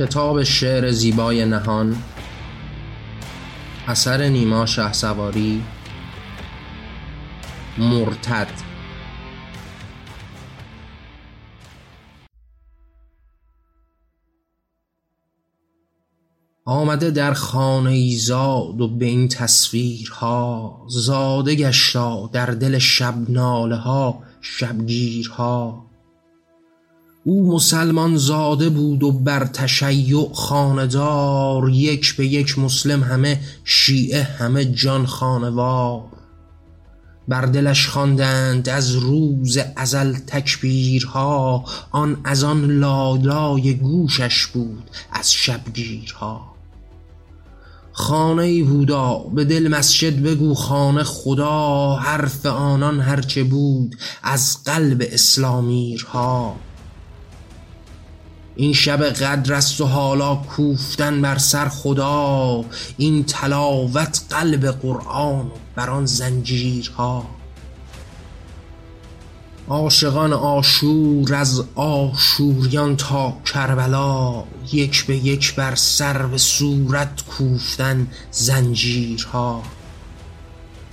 کتاب شعر زیبای نهان اثر نیما شه سواری مرتد. آمده در خانه ای زاد و به این تصویرها زاده گشتا در دل شب ناله ها شبگیرها. او مسلمان زاده بود و بر تشیع خاندار یک به یک مسلم همه شیعه همه جان خانوار بر دلش خواندند از روز ازل تکبیرها آن از آن لالای گوشش بود از شبگیرها. خانه ای بودا به دل مسجد بگو خانه خدا حرف آنان هرچه بود از قلب اسلامیرها. این شب قدر است و حالا کوفتن بر سر خدا این تلاوت قلب قرآن بر آن زنجیرها. عاشقان آشور از آشوریان تا کربلا یک به یک بر سر به صورت کوفتن زنجیرها.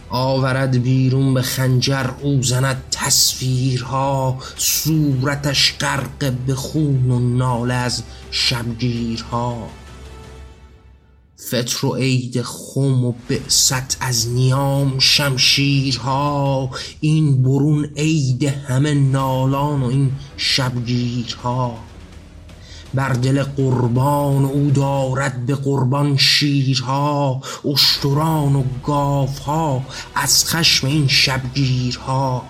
آورد بیرون به خنجر او زند تصویرها صورتش غرق به خون و ناله از شبگیرها. فطر و عید خم و بعثت از نیام شمشیرها. این برون عید همه نالان و این شبگیرها. بر دل قربان او دارد به قربان شیرها اشتران و گاوها از خشم این شبگیرها.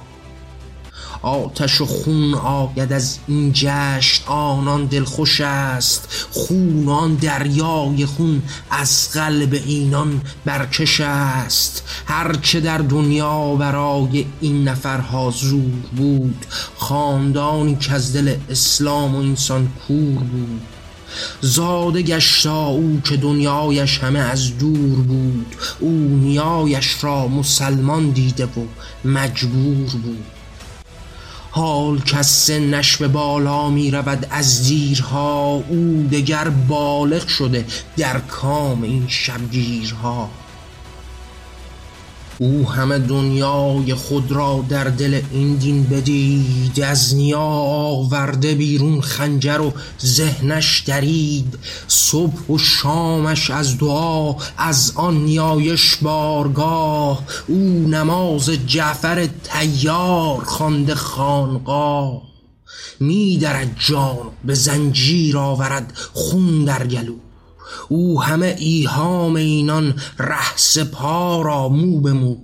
آتش و خون آید از این جشن آنان دلخوش است. خون آن دریای خون از قلب اینان برکش است. هرچه در دنیا برای این نفرها زور بود خاندانی که از دل اسلام و انسان کور بود. زاده گشتا او که دنیایش همه از دور بود. او نیایش را مسلمان دیده و مجبور بود. حال کز سنش به بالا می رود از دیرها او دگر بالغ شده در کام این شبگیرها. او همه دنیای خود را در دل این دین بدید. از نیا آورده بیرون خنجر و ذهنش درید. صبح و شامش از دعا از آن نیایش بارگاه. او نماز جعفر طیار خوانده خانقاه. می درد جان به زنجیر آورد خون در گلو. او همه ایهام اینان ره سپاه را مو به مو.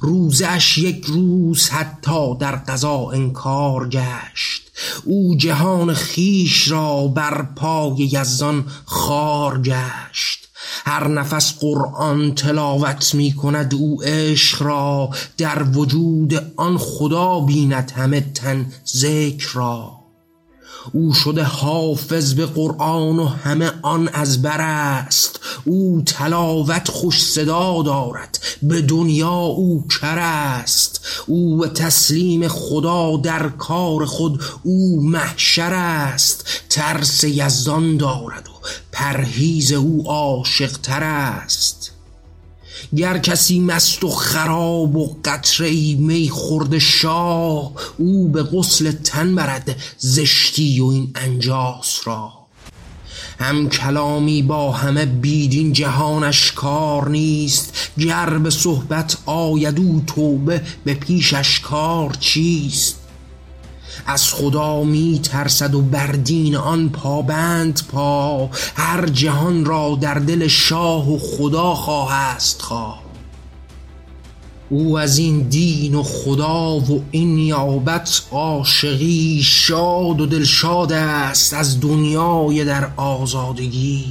روزش یک روز حتی در قضا انکار گشت. او جهان خیش را بر پای یزدان خار گشت. هر نفس قرآن تلاوت می کند او عشق را. در وجود آن خدا بیند همه تن ذکر را. او شده حافظ به قرآن و همه آن از بر است. او تلاوت خوش صدا دارد به دنیا او کر است. او به تسلیم خدا در کار خود او محشر است. ترس یزدان دارد و پرهیز او عاشق تر است. گر کسی مست و خراب و قطره می خورده شاه او به غسل تن برد زشتی و این انجاس را. هم کلامی با همه بیدین جهانش کار نیست. گر به صحبت آید او توبه به پیشش کار چیست؟ از خدا می ترسد و بر دین آن پابند پا. هر جهان را در دل شاه و خدا خواهست خواه. او از این دین و خدا و این نیابت عاشقی شاد و دلشاد است از دنیای در آزادگی.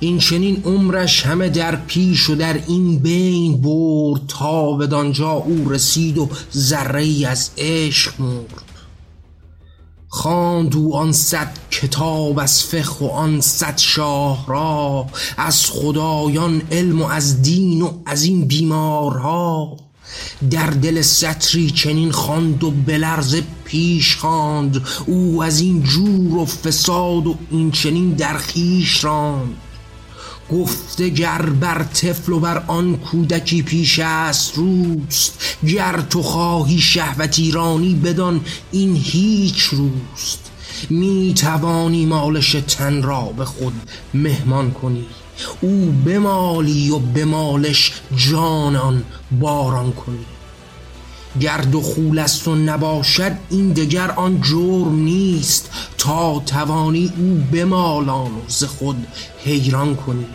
این چنین عمرش همه در پیش و در این بین برد تا بدانجا او رسید و ذره از عشق مرد. خواند او آن صد کتاب از فقه و آن صد شاه را از خدایان علم و از دین و از این بیمارها. در دل سطری چنین خواند و بلرز پیش خواند او از این جور و فساد و این چنین در خویش راند. گفته گر بر طفل و بر آن کودکی پیش است روست. گر تو خواهی شهوت ایرانی بدان این هیچ روست. می توانی مالش تن را به خود مهمان کنی. او بمالی و به مالش جان آن باران کنی. گر دخول است و نباشد این دگر آن جرم نیست. تا توانی او بمالان و ز خود حیران کنی.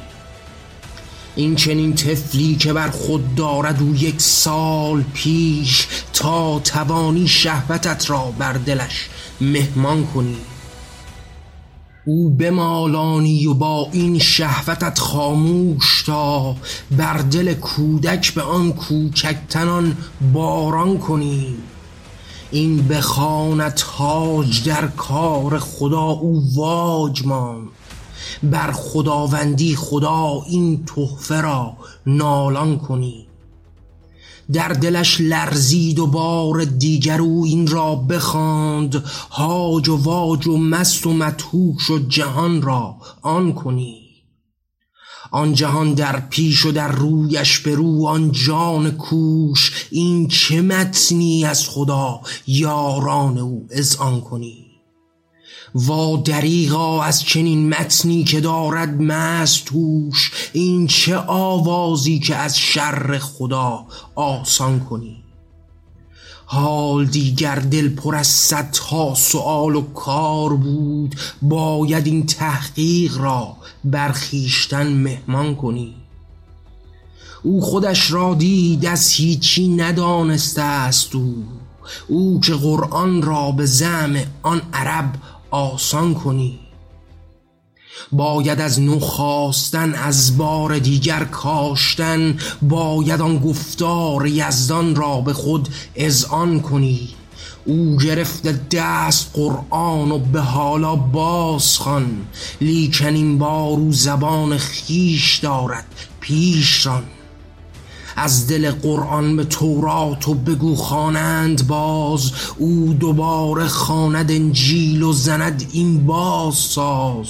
این چنین طفلی که بر خود دارد او یک سال پیش تا توانی شهوتت را بر دلش مهمان کنی. او بمالانی و با این شهوتت خاموش تا بر دل کودک به آن کوچکتنان باران کنی. این بخواند حاج در کار خدا او واج ماند. بر خداوندی خدا این تحفه را نالان کنی. در دلش لرزید و بار دیگر او این را بخواند هاج و واج و مست و مدهوش و جهان را آن کنی. آن جهان در پیش و در رویش به رو آن جان کوش این چه متنی از خدا یاران او اذعان کنی؟ وا دریغا از چنین متنی که دارد مست هوش. این چه آوازی که از شر خدا آسان کنی؟ حال دیگر دل پر از صدها سؤال و کار بود. باید این تحقیق را بر خویشتن مهمان کنی. او خودش را دید از هیچی ندانسته است او. او که قرآن را به زعم آن عرب آسان کنی. باید از نو خواستن از بار دیگر کاشتن باید آن گفتار یزدان را به خود اذعان کنی. او گرفته دست قرآن و به حالا باز خوان لیکن این بار او زبان خیش دارد پیش ران از دل قرآن به تورات و بگو خوانند باز. او دوباره خواند انجیل و زند این باز ساز.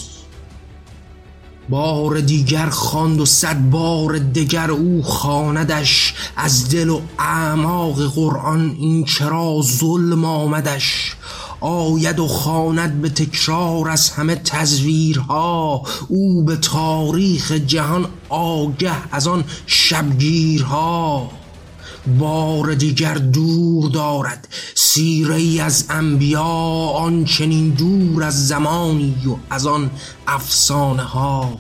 بار دیگر خواند و صد بار دگر او خواندش. از دل و اعماق قرآن این چرا ظلم آمدش. آید و خواند به تکرار از همه تزویرها. او به تاریخ جهان آگه از آن شبگیرها. بار دیگر دور دارد سیره ای از انبیا آن چنین دور از زمانی و از آن افسانه ها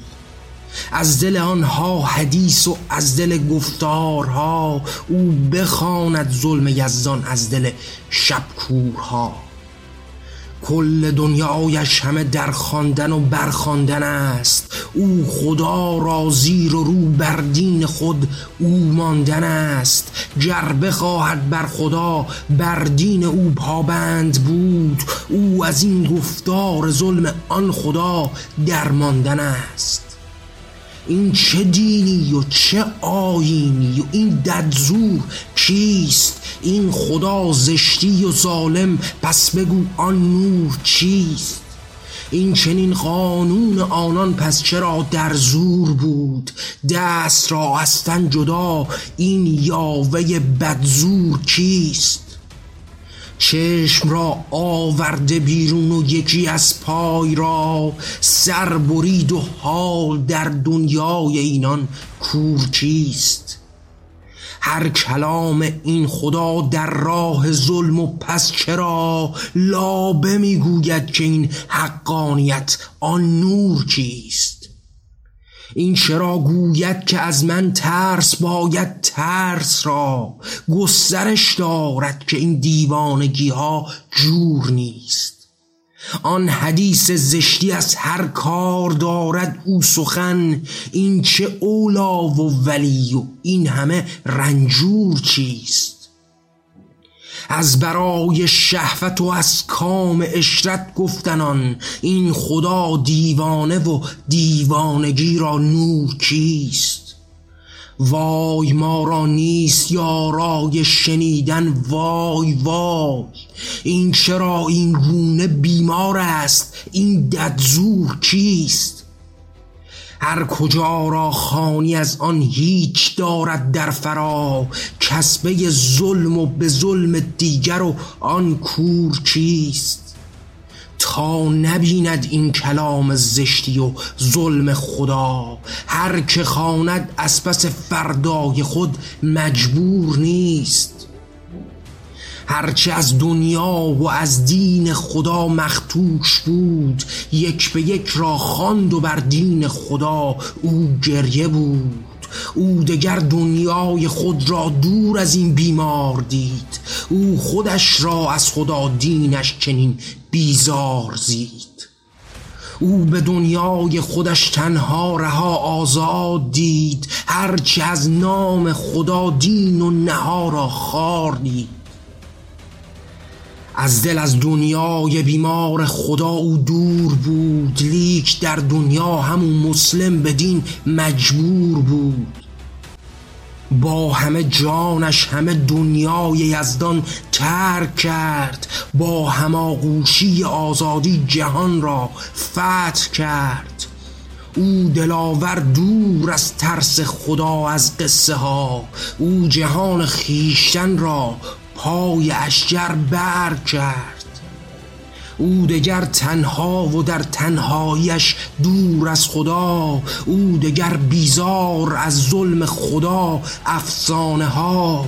از دل آنها حدیث و از دل گفتارها او بخواند ظلم یزدان از دل شبکورها. کل دنیایش همه در خواندن و برخواندن است. او خدا را زیر و رو بر دین خود او ماندن است. گر بخواهد بر خدا بر دین او پابند بود. او از این گفتار ظلم آن خدا درماندن است. این چه دینی و چه آینی و این ددزور کیست؟ این خدا زشتی و ظالم پس بگو آن نور چیست؟ این چنین قانون آنان پس چرا در زور بود؟ دست را هستن جدا این یاوه بدزور کیست؟ چشم را آورده بیرون و یکی از پای را سر برید و حال در دنیای اینان کور چیست؟ هر کلام این خدا در راه ظلم و پس چرا لابه می‌گوید که این حقانیت آن نور چیست؟ این چرا گوید که از من ترس باید ترس را؟ گسترش دارد که این دیوانگی ها جور نیست. آن حدیث زشتی از هر کار دارد او سخن این چه اولا و ولی و این همه رنجور چیست؟ از برای شهوت و از کام اشرت گفتنان این خدا دیوانه و دیوانگی را نور کیست؟ وای ما را نیست یارای شنیدن وای وای! این چرا این گونه بیمار است؟ این ددزور کیست؟ هر کجا را خانی از آن هیچ دارد در فرا کسبه ظلم و به ظلم دیگر و آن کور چیست؟ تا نبیند این کلام زشتی و ظلم خدا هر که خواند از پس فردای خود مجبور نیست. هرچه از دنیا و از دین خدا مختوش بود یک به یک را خواند و بر دین خدا او گریه بود. او دگر دنیای خود را دور از این بیمار دید. او خودش را از خدا دینش چنین بیزار زید. او به دنیای خودش تنها رها آزاد دید. هرچه از نام خدا دین و نها را خار دید. از دل از دنیای بیمار خدا او دور بود لیک در دنیا همون مسلم به دین مجبور بود. با همه جانش همه دنیای یزدان ترک کرد با هماغوشی آزادی جهان را فتح کرد. او دلاور دور از ترس خدا از قصه ها او جهان خیشتن را پای اشجر بر کرد. او دگر تنها و در تنهایش دور از خدا او دگر بیزار از ظلم خدا افسانه ها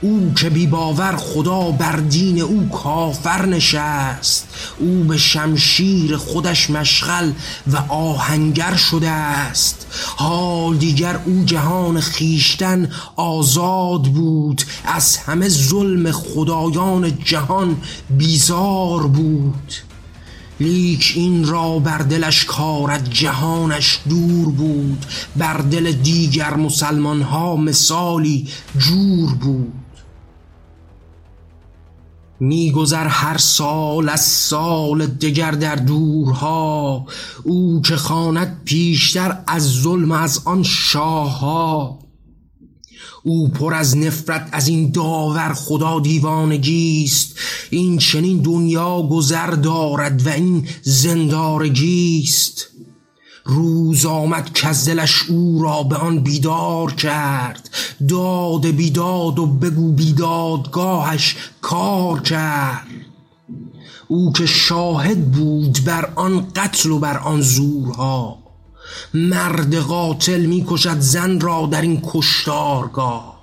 او که بی باور خدا بر دین او کافر نشست او به شمشیر خودش مشغل و آهنگر شده است. حال دیگر او جهان خیشتن آزاد بود از همه ظلم خدایان جهان بیزار بود. لیک این را بر دلش کارد جهانش دور بود بر دل دیگر مسلمان ها مثالی جور بود. میگذر هر سال از سال دگر در دورها. او که خواند پیشتر از ظلم از آن شاه ها او پر از نفرت از این داور خدا دیوانگیست. این چنین دنیا گذر دارد و این زندارگیست. روز آمد که دلش او را به آن بیدار کرد. داد بیداد و بگو بیدادگاهش کار کرد. او که شاهد بود بر آن قتل و بر آن زورها. مرد قاتل می‌کشد زن را در این کشتارگاه.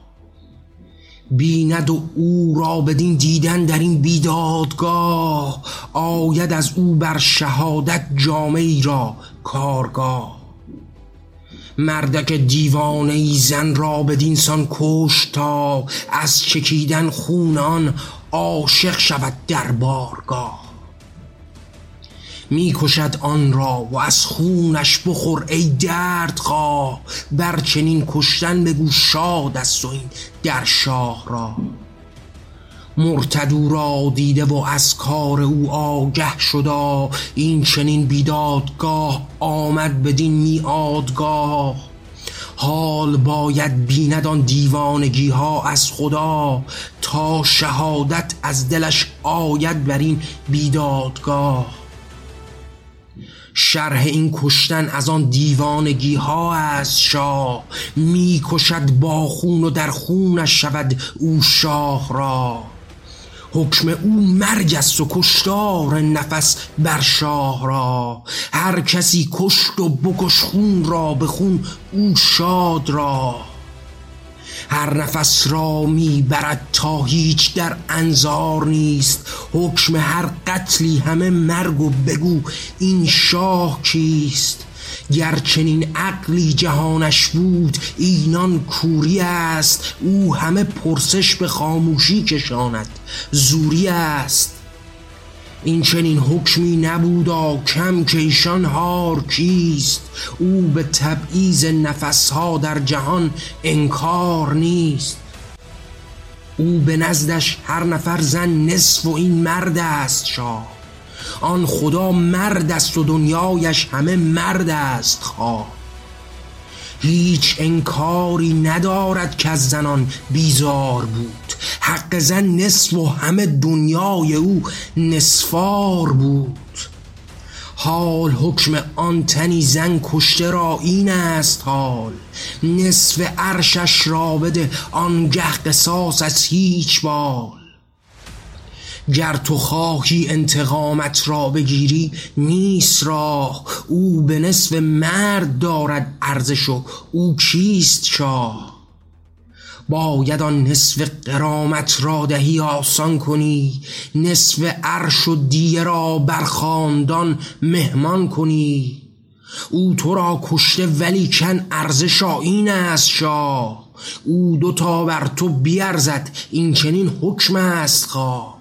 بیند و او را بدین دیدن در این بیدادگاه. آید از او بر شهادت جامعی را کارگاه. مردک دیوانه ای زن را بدین سان کشت تا از چکیدن خون آن عاشق شود در بارگاه. می‌کشد آن را و از خونش بخور ای درد خواه بر چنین کشتن بگو شاد است و این در شاه را. مرتدو را دیده و از کار او آگه شدا. این چنین بیدادگاه آمد بدین میادگاه حال باید بیند آن دیوانگی ها از خدا. تا شهادت از دلش آید بر این بیدادگاه. شرح این کشتن از آن دیوانگی ها از شاه. می کشد با خون و در خونش شود او شاه را. حکم او مرگ است و کشتار نفس بر شاه را. هر کسی کشت و بکش خون را به خون او شاد را. هر نفس را می‌برد تا هیچ در انظار نیست. حکم هر قتلی همه مرگ و بگو این شاه کیست؟ گر چنین عقلی جهانش بود اینان کوری است. او همه پرسش به خاموشی کشاند. زوری است. این چنین حکمی نبودا کم که ایشان هار کیست. او به تبعیض نفسها در جهان انکار نیست. او به نزدش هر نفر زن نصف و این مرد است شاه. آن خدا مرد است و دنیایش همه مرد است خواه. هیچ انکاری ندارد که از زنان بیزار بود. حق زن نصف و همه دنیای او نصفار بود. حال حکم آن تنی زن کشته را این است حال. نصف عرشش را بده آنگه قصاص از هیچ بال. گر تو خواهی انتقامت را بگیری نیست راه. او به نصف مرد دارد ارزش و او کیست شاه؟ باید آن نصف قرامت را دهی آسان کنی نصف عرش و دیه را بر خاندان مهمان کنی. او تو را کشته ولی کن ارزش این است شاه. او دوتا بر تو بیارزد این چنین حکم است خواه.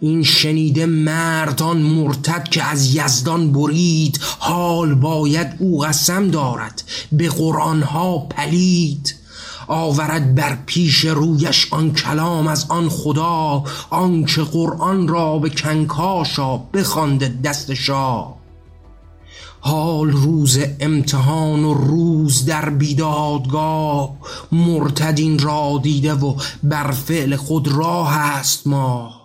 این شنیده مردان مرتد که از یزدان برید حال باید او قسم دارد به قرآن ها پلید. آورد بر پیش رویش آن کلام از آن خدا آنچه قرآن را به کنکاشا بخوانده دست شاه. حال روز امتحان و روز در بیدادگاه مرتدین را دیده و بر فعل خود راه است ما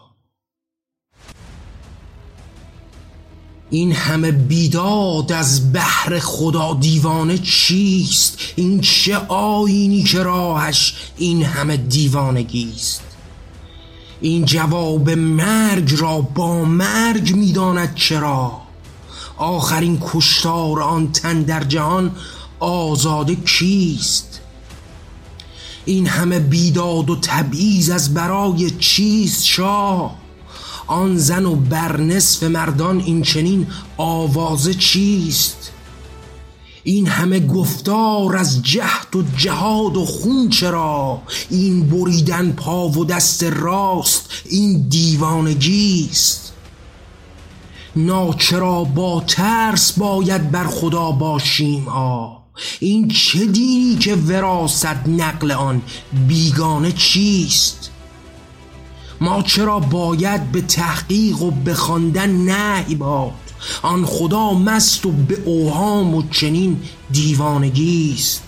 این همه بیداد از بحر خدا دیوانه چیست؟ این چه آینی که راهش این همه دیوانگیست این جواب مرگ را با مرگ می‌داند چرا؟ آخرین کشتار آن تن در جهان آزاده کیست؟ این همه بیداد و تبعیض از برای چیست شاه؟ آن زن و بر نصف مردان این چنین آوازه چیست؟ این همه گفتار از جهد و جهاد و خون چرا؟ این بریدن پا و دست راست این دیوانگیست؟ ناچرا با ترس باید بر خدا باشیم ها این چه دینی که وراست نقل آن بیگانه چیست؟ ما چرا باید به تحقیق و به خواندن نهی باد؟ آن خدا مست و به اوهام و چنین دیوانگیست.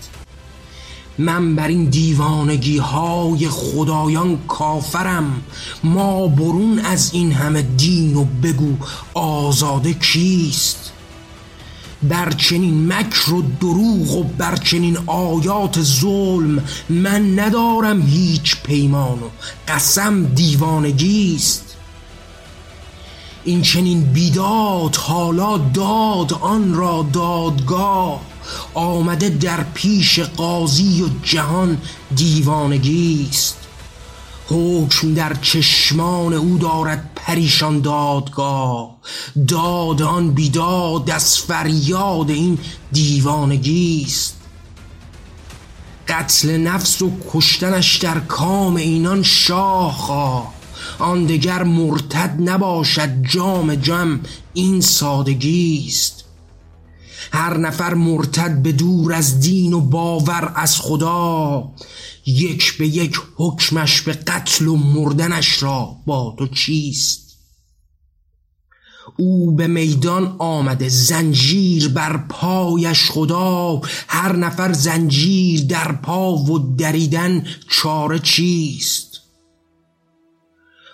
من بر این دیوانگی های خدایان کافرم. ما برون از این همه دین و بگو آزاده کیست؟ بر چنین مکر و دروغ و بر چنین آیات ظلم من ندارم هیچ پیمان و قسم دیوانگیست این چنین بیداد حالا داد آن را دادگاه آمده در پیش قاضی و جهان دیوانگیست حکم در چشمان او دارد پریشان دادگاه. داد آن بیداد از فریاد این دیوانگیست قتل نفس و کشتنش در کام اینان شاخا آن دگر مرتد نباشد جام جم این سادگیست هر نفر مرتد به دور از دین و باور از خدا. یک به یک حکمش به قتل و مردنش را با تو چیست؟ او به میدان آمده زنجیر بر پایش خدا هر نفر زنجیر در پا و دریدن چاره چیست؟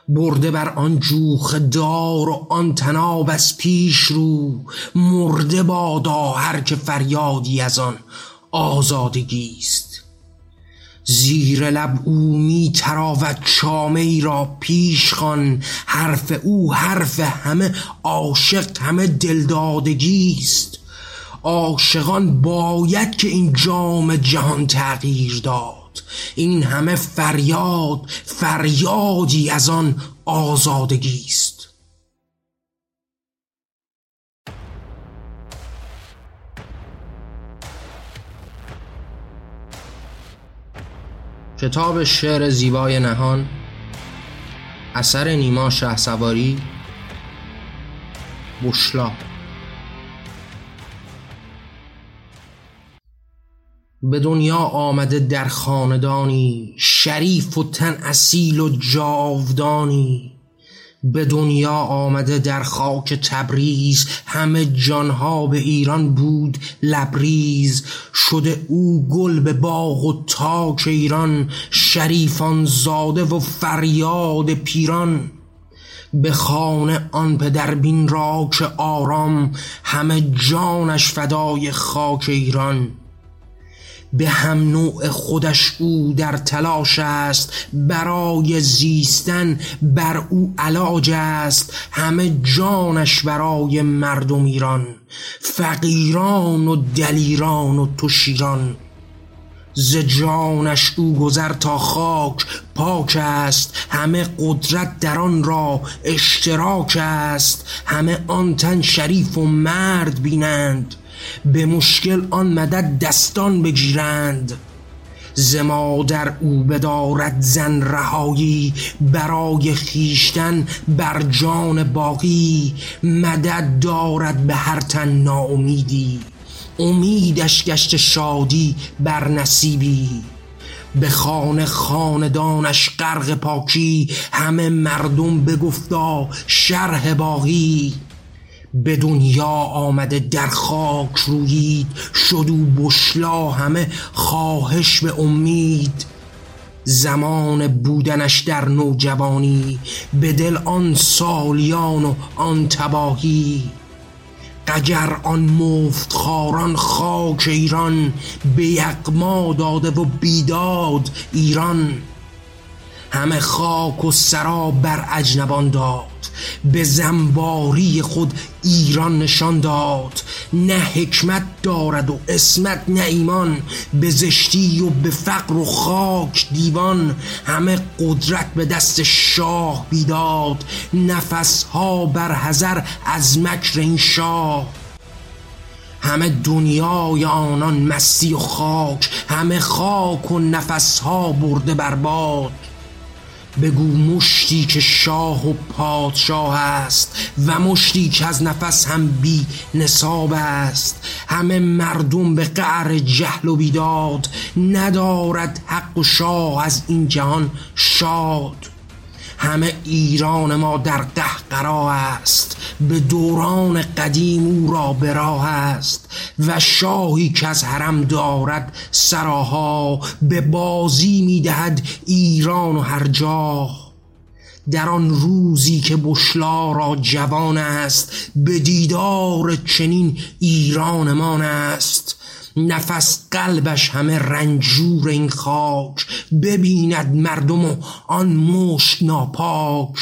برده بر آن جوخ دار و آن تناب از پیش رو مرده بادا هر که فریادی از آن آزادگیست زیر لب او می تراود چامه ای را پیش خان حرف او حرف همه عاشق همه دلدادگیست عاشقان باید که این جام جهان تغییر داد. این همه فریاد فریادی از آن آزادگی کتاب شعر زیبای نهان اثر نیما شه سواری بشلا به دنیا آمده در خاندانی شریف و تن اصیل و جاودانی. به دنیا آمده در خاک تبریز همه جانها به ایران بود لبریز. شده او گل به باغ و تاک ایران شریفان زاده و فریاد پیران. به خانه آن پدر بین را که آرام همه جانش فدای خاک ایران. به هم نوع خودش او در تلاش است برای زیستن بر او علاج است. همه جانش برای مردم ایران فقیران و دلیران و تشیران. ز جانش او گذر تا خاک پاک است. همه قدرت در آن را اشتراک است. همه آن تن شریف و مرد بینند. به مشکل آن مدد دستان بگیرند. ز مادر او بدارد زن رهایی برای خیشتن بر جان باقی. مدد دارد به هر تن ناامیدی. امیدش گشت شادی بر نصیبی. به خانه خاندانش غرق پاکی همه مردم بگفتا شرح باقی. به دنیا آمده در خاک رویید شد او بشلا همه خواهش به امید. زمان بودنش در نوجوانی به دل آن سالیان و آن تباهی. قجر آن مفت خاران خاک ایران به یقما داده و بیداد ایران. همه خاک و سرا بر اجنبان داد. به زنباری خود ایران نشان داد. نه حکمت دارد و اسمت نه ایمان. به زشتی و به فقر و خاک دیوان. همه قدرت به دست شاه بیداد. نفسها بر حذر از مکر این شاه. همه دنیای آنان مستی و خاک. همه خاک و نفسها برده بر باد. بگو مشتی که شاه و پادشاه است و مشتی که از نفس هم بی نصاب است. همه مردم به قعر جهل و بیداد ندارد حق و شاه از این جهان شاد. همه ایران ما در قهقرا است. به دوران قدیم او را به راه است و شاهی که از حرم دارد سراها به بازی می‌دهد ایران و هر جا. در آن روزی که بشلا را جوان است به دیدار چنین ایرانمان است. نفس قلبش همه رنجور این خاک. ببیند مردم و آن مشت ناپاک.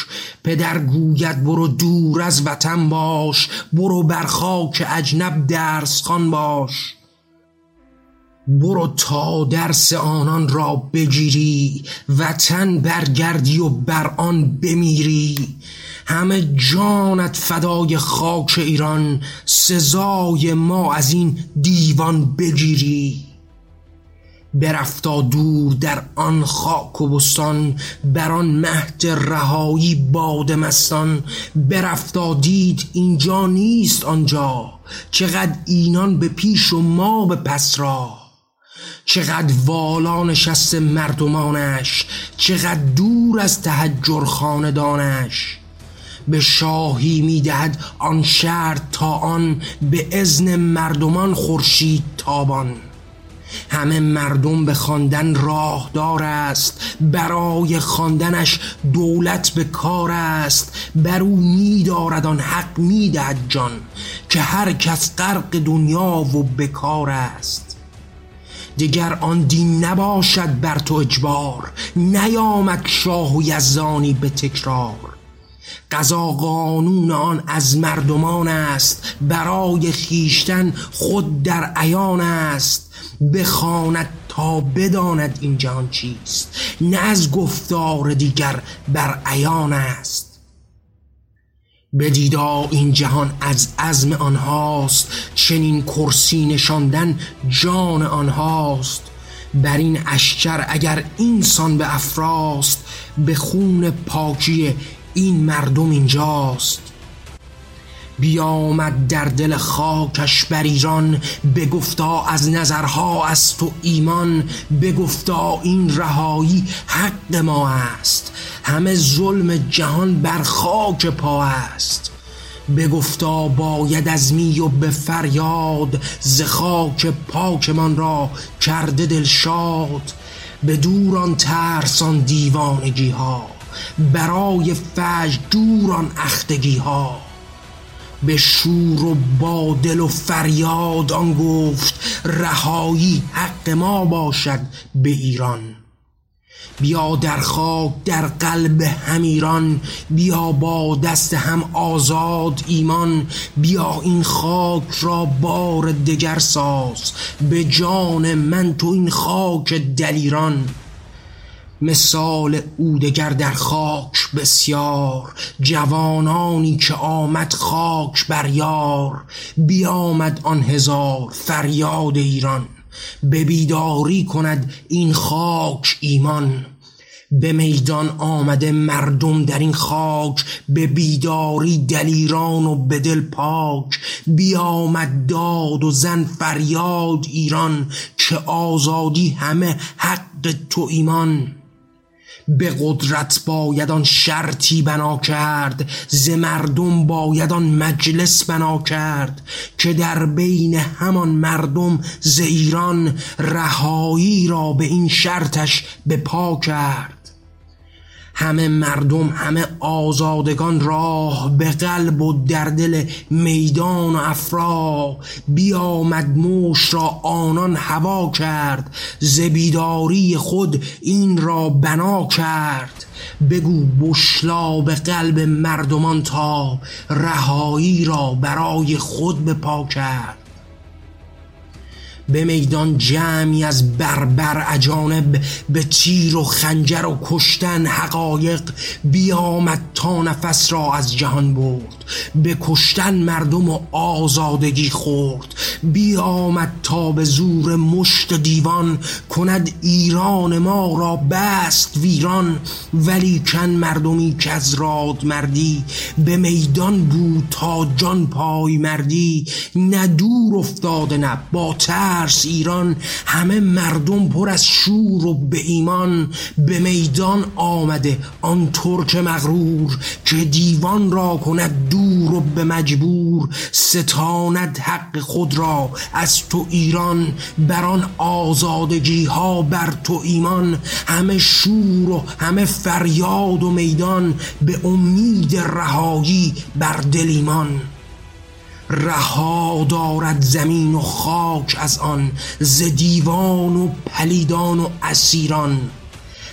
پدر گوید برو دور از وطن باش. برو بر خاک اجنب درس خان باش. برو تا درس آنان را بگیری. وطن برگردی و بر آن بمیری. همه جانت فدای خاک ایران سزای ما از این دیوان بگیری. برفتا دور در آن خاک و بستان بر آن مهد رهایی باد مستان. برفتا دید اینجا نیست آنجا چقدر اینان به پیش و ما به پس را. چقدر والا نشست مردمانش چقدر دور از تهجر خاندانش به شاهی می‌دهد آن شهر تا آن به ازن مردمان خورشید تابان. همه مردم به خواندن راهدار است برای خواندنش دولت به کار است. بر او میدارد آن حق می‌دهد جان که هر کس غرق دنیا و بکار است. دیگر آن دین نباشد بر تو اجبار نیامد شاه و یزانی به تکرار. قضا قانون آن از مردمان است. برای خیشتن خود در عیان است. بخواند تا بداند این جهان چیست. نه از گفتار دیگر بر عیان است. بدیدا این جهان از عزم آنهاست. چنین کرسی نشاندن جان آنهاست. بر این اشکر اگر اینسان به افراست به خون پاکی این مردم اینجاست. بیامد در دل خاکش بر ایران بگفتا از نظرها از تو ایمان بگفتا این رهایی حق ما است. همه ظلم جهان بر خاک پا است. بگفتا باید از می و به فریاد ز خاک پاکمان را کرده دلشاد. به دوران ترسان دیوانگی ها برای فج دوران اختگی ها به شور و با دل و فریاد آن گفت رهایی حق ما باشد به ایران. بیا در خاک در قلب همیران بیا با دست هم آزاد ایمان بیا این خاک را بار دگر ساز. به جان من تو این خاک دلیران. مثال او دگر در خاک بسیار جوانانی که آمد خاک بر یار بیامد آن هزار فریاد ایران. به بیداری کند این خاک ایمان. به میدان آمده مردم در این خاک به بیداری دلیران و به دل پاک. بیامد داد و زن فریاد ایران که آزادی همه حق تو ایمان. به قدرت باید آن شرطی بنا کرد ز مردم باید آن مجلس بنا کرد که در بین همان مردم ز ایران رهایی را به این شرطش به پا کرد. همه مردم همه آزادگان راه به قلب و در دل میدان و افرا. بیامد موش را آنان هوا کرد زبیداری خود این را بنا کرد. بگو بشلا به قلب مردمان تا رهایی را برای خود به پا کرد. به میدان جمعی از بربر اجانب به تیر و خنجر و کشتن حقایق بیامد تا نفس را از جهان برد. به کشتن مردم و آزادگی خورد. بیامد تا به زور مشت دیوان کند ایران ما را بست ویران. ولی کن مردمی که از راد مردی به میدان بود تا جان پای مردی. نه دور افتاده نه با ترس ایران همه مردم پر از شور و به ایمان به میدان آمده. آن ترک مغرور که دیوان را کند دور و به مجبور ستاند حق خود را از تو ایران. بر آن آزادگی ها بر تو ایمان. همه شور و همه فریاد و میدان به امید رهایی بر دل ایمان. رها دارد زمین و خاک از آن ز دیوان و پلیدان و اسیران.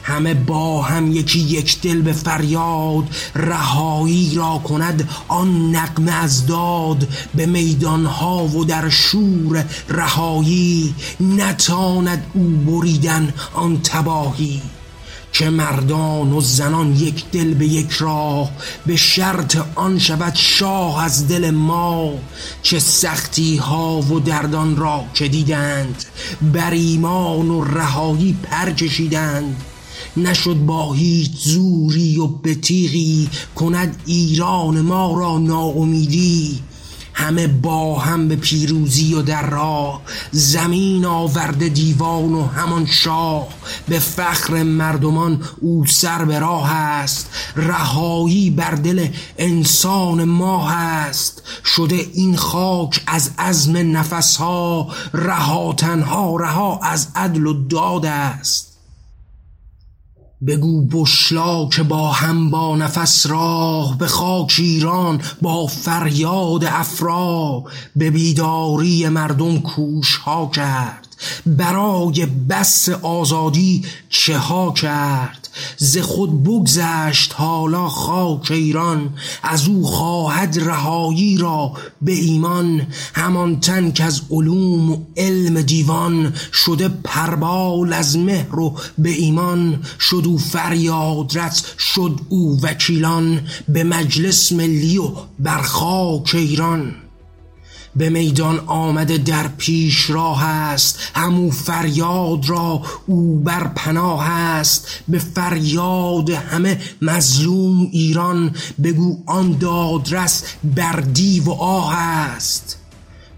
همه با هم یکی یک دل به فریاد رهایی را کند آن نقمه از داد به میدانها و در شور رهایی نتاند او بریدن آن تباهی. که مردان و زنان یک دل به یک راه به شرط آن شود شاه از دل ما. چه سختی ها و دردان را که دیدند بر ایمان و رهایی پر کشیدند. نشد با هیچ زوری و بتیغی کند ایران ما را ناامیدی. همه با هم به پیروزی و در راه. زمین آورده دیوان و همان شاه. به فخر مردمان او سر به راه است. رهایی بر دل انسان ما هست. شده این خاک از عزم نفسها. رها تنها رها از عدل و داد است. بگو بشلا که با هم با نفس راه به خاک ایران با فریاد افرا. به بیداری مردم کوش ها کرد. برای بس آزادی چه ها کرد؟ ز خود بگذشت حالا خاک ایران از او خواهد رهایی را به ایمان. همان تن که از علوم و علم دیوان شده پربال از مهر و به ایمان. شد او فریادرس شد او وکیلان به مجلس ملی و بر خاک ایران. به میدان آمده در پیش راه است. همو فریاد را او بر پناه است. به فریاد همه مظلوم ایران بگو آن دادرس بر دیو و آه است.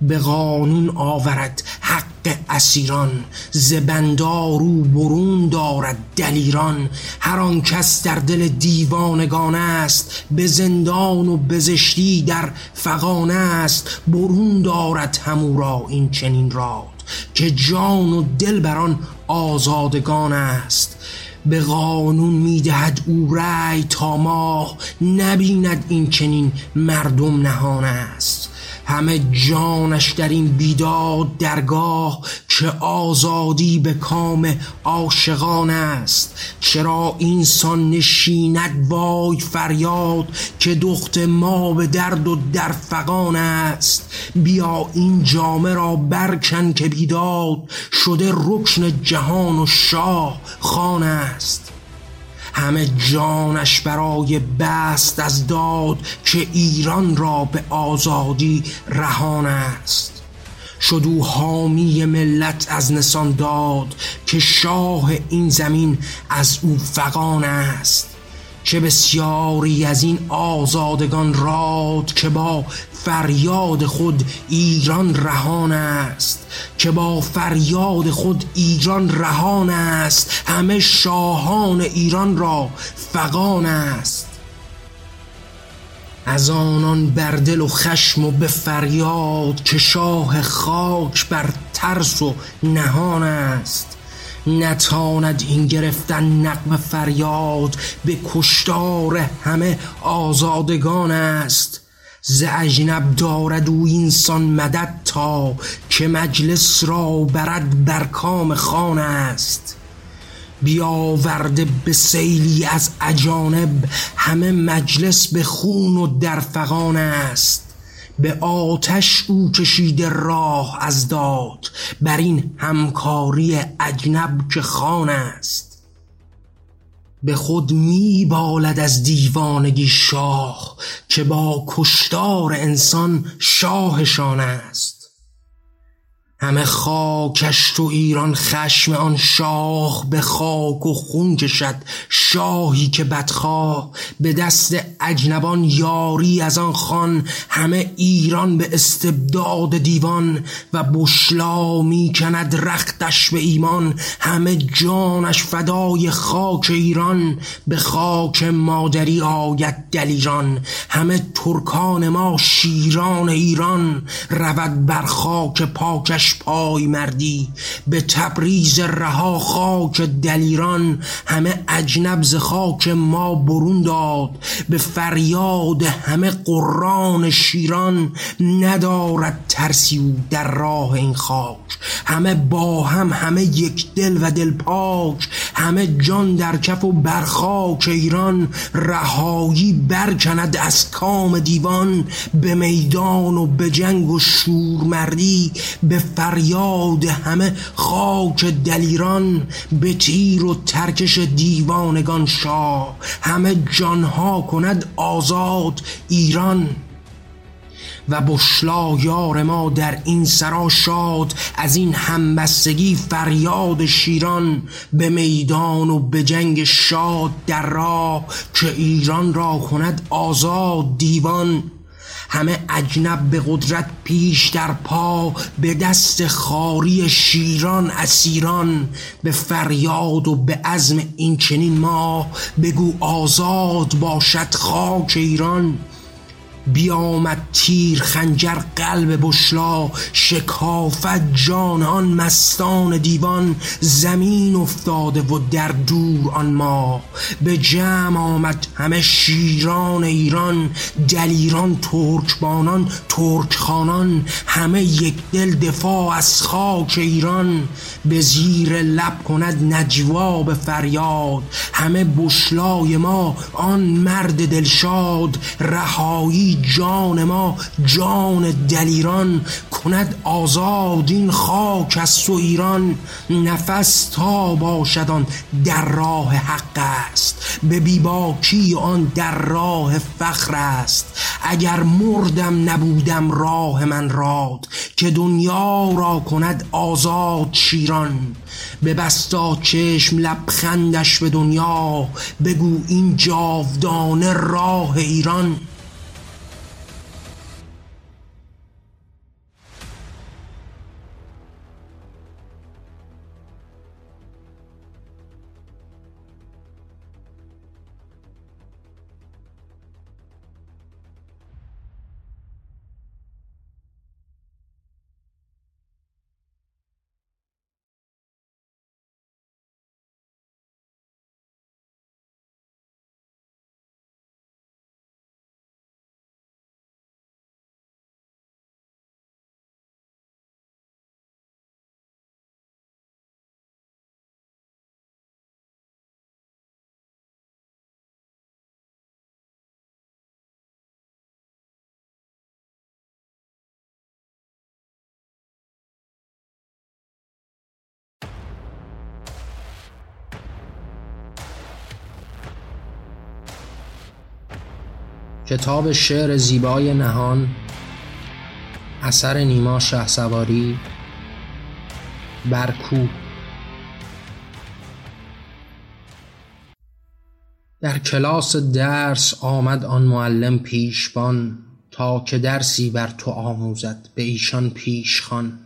به قانون آورد حق اسیران زبندار او برون دارد دلیران. هر آن کس در دل دیوانگان است به زندان و بزشتی در فغان است. برون دارد همو را این چنین راد که جان و دل بران آزادگان است. به قانون می‌دهد او رأی تا ماه نبیند این چنین مردم نهان است. همه جانش در این بیداد درگاه که آزادی به کام عاشقان است. چرا اینسان نشیند وای فریاد که دخت ما به درد و در فغان است؟ بیا این جامه را برکن که بیداد شده رکن جهان و شاه خان است. همه جانش برای بست از داد که ایران را به آزادی رهان است. شد او حامی ملت از نسان داد که شاه این زمین از او فغان است. چه بسیاری از این آزادگان راد که با فریاد خود ایران رهان است که با فریاد خود ایران رهان است. همه شاهان ایران را فغان است. از آنان بر دل و خشم و به فریاد که شاه خاک بر ترس و نهان است. نتاند این گرفتن نقم فریاد به کشتار همه آزادگان است. ز اجنب دارد او اینسان مدد تا که مجلس را برد بر کام خان است. بیاورده به سیلی از اجانب همه مجلس به خون و در فغان است. به آتش او کشیده راه از داد بر این همکاری اجنب که خان است. به خود می بالد از دیوانگی شاه که با کشتار انسان شاهشان است. همه خاکش تو ایران خشم آن شاه به خاک و خون کشد. شاهی که بدخواه به دست اجنبان یاری از آن خان. همه ایران به استبداد دیوان و بشلا می کند رختش به ایمان. همه جانش فدای خاک ایران. به خاک مادری آید دلیران. همه ترکان ما شیران ایران. رود بر خاک پاکش پای مردی به تبریز رها خاک دلیران همه اجنب ز خاک ما برون داد. به فریاد همه قران شیران ندارد ترسی او در راه این خاک. همه با هم همه یک دل و دل پاک. همه جان در کف و بر خاک ایران. رهایی برکند از کام دیوان. به میدان و به جنگ و شورمردی به فریاد همه خاک دلیران به تیر و ترکش دیوانگان شاه. همه جانها کند آزاد ایران. و بشلا یار ما در این سرا شاد از این همبستگی فریاد شیران به میدان و به جنگ شاد در راه. که ایران را کند آزاد دیوان. همه اجنب به قدرت پیش در پا به دست خاری شیران اسیران به فریاد و به عزم این چنین ما بگو آزاد باشد خاک ایران بیامد تیر خنجر قلب بشلا شکافت جان آن مستان دیوان زمین افتاده و در دور آن ما. به جمع آمد همه شیران ایران دلیران ترکبانان ترکخانان همه یک دل دفاع از خاک ایران. به زیر لب کند نجوا به فریاد همه بشلای ما آن مرد دلشاد رهایی جان ما جان دلیران کند آزاد این خاک از تو ایران. نفس تا باشدان در راه حق است. به بیباکی آن در راه فخر است. اگر مردم نبودم راه من راد که دنیا را کند آزاد شیران. ببستا چشم لبخندش به دنیا بگو این جاودانه راه ایران. کتاب شعر زیبای نهان اثر نیما شهسواری برکو. در کلاس درس آمد آن معلم پیشبان تا که درسی بر تو آموزد به ایشان پیش خوان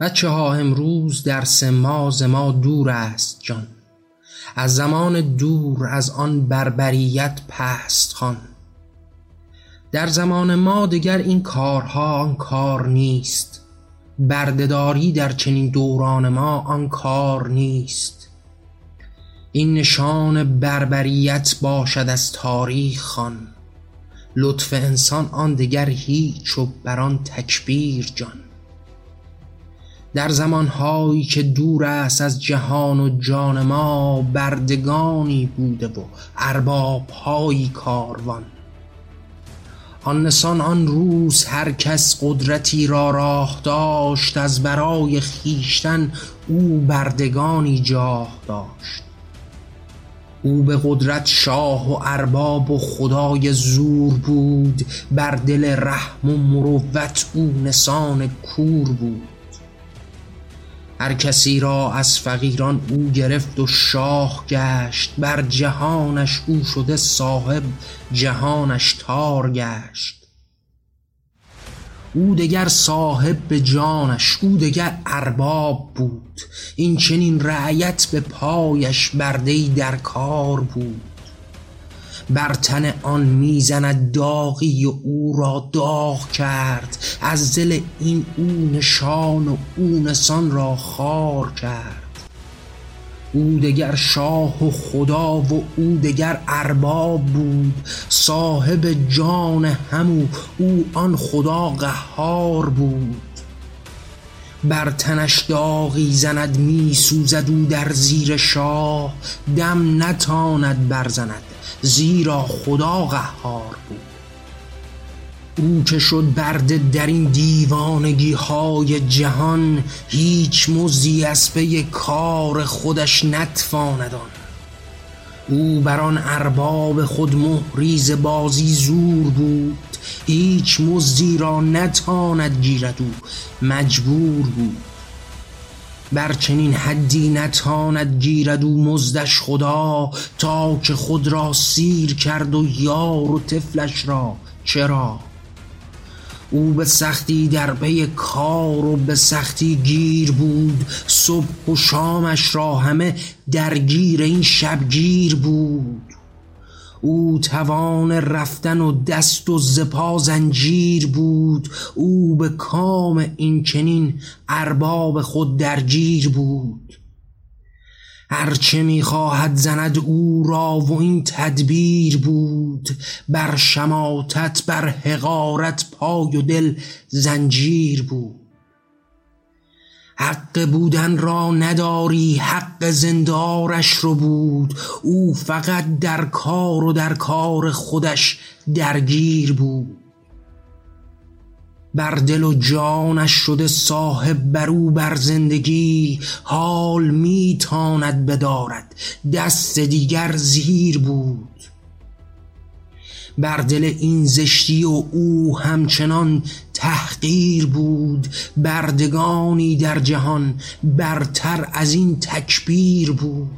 بچه ها امروز درس ما ز ما دور است جان. از زمان دور از آن بربریت پست خوان. در زمان ما دگر این کارها آن کار نیست. بردهداری در چنین دوران ما آن کار نیست. این نشان بربریت باشد از تاریخ خوان. لطف انسان آن دگر هیچ و بر آن تکبیر جان. در زمانهایی که دور است از جهان و جان ما بردگانی بوده و اربابهایی کاروان. آن نسان آن روز هر کس قدرتی را راه داشت از برای خویشتن او بردگانی جاه داشت. او به قدرت شاه و ارباب و خدای زور بود بر دل رحم و مروت او نسان کور بود. هر کسی را از فقیران او گرفت و شاه گشت بر جهانش او شده صاحب جهانش تار گشت. او دگر صاحب به جانش او دگر ارباب بود. این چنین رعیت به پایش برده در کار بود. بر تن آن می‌زند داغی و او را داغ کرد. از دل این او نشان و او نسان را خار کرد. او دگر شاه و خدا و او دگر ارباب بود. صاحب جان همو او آن خدا قهار بود. بر تنش داغی زند می سوزد او در زیر شاه. دم نتاند برزند زیرا خدا قهار بود. او که شد برده در این دیوانگی های جهان هیچ مزدی از پی کار خودش نتواند آن. او بر آن ارباب خود مهریز بازی زور بود هیچ مزدی را نتاند گیرد او. مجبور بود. بر چنین حدی نتاند گیرد او مزدش خدا تا که خود را سیر کرد و یار و طفلش را. چرا؟ او به سختی در پی کار و به سختی گیر بود. صبح و شامش را همه درگیر این شبگیر بود. او توان رفتن و دست و زپا زنجیر بود. او به کام این چنین ارباب خود درگیر بود. هرچه می‌خواهد زند او را و این تدبیر بود. بر شماتت بر حقارت پای و دل زنجیر بود. حق بودن را نداری حق زندارش رو بود. او فقط در کار و در کار خودش درگیر بود. بر دل و جانش شده صاحب برو بر زندگی حال میتاند بدارد. دست دیگر زیر بود. بر دل این زشتی و او همچنان تحقیر بود بردگانی در جهان برتر از این تکبیر بود.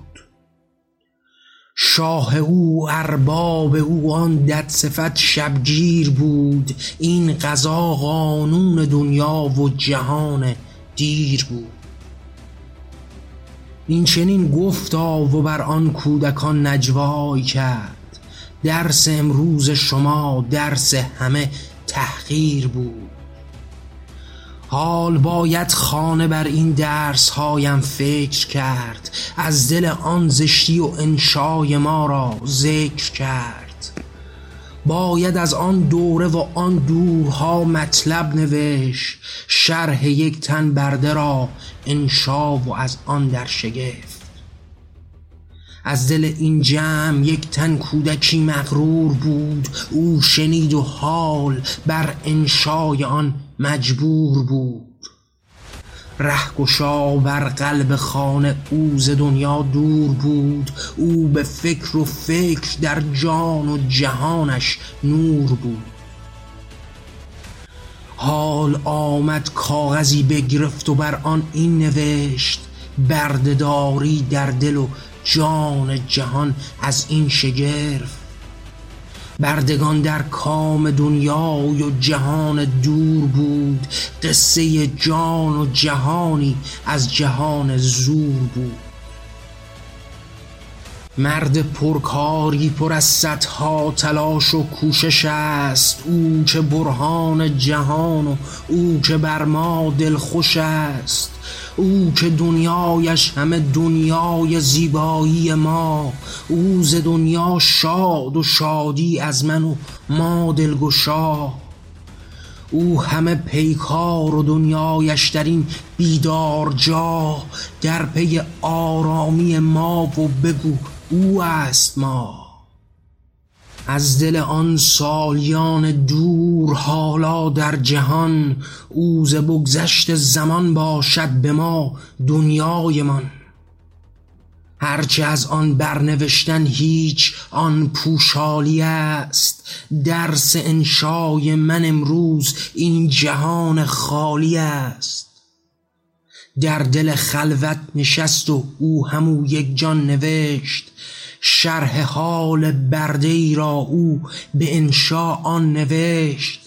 شاه او ارباب او آن دد صفت شبگیر بود. این قضا قانون دنیا و جهان دیر بود. این چنین گفتا و بر آن کودکان نجوای کرد. درس امروز شما درس همه تحقیر بود. حال باید خانه بر این درس هایم فکر کرد. از دل آن زشتی و انشای ما را ذکر کرد. باید از آن دوره و آن دورها مطلب نوشت. شرح یک تن برده را انشا و از آن در شگفت. از دل این جمع یک تن کودکی مغرور بود. او شنید و حال بر انشای آن مجبور بود. رهگشا بر قلب خانه او ز دنیا دور بود. او به فکر و فکر در جان و جهانش نور بود. حال آمد کاغذی بگرفت و بر آن این نوشت بردهداری در دل و جان جهان از این شگرف. بردگان در کام دنیای و جهان دور بود قصه جان و جهانی از جهان زور بود. مرد پرکاری پر از صدها تلاش و کوشش است او که برهان جهان و او که بر ما دلخوش است. او که دنیایش همه دنیای زیبایی ما او ز دنیا شاد و شادی از من و ما دلگشا. او همه پیکار و دنیایش در این بیدار جا در پی آرامی ما و بگو او است ما. از دل آن سالیان دور حالا در جهان او بگذشت زمان باشد به ما دنیایمان هرچه از آن برنوشتن هیچ آن پوشالی است. درس انشای من امروز این جهان خالی است. در دل خلوت نشست و او همو یک جان نوشت. شرح حال برده ای را او به انشا آن نوشت.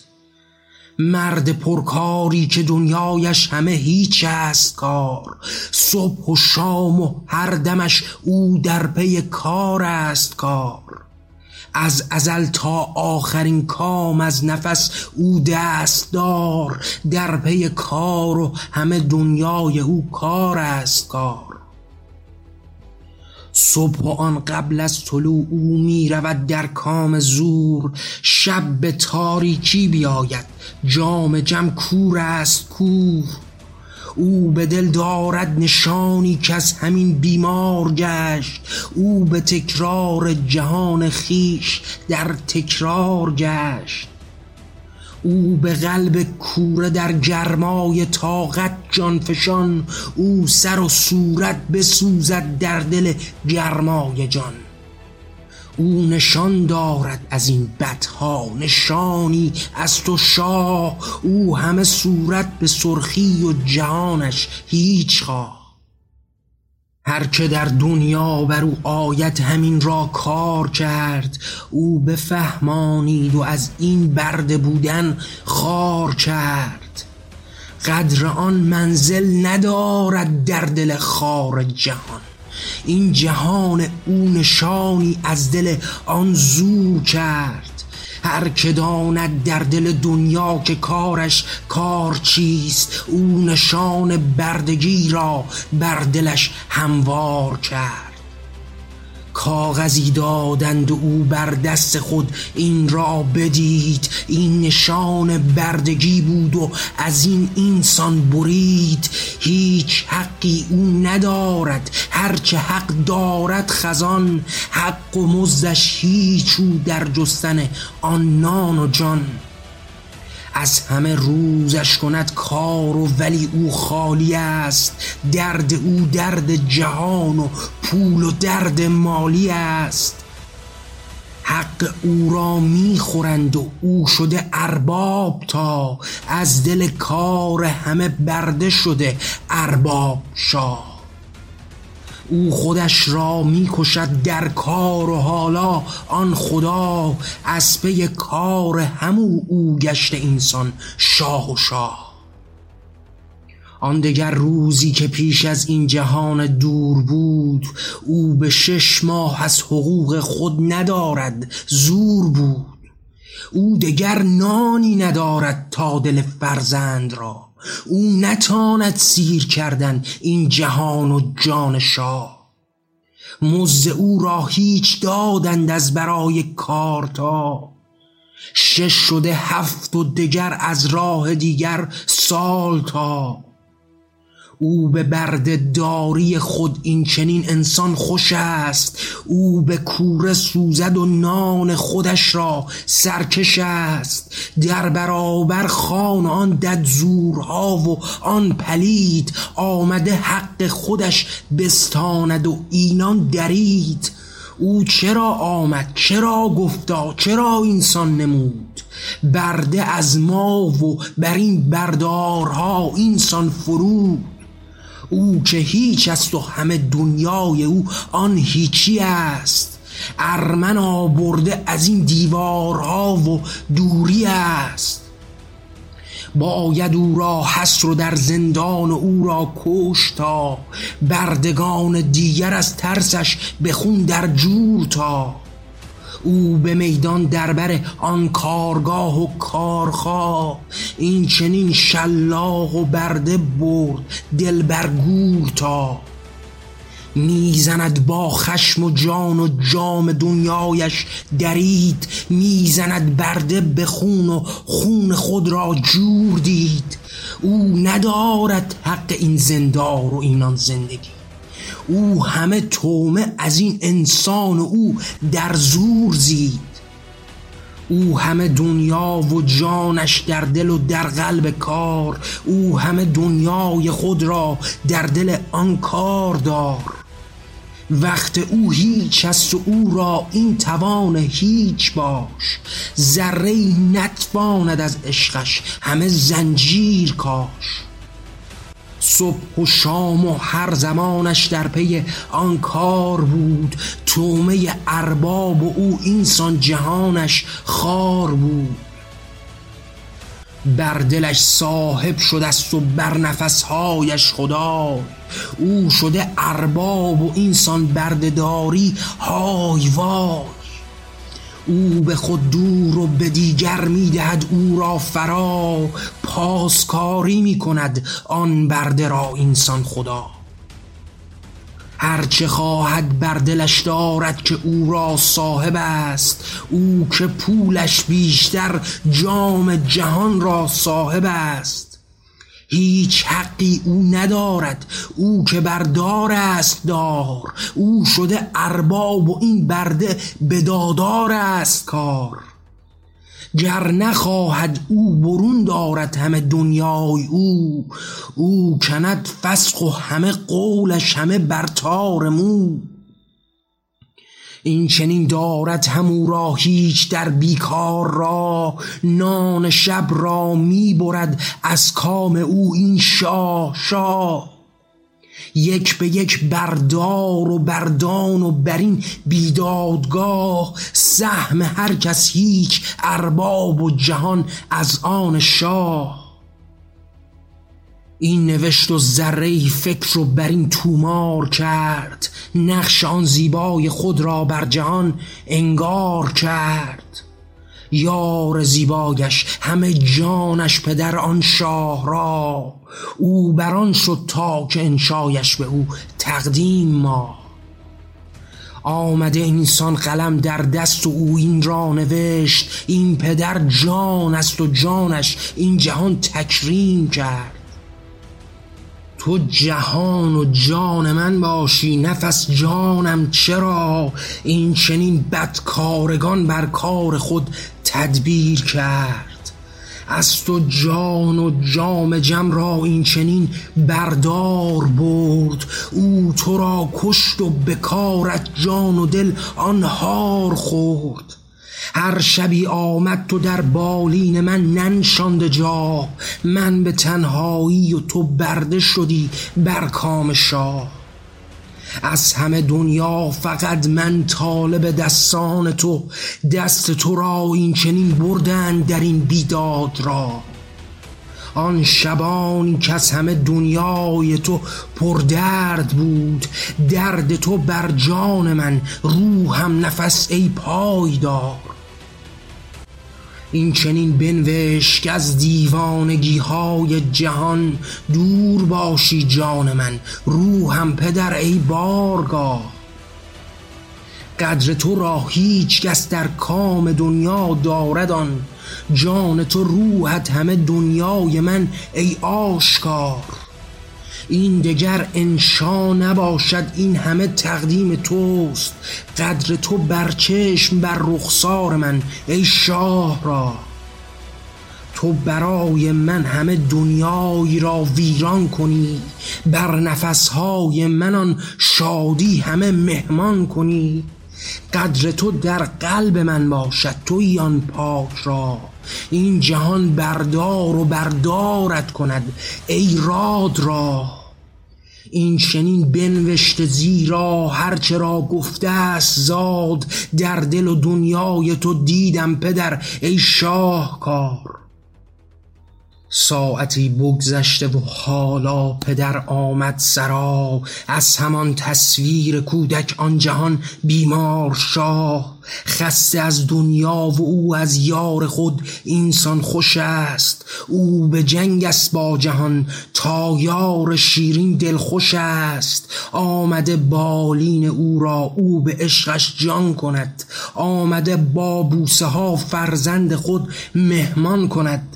مرد پرکاری که دنیایش همه هیچ است کار صبح و شام و هر دمش او در پی کار است کار. از ازل تا آخرین کام از نفس او دستدار در پی کار و همه دنیای او کار است کار. صبح آن قبل از طلوع او می رود در کام زور. شب به تاریکی بیاید. جام جم کور است کور. او به دل دارد نشانی که از همین بیمار گشت. او به تکرار جهان خیش در تکرار گشت. او به قلب کوره در گرمای طاقت جانفشان او سر و صورت بسوزد در دل گرمای جان. او نشان دارد از این بدها نشانی از تو شاه. او همه صورت به سرخی و جهانش هیچ خواه. هر که در دنیا بر او آید همین را کار کرد او بفهمانید و از این برده بودن خار کرد. قدر آن منزل ندارد در دل خار جهان. این جهان او نشانی از دل آن زور کرد. هر که داند در دل دنیا که کارش کار چیست او نشان بردگی را بر دلش هموار کرد. کاغذی دادند و او بر دست خود این را بدید. این نشان بردگی بود و از این اینسان برید. هیچ حقی او ندارد. هرچه حق دارد خزان. حق و مزدش هیچ او در جستن آن نان و جان. از همه روزش کند کار و ولی او خالی است. درد او درد جهان و پول و درد مالی است. حق او را می‌خورند و او شده ارباب تا از دل کار همه برده شده ارباب شاه. او خودش را می‌کشد در کار و حالا. آن خدا از پی کار همو او گشته اینسان شاه و شاه. آن دگر روزی که پیش از این جهان دور بود او به شش ماه از حقوق خود ندارد زور بود. او دگر نانی ندارد تا دل فرزند را. او نتاند سیر کردن این جهان و جان شاه. مزد او را هیچ دادند از برای کارتا شش شده هفت و دگر از راه دیگر سال تا. او به برده داری خود این چنین انسان خوش است. او به کوره سوزد و نان خودش را سرکش است. در برابر خان آن دد زورها و آن پلید آمده حق خودش بستاند و اینان درید. او چرا آمد؟ چرا گفتا؟ چرا اینسان نمود؟ برده از ما و بر این بردارها اینسان فرود. او که هیچ است و همه دنیای او آن هیچی است. ارمن آبرده از این دیوارها و دوری است. باید او را حسر و در زندان او را کشتا بردگان دیگر از ترسش به خون در جور تا. او به میدان دربر آن کارگاه و کارخواه. این چنین شلاق و برده برد دل بر گور تا. می‌زند با خشم و جان و جام دنیایش درید. می‌زند برده به خون و خون خود را جور دید. او ندارد حق این زندار و اینان زندگی. او همه تومه از این انسان او در زور زید. او همه دنیا و جانش در دل و در قلب کار. او همه دنیای خود را در دل آن کار دار. وقت او هیچ است و او را این توان هیچ باش. ذره نتواند از عشقش همه زنجیر کاش. صبح و شام و هر زمانش در پی آن کار بود. تومه ارباب و او اینسان جهانش خار بود. بر دلش صاحب شده است و بر نفسهایش خدا. او شده ارباب و اینسان بردهداری های وای او به خود دور و به دیگر می‌دهد او را فرا پاسکاری می‌کند آن برده را اینسان خدا. هرچه خواهد بر دلش دارد که او را صاحب است او که پولش بیشتر جام جهان را صاحب است. هیچ حقی او ندارد. او که بردار است دار. او شده ارباب و این برده بدادار است کار. گر نخواهد او برون دارد همه دنیای او او کند فسخ و همه قولش همه برتار مو. این چنین دارد همو را هیچ در بیکار را نان شب را می برد از کام او این شاه شاه. یک به یک بردار و بردان و بر این بیدادگاه سهم هر کس هیچ ارباب و جهان از آن شاه. این نوشت و ذره فکر رو بر این تومار کرد. نقش آن زیبای خود را بر جهان انگار کرد. یار زیبایش همه جانش پدر آن شاه را. او بران شد تا که انشایش به او تقدیم ما آمده اینسان قلم در دست و او این را نوشت. این پدر جان است و جانش این جهان تکریم کرد. تو جهان و جان من باشی. نفس جانم چرا؟ این چنین بدکارگان بر کار خود تدبیر کرد. از تو جان و جام جم را این چنین بردار برد. او تو را کشت و بکارت جان و دل آنهار خورد. هر شبی آمد تو در بالین من ننشاند جا. من به تنهایی و تو برده شدی بر کام شاه. از همه دنیا فقط من طالب دستان تو دست تو را این چنین بردن در این بیداد را. آن شبانی که از همه دنیای تو پردرد بود درد تو بر جان من روحم نفس ای پایدار. این چنین بنوش که از دیوانگی های جهان دور باشی جان من روحم پدر ای بارگاه قدر تو را هیچ کس در کام دنیا دارد آن جان تو روحت همه دنیای من ای آشکار. این دگر انشا نباشد این همه تقدیم توست. قدر تو بر چشم بر رخسار من ای شاه را. تو برای من همه دنیایی را ویران کنی بر نفسهای من آن شادی همه مهمان کنی. قدر تو در قلب من باشد توی آن پاک را. این جهان بردار و بردارت کند ای راد را. این چنین بنوشته زیرا هرچه را گفته است زاد در دل و دنیای تو دیدم پدر ای شاهکار. ساعتی بگذشته و حالا پدر آمد سرا. از همان تصویر کودک آن جهان بیمار شاه. خسته از دنیا و او از یار خود اینسان خوش است. او به جنگ است با جهان تا یار شیرین دل خوش است. آمده بالین او را او به عشقش جان کند. آمده با بوسه ها فرزند خود مهمان کند.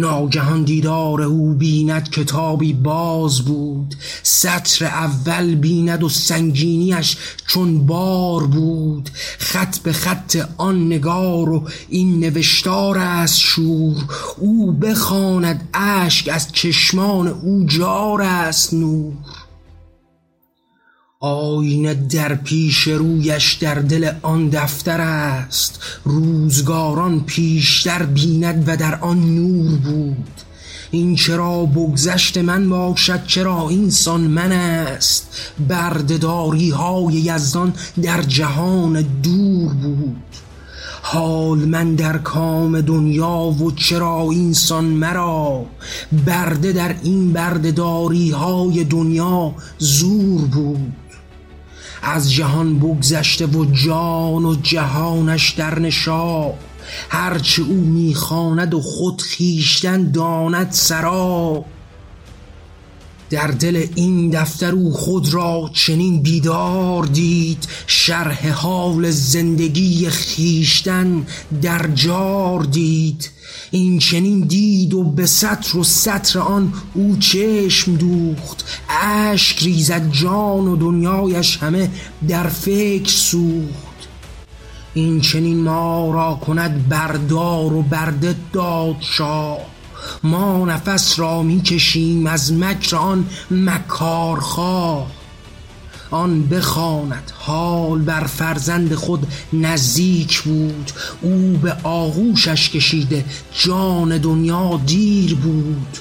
ناگهان دیدار او بیند کتابی باز بود. سطر اول بیند و سنگینیش چون بار بود. خط به خط آن نگار و این نوشتار است شور. او بخواند اشک از چشمان او جار است نور. آینه در پیش رویش در دل آن دفتر است. روزگاران پیشتر بیند و در آن نور بود. این چرا بگذشت من باشد چرا اینسان من است. بردهداری های یزدان در جهان دور بود. حال من در کام دنیا و چرا اینسان مرا؟ برده در این بردهداری های دنیا زور بود. از جهان بگذشته و جان و جهانش در نشا. هرچه او می‌خواند و خود خیشتن داند سرا. در دل این دفتر او خود را چنین بیدار دید شرح حال زندگی خیشتن در جار دید. این چنین دید و به سطر و سطر آن او چشم دوخت. اشک ریزد جان و دنیایش همه در فکر سوخت. این چنین ما را کند بردار و برده داد شاه ما نفس را می کشیم از مکر آن مکارخواه. آن بخواند حال بر فرزند خود نزدیک بود. او به آغوشش کشیده جان دنیا دیر بود.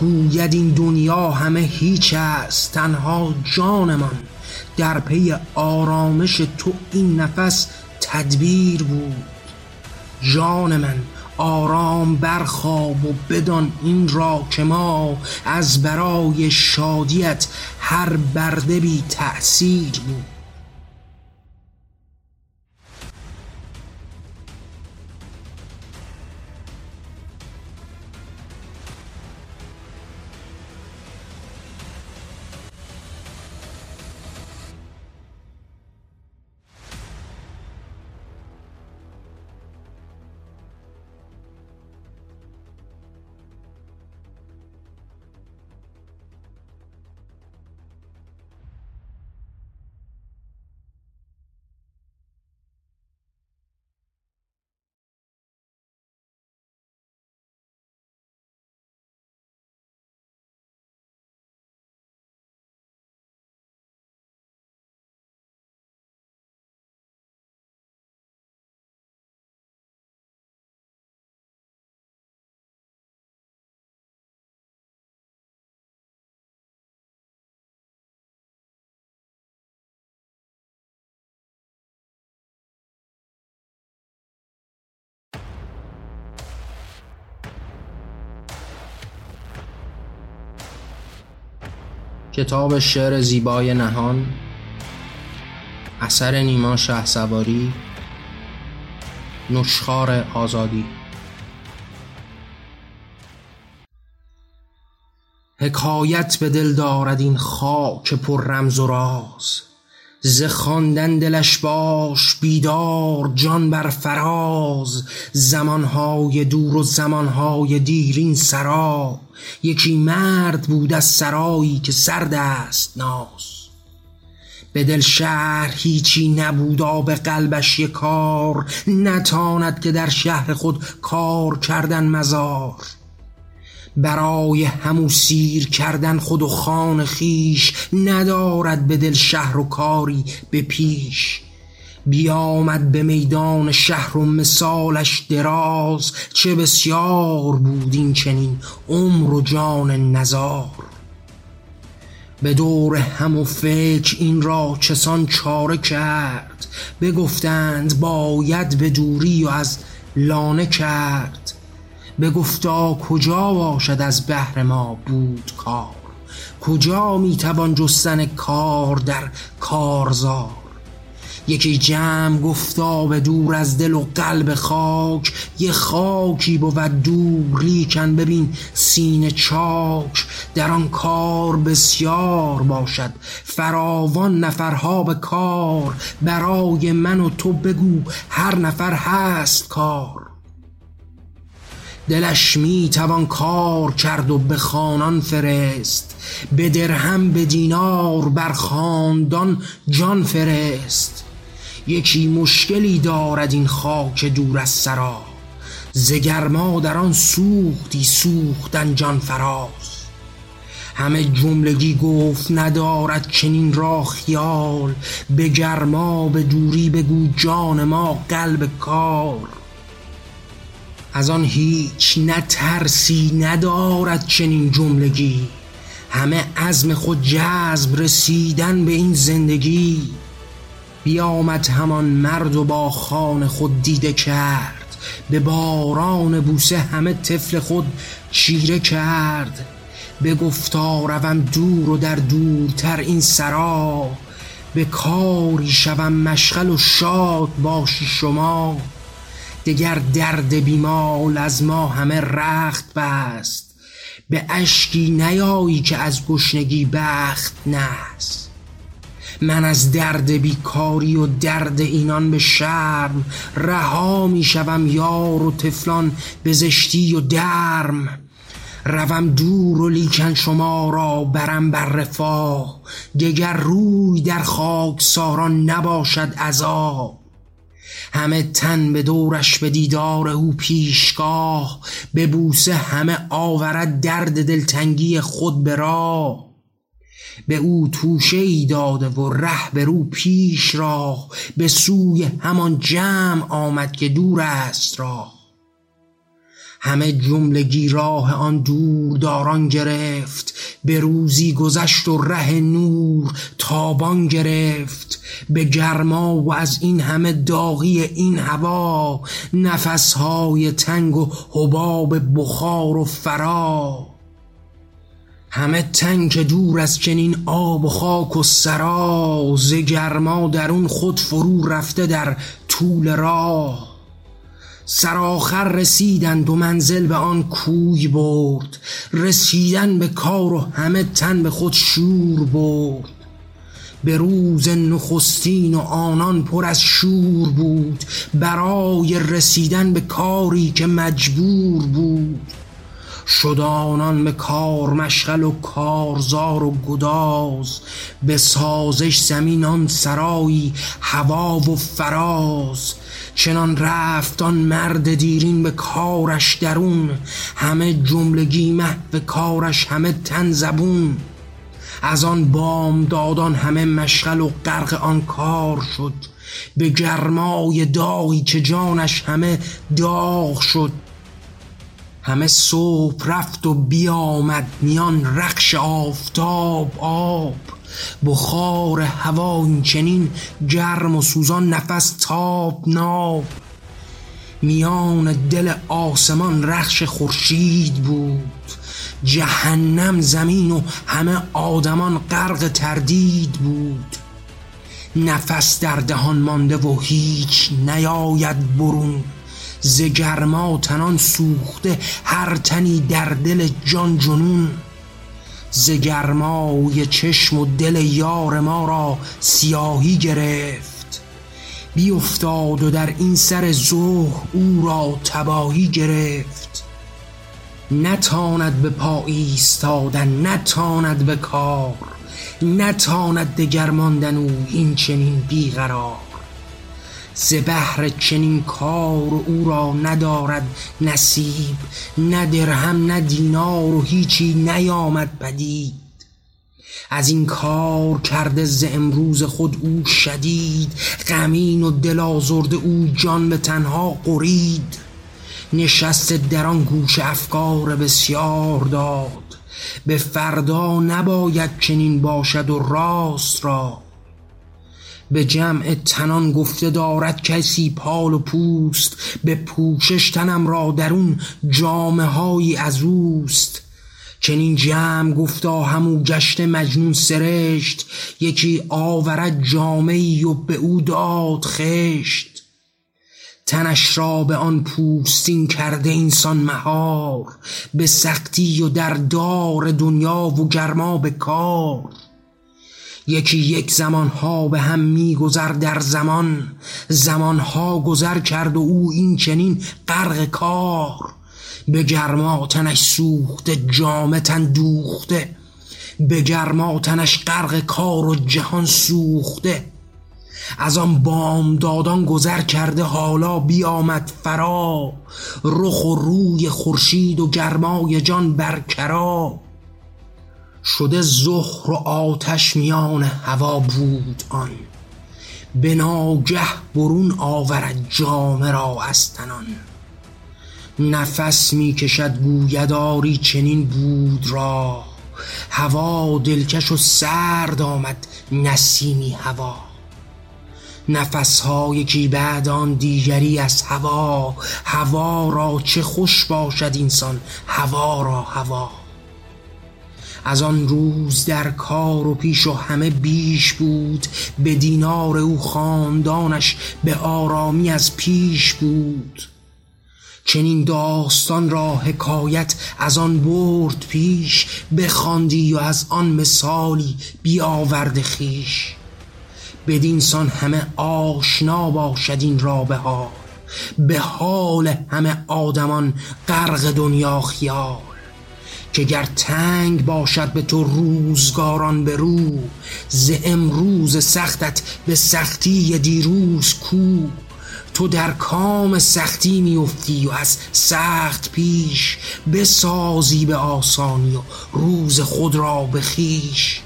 گوید این دنیا همه هیچ است تنها جانمان. در پی آرامش تو این نفس تدبیر بود. جان من آرام برخواب و بدان این را که ما از برای شادیت هر برده بی تأثیر بود کتاب شعر زیبای نهان اثر نیما شه سواری نشخار آزادی. حکایت به دل دارد این خاک پر رمز و راز. ز خواندن دلش باش بیدار جان بر فراز. زمانهای دور و زمانهای دیرین سرا. یکی مرد بود از سرایی که سرد است ناز. به دل شهر هیچی نبود به قلبش یک کار. نتاند که در شهر خود کار کردن مزار. برای همو سیر کردن خود و خان خیش ندارد به دل شهر و کاری به پیش. بیامد به میدان شهر و مثالش دراز چه بسیار بود این چنین عمر و جان نزار. به دور هم و فکر این را چسان چاره کرد بگفتند باید به دوری و از لانه کرد. بگفتا کجا باشد از بهر ما بود کار کجا می‌توان جستن کار در کارزار؟ یکی جمع گفتا به دور از دل و قلب خاک یه خاکی بود دور لیکن ببین سینه چاک در آن کار بسیار باشد. فراوان نفرها به کار برای من و تو بگو هر نفر هست کار. دلش می توان کار کرد و به خانان فرست به درهم به دینار بر خاندان جان فرست. یکی مشکلی دارد این خاک دور از سرا زگرما در آن سوختی سوختن جان فراز. همه جملگی گفت ندارد چنین را خیال به گرما به دوری بگو جان ما قلب کار. از آن هیچ نه ترسی ندارد چنین جملگی. همه عزم خود جذب رسیدن به این زندگی. بیامد همان مرد و با خان خود دیده کرد. به باران بوسه همه طفل خود چیره کرد. به گفتا روم دور و در دورتر این سرا. به کاری شوم مشغل و شاد باشی شما. دگر درد بیمال از ما همه رخت بست. به اشکی نیایی که از گشنگی بخت نست. من از درد بیکاری و درد اینان به شرم رها می شوم یار و تفلان به زشتی و درم. روم دور و لیکن شما را برم بر رفاه. دگر روی در خاک ساران نباشد عذاب. همه تن به دورش به دیدار او پیشگاه به بوسه همه آورد درد دلتنگی خود به راه. به او توشه ای داده و ره به رو پیش راه به سوی همان جمع آمد که دور است راه. همه جملگی راه آن دور داران گرفت به روزی گذشت و ره نور تابان گرفت. به گرما و از این همه داغی این هوا نفسهای تنگ و حباب بخار و فرا. همه تنگ دور از چنین آب و خاک و سرا ز گرما درون خود فرو رفته در طول راه. سرآخر رسیدند و منزل به آن کوی برد. رسیدن به کار و همه تن به خود شور برد. به روز نخستین و آنان پر از شور بود. برای رسیدن به کاری که مجبور بود. شد آنان به کار مشغل و کارزار و گداز. به سازش زمین آن سرایی هوا و فراز. چنان رفت آن مرد دیرین به کارش درون همه جملگی محو کارش همه تن زبون. از آن بام دادان همه مشغل و غرق آن کار شد به گرمای داغی که جانش همه داغ شد. همه صبح رفت و بیامد میان رخش آفتاب آب. بخار هوا این چنین گرم و سوزان نفس تاب ناب. میان دل آسمان رخش خورشید بود. جهنم زمین و همه آدمان غرق تردید بود. نفس در دهان مانده و هیچ نیاید برون. ز گرما تنان سوخته هر تنی در دل جان جنون. ز گرمای چشم و دل یار ما را سیاهی گرفت. بیافتاد و در این سر ظهر او را تباهی گرفت. نتاند به پا ایستادن نتاند به کار نتاند دگر ماندن او این چنین بیقرار. ز چنین کار او را ندارد نصیب نه درهم نه دینار و هیچی نیامد پدید. از این کار کرده ز امروز خود او شدید غمین و دل آزرده او جان به تنها قرید. نشسته در آن گوشه افکار بسیار داد به فردا نباید چنین باشد و راست را به جمع تنان گفته دارد کسی پال و پوست به پوشش تنم را درون جامه هایی از اوست. چنین جمع گفتا همو گشت مجنون سرشت یکی آورد جامه ای و به او داد خشت. تنش را به آن پوستین کرده اینسان مهار به سختی و در دار دنیا و گرما به کار. یکی یک زمانها به هم میگذر در زمان زمانها گذر کرد و او این چنین غرق کار. به گرما تنش سوخته جامه تن دوخته. به گرما تنش غرق کار و جهان سوخته. از آن بامدادان گذر کرده حالا بیامد فرا. رخ و روی خورشید و گرمای جان برکرا. شده زهر و آتش میان هوا بود آن. به ناگه برون آورد جامه را از تنان. نفس می کشد گویداری چنین بود را. هوا دلکش و سرد آمد نسیمی هوا. نفس ها یکی بعد آن دیگری از هوا. هوا را چه خوش باشد اینسان هوا را هوا. از آن روز در کار و پیش و همه بیش بود به دینار او خاندانش به آرامی از پیش بود. چنین داستان را حکایت از آن برد پیش بخواندی و از آن مثالی بیاورد خویش. بدینسان همه آشنا باشد این را به حال به حال همه آدمان غرق دنیا خیال. که گر تنگ باشد به تو روزگاران به رو ز امروز سختت به سختی دیروز کو. تو در کام سختی میافتی و از سخت پیش بسازی به آسانی و روز خود را به خویش.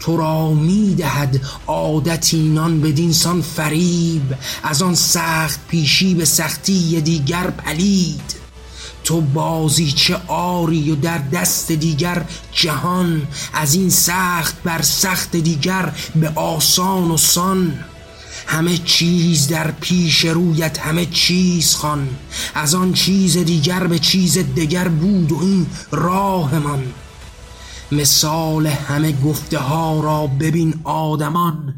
تو را می‌دهد عادت اینان بدینسان فریب از آن سخت پیشی به سختی دیگر پلید. تو بازی چه آری و در دست دیگر جهان از این سخت بر سخت دیگر به آسان و سان. همه چیز در پیش رویت همه چیز خوان. از آن چیز دیگر به چیز دیگر بود و این راهمان مثال همه گفته ها را ببین آدمان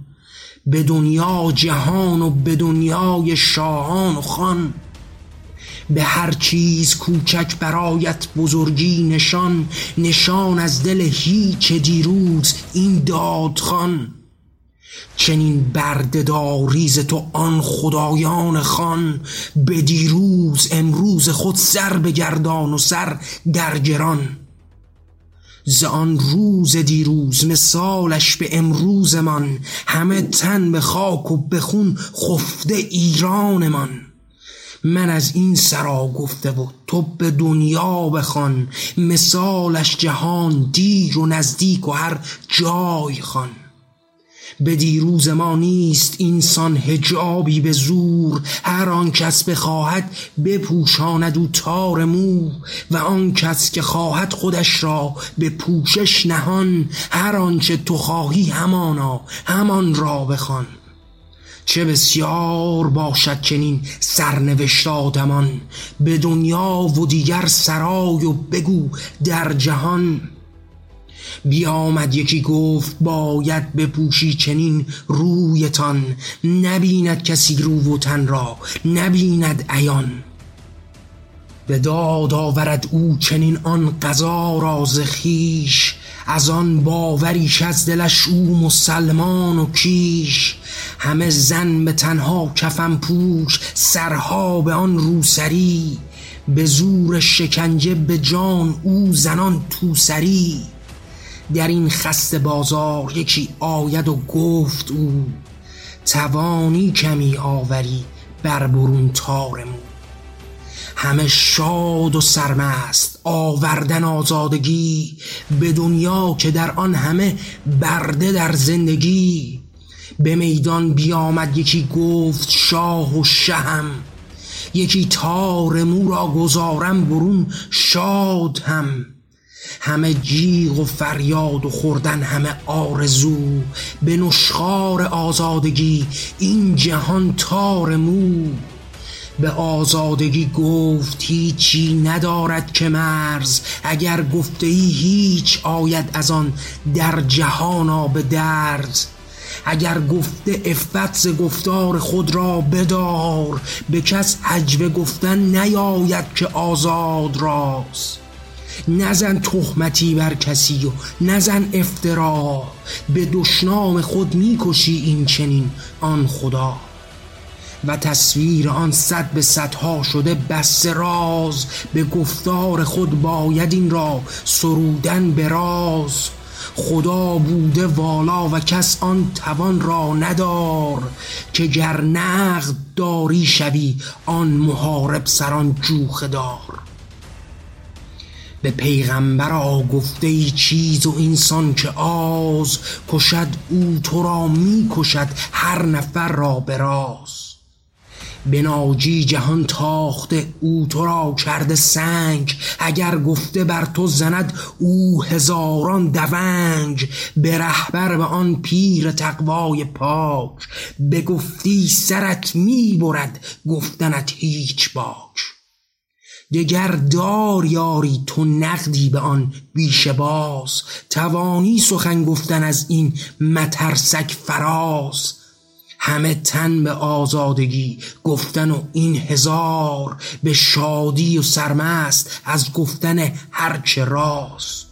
به دنیا جهان و به دنیای شاهان و خان به هر چیز کوچک برایت بزرگی نشان نشان از دل هیچ دیروز این دادخان چنین بردهداریز تو آن خدایان خان به دیروز امروز خود سر بگردان و سر در گران ز آن روز دیروز مثالش به امروزمان همه تن به خاک و به خون خفته ایرانمان. من از این سرا گفته و تو به دنیا بخوان مثالش جهان دیر و نزدیک و هر جای خوان. به دیروز ما نیست اینسان حجابی به زور هر آن کس بخواهد بپوشاند او تار مو و آن کس که خواهد خودش را به پوشش نهان هر آنچه تو خواهی همانا همان را بخوان. چه بسیار باشد چنین سرنوشت آدمان به دنیا و دیگر سرای و بگو در جهان. بیامد یکی گفت باید بپوشی چنین رویتان نبیند کسی رو و تن را نبیند عیان. به داد آورد او چنین آن قضا را ز از آن باوریش از دلش او مسلمان و کیش. همه زن به تنها کفن پوش سرها به آن روسری. به زور شکنجه به جان او زنان توسری. در این خسته بازار یکی آید و گفت او توانی کمی آوری بر برون تار همه شاد و سرمست آوردن آزادگی به دنیا که در آن همه برده در زندگی. به میدان بیامد یکی گفت شاه و شهم یکی تار مو را گذارم برون شاد هم. همه جیغ و فریاد و خوردن همه آرزو به نشخار آزادگی این جهان تار مو. به آزادگی گفت هیچی ندارد که مرز. اگر گفته ای هیچ آید از آن در جهانا به درز اگر گفته افت ز گفتار خود را بدار به کس عجوه گفتن نیاید که آزاد راست. نزن تهمتی بر کسی و نزن افترا. به دشنام خود می‌کشی این چنین آن خدا. و تصویر آن صد به صدها شده بس راز. به گفتار خود باید این را سرودن به راز. خدا بوده والا و کس آن توان را ندار. که گر نقد داری شوی آن محارب سران جوخه دار. به پیغمبرا گفته ای چیز و اینسان که آز. کشد او تو را می کشد هر نفر را به راز. به ناجی جهان تاخته او تو را کرده سنگ. اگر گفته بر تو زند او هزاران دونگ. به رهبر به آن پیر تقوای پاک. به گفتی سرت می برد گفتنت هیچ باک. دگر دار یاری تو نقدی به آن بیشه باز. توانی سخن گفتن از این مترسک فراز. همه تن به آزادگی گفتن و این هزار به شادی و سرمست از گفتن هرچه راست.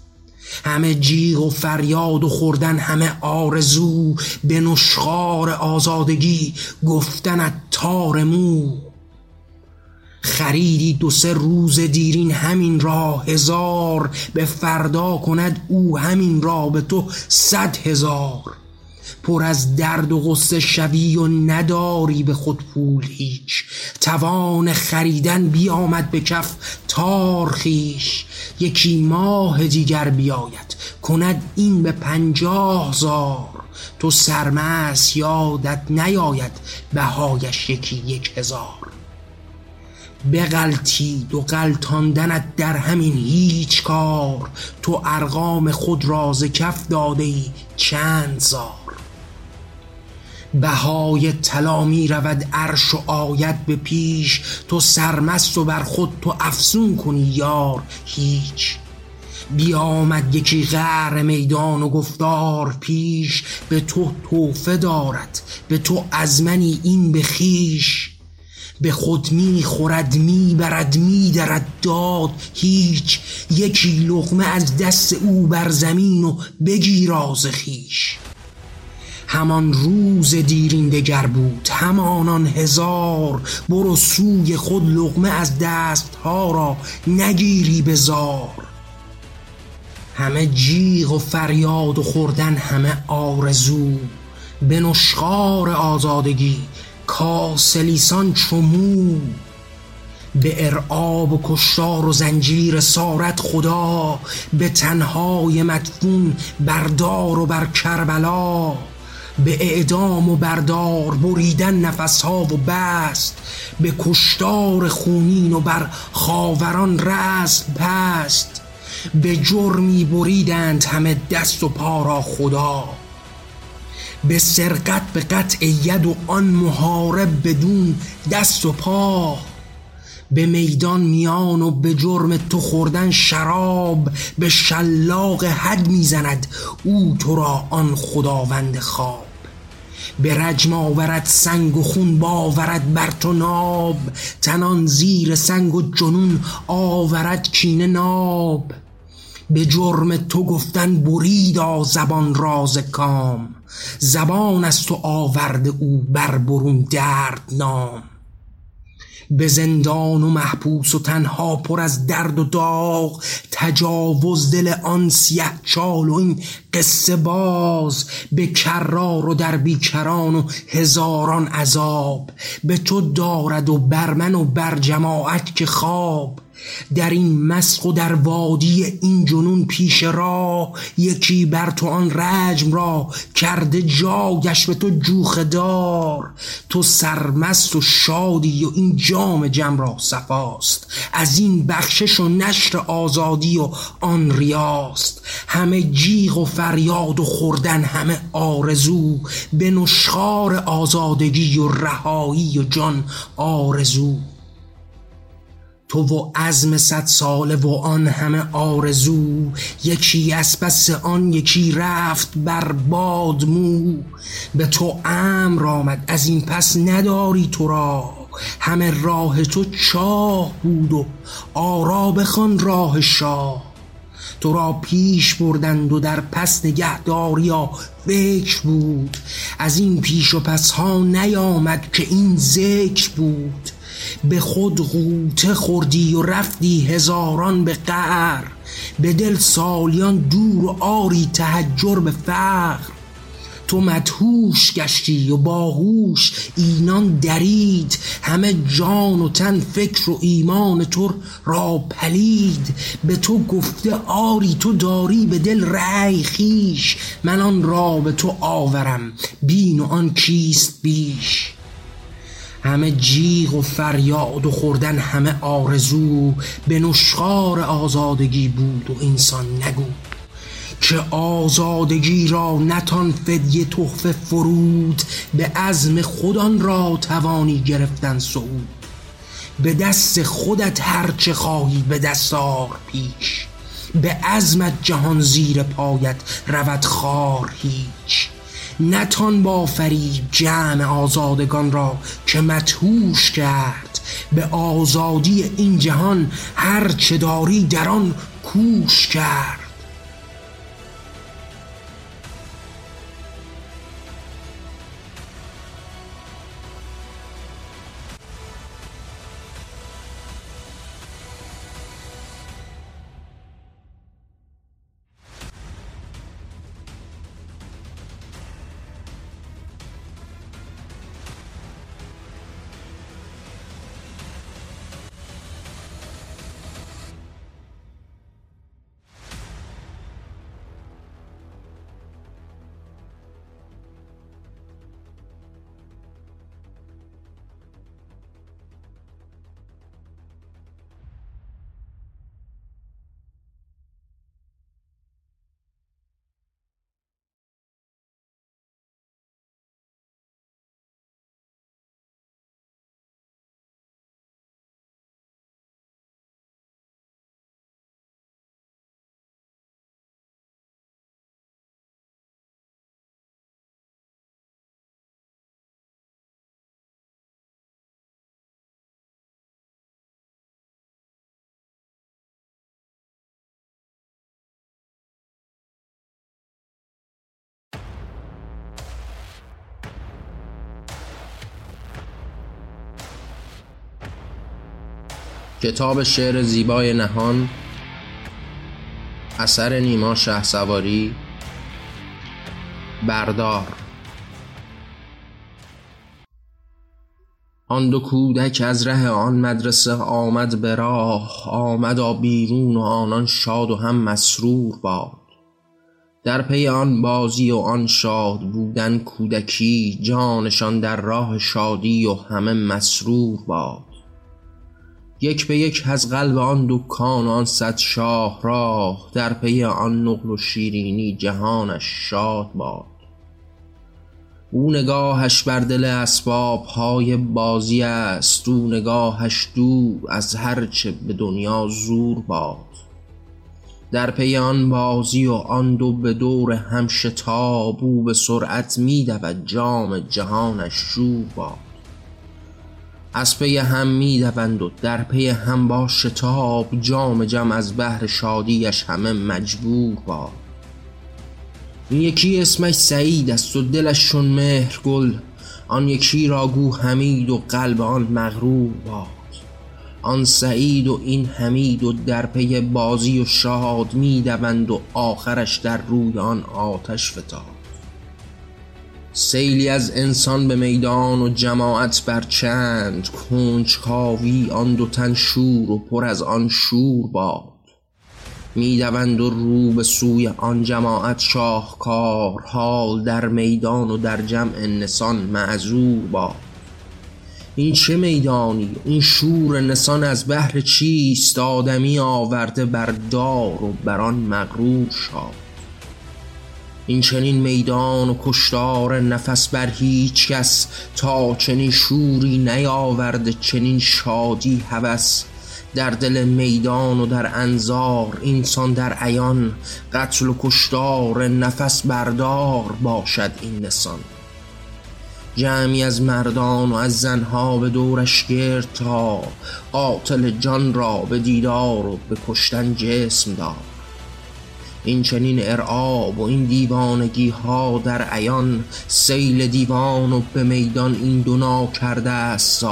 همه جیغ و فریاد و خوردن همه آرزو به نشخار آزادگی گفتنت تار مو. خریدی دو سه روز دیرین همین را هزار به فردا کند او همین را به تو صد هزار. پر از درد و غصه شوی و نداری به خود پول هیچ. توان خریدن بیامد به کف تارخیش یکی ماه دیگر بیاید. کند این به پنجاه زار تو سرمس یادت نیاید بهایش یکی یک هزار. بغلطید و غلطاندنت در همین هیچ کار. تو ارقام خود را ز کف داده ای چند زار. بهای طلا می رود عرش و آید به پیش. تو سرمست و بر خود تو افسون کنی یار هیچ. بیامد یکی غر میدان و گفتار پیش. به تو توفه دارد به تو از منی این به خیش به خود می خورد می برد می درد داد هیچ. یکی لقمه از دست او بر زمین و بگیر از خیش همان روز دیرین دگر بود. همانان هزار برو سوی خود لقمه از دست ها را نگیری به همه جیغ و فریاد و خوردن همه آرزو. به نشخار آزادگی کاسلیسان چمو به ارعاب و کشتار و زنجیر سارت خدا. به تنهای مدفون بردار و بر کربلا. به اعدام و بردار بریدن نفسها و بست به کشتار خونین و بر خاوران رست پست. به جرمی بریدند همه دست و پا را خدا. به سرقت به قطع ید و آن محارب بدون دست و پا. به میدان میان و به جرم تو خوردن شراب به شلاق حد می‌زند او تو را آن خداوند خواب. به رجم آورد سنگ و خون باورد بر تو ناب. تنان زیر سنگ و جنون آورد کینه ناب. به جرم تو گفتن بریدا زبان راز کام. زبان از تو آورده او بر برون درد نام به زندان و محبوس و تنها پر از درد و داغ تجاوز دل آن سیه چال و این قصه باز به کرار و در بیکران و هزاران عذاب. به تو دارد و بر من و بر جماعت که خواب. در این مسخ و در وادی این جنون پیش راه یکی بر تو آن رجم را کرده جاگش به تو جوخه دار. تو سرمست و شادی و این جام جم را صفاست. از این بخشش و نشر آزادی و آن ریاست. همه جیغ و فریاد و خوردن همه آرزو. به نشخار آزادگی و رهایی و جان آرزو. تو و عزم صد ساله و آن همه آرزو یکی از پس آن یکی رفت بر باد مو. به تو امر آمد از این پس نداری تو را. همه راه تو چاه بود و آرا بخوان راه شاه. تو را پیش بردند و در پس نگهداری یا فکر بود. از این پیش و پس ها نیامد که این ذکر بود. به خود غوطه خوردی و رفتی هزاران به قهر به دل سالیان دور و آری تهجر به فقر. تو مدهوش گشتی و باهوش اینان درید. همه جان و تن فکر و ایمان تو را پلید. به تو گفته آری تو داری به دل رأی خیش من آن را به تو آورم بین و آن کیست بیش؟ همه جیغ و فریاد و خوردن همه آرزو به نشخار آزادگی بود و انسان نگو. که آزادگی را نتان فدیه تحفه فرود به عزم خودان را توانی گرفتن سعود به دست خودت هرچه خواهی به دستار پیش. به عزمت جهان زیر پایت رود خار هیچ. نتان با فریب جمع آزادگان را که مدهوش کرد. به آزادی این جهان هر چه داری در آن کوش کرد. کتاب شعر زیبای نهان اثر نیما شه سواری بردار. آن دو کودک از ره آن مدرسه آمد به راه آمد بیرون و آنان شاد و هم مسرور باد. در پی آن بازی و آن شاد بودن کودکی جانشان در راه شادی و همه مسرور باد. یک به یک از قلب آن دکان آن صد شاه راه در پی آن نقل و شیرینی جهانش شاد باد. او نگاهش بر دل اسباب های بازی است او نگاهش دور از هرچه به دنیا زور باد. در پی آن بازی و آن دو به دور هم شتاب او به سرعت می دود جام جهانش شور باد. از پی هم می دوند و در پی هم با شتاب جام جم از بهر شادیش همه مجبور باد این یکی اسمش سعید است و دلش چون مهر گل. آن یکی را گو حمید و قلب آن مغرور باد. آن سعید و این حمید و در پی بازی و شاد می دوند و آخرش در روی آن آتش فتاد. سیلی از انسان به میدان و جماعت بر چند کنجکاوی آن دو تن شور و پر از آن شور باد. می دوند و رو به سوی آن جماعت شاهکار حال در میدان و در جمع نسان معذور باد. این چه میدانی؟ این شور نسان از بهر چیست؟ آدمی آورده بر دار و بر آن مغرور شاد. این چنین میدان و کشتار نفس بر هیچ کس تا چنین شوری نیاورده چنین شادی هوس. در دل میدان و در انظار اینسان در عیان قتل و کشتار نفس بردار باشد این نسان. جمعی از مردان و از زنها به دورش گرد تا قاتل جان را به دیدار و به کشتن جسم دار. این چنین ارعاب و این دیوانگی ها در عیان سیل دیوان و به میدان این دونا کرده است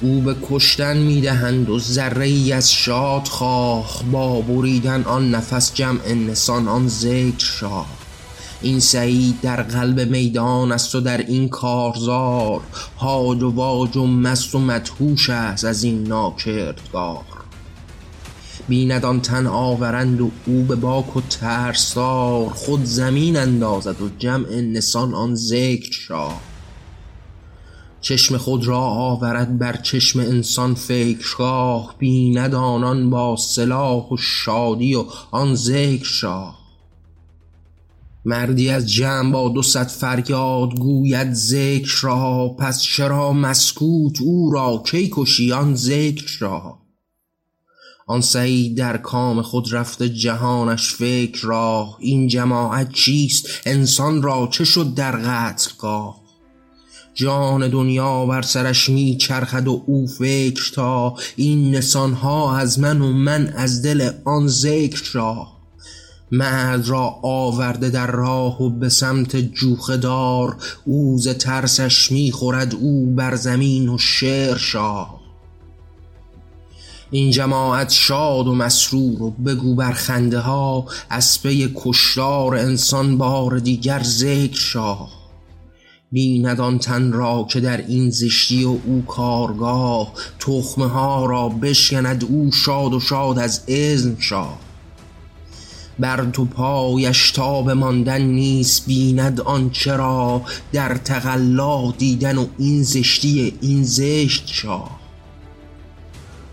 او به کشتن می‌دهند و ذره ای از شاد خواه با بریدن آن نفس جمع نسان آن ذکر شاه این سعید در قلب میدان است و در این کارزار هاج و واج و مست و مدهوش است از این ناکردگار. بیند آن تن آورند و او به باک و ترسار خود زمین اندازد و جمع نسان آن ذکر شاه. چشم خود را آورد بر چشم انسان فکرگاه بیند با سلاح و شادی و آن ذکر شاه. مردی از جمع با دو صد فریاد گوید ذکر را پس چرا مسکوت او را؟ کی کشی آن ذکر را؟ آن سعید در کام خود رفته جهانش فکر را این جماعت چیست؟ انسان را چه شد در قتلگاه جان دنیا بر سرش می چرخد و او فکر تا این نسان ها از من و من از دل آن ذکر را. مرد را آورده در راه و به سمت جوخه دار او ز ترسش می خورد او بر زمین و شعر شاه این جماعت شاد و مسرور و بگو بر خنده ها از پی کشتار انسان بار دیگر ذکر شاه. بیند آن تن را که در این زشتی و او کارگاه تخمه ها را بشکند او شاد و شاد از اذن شاه. بر تو پایش تاب ماندن نیست بیند آنچه را در تقلا دیدن و این زشتی این زشت شاه.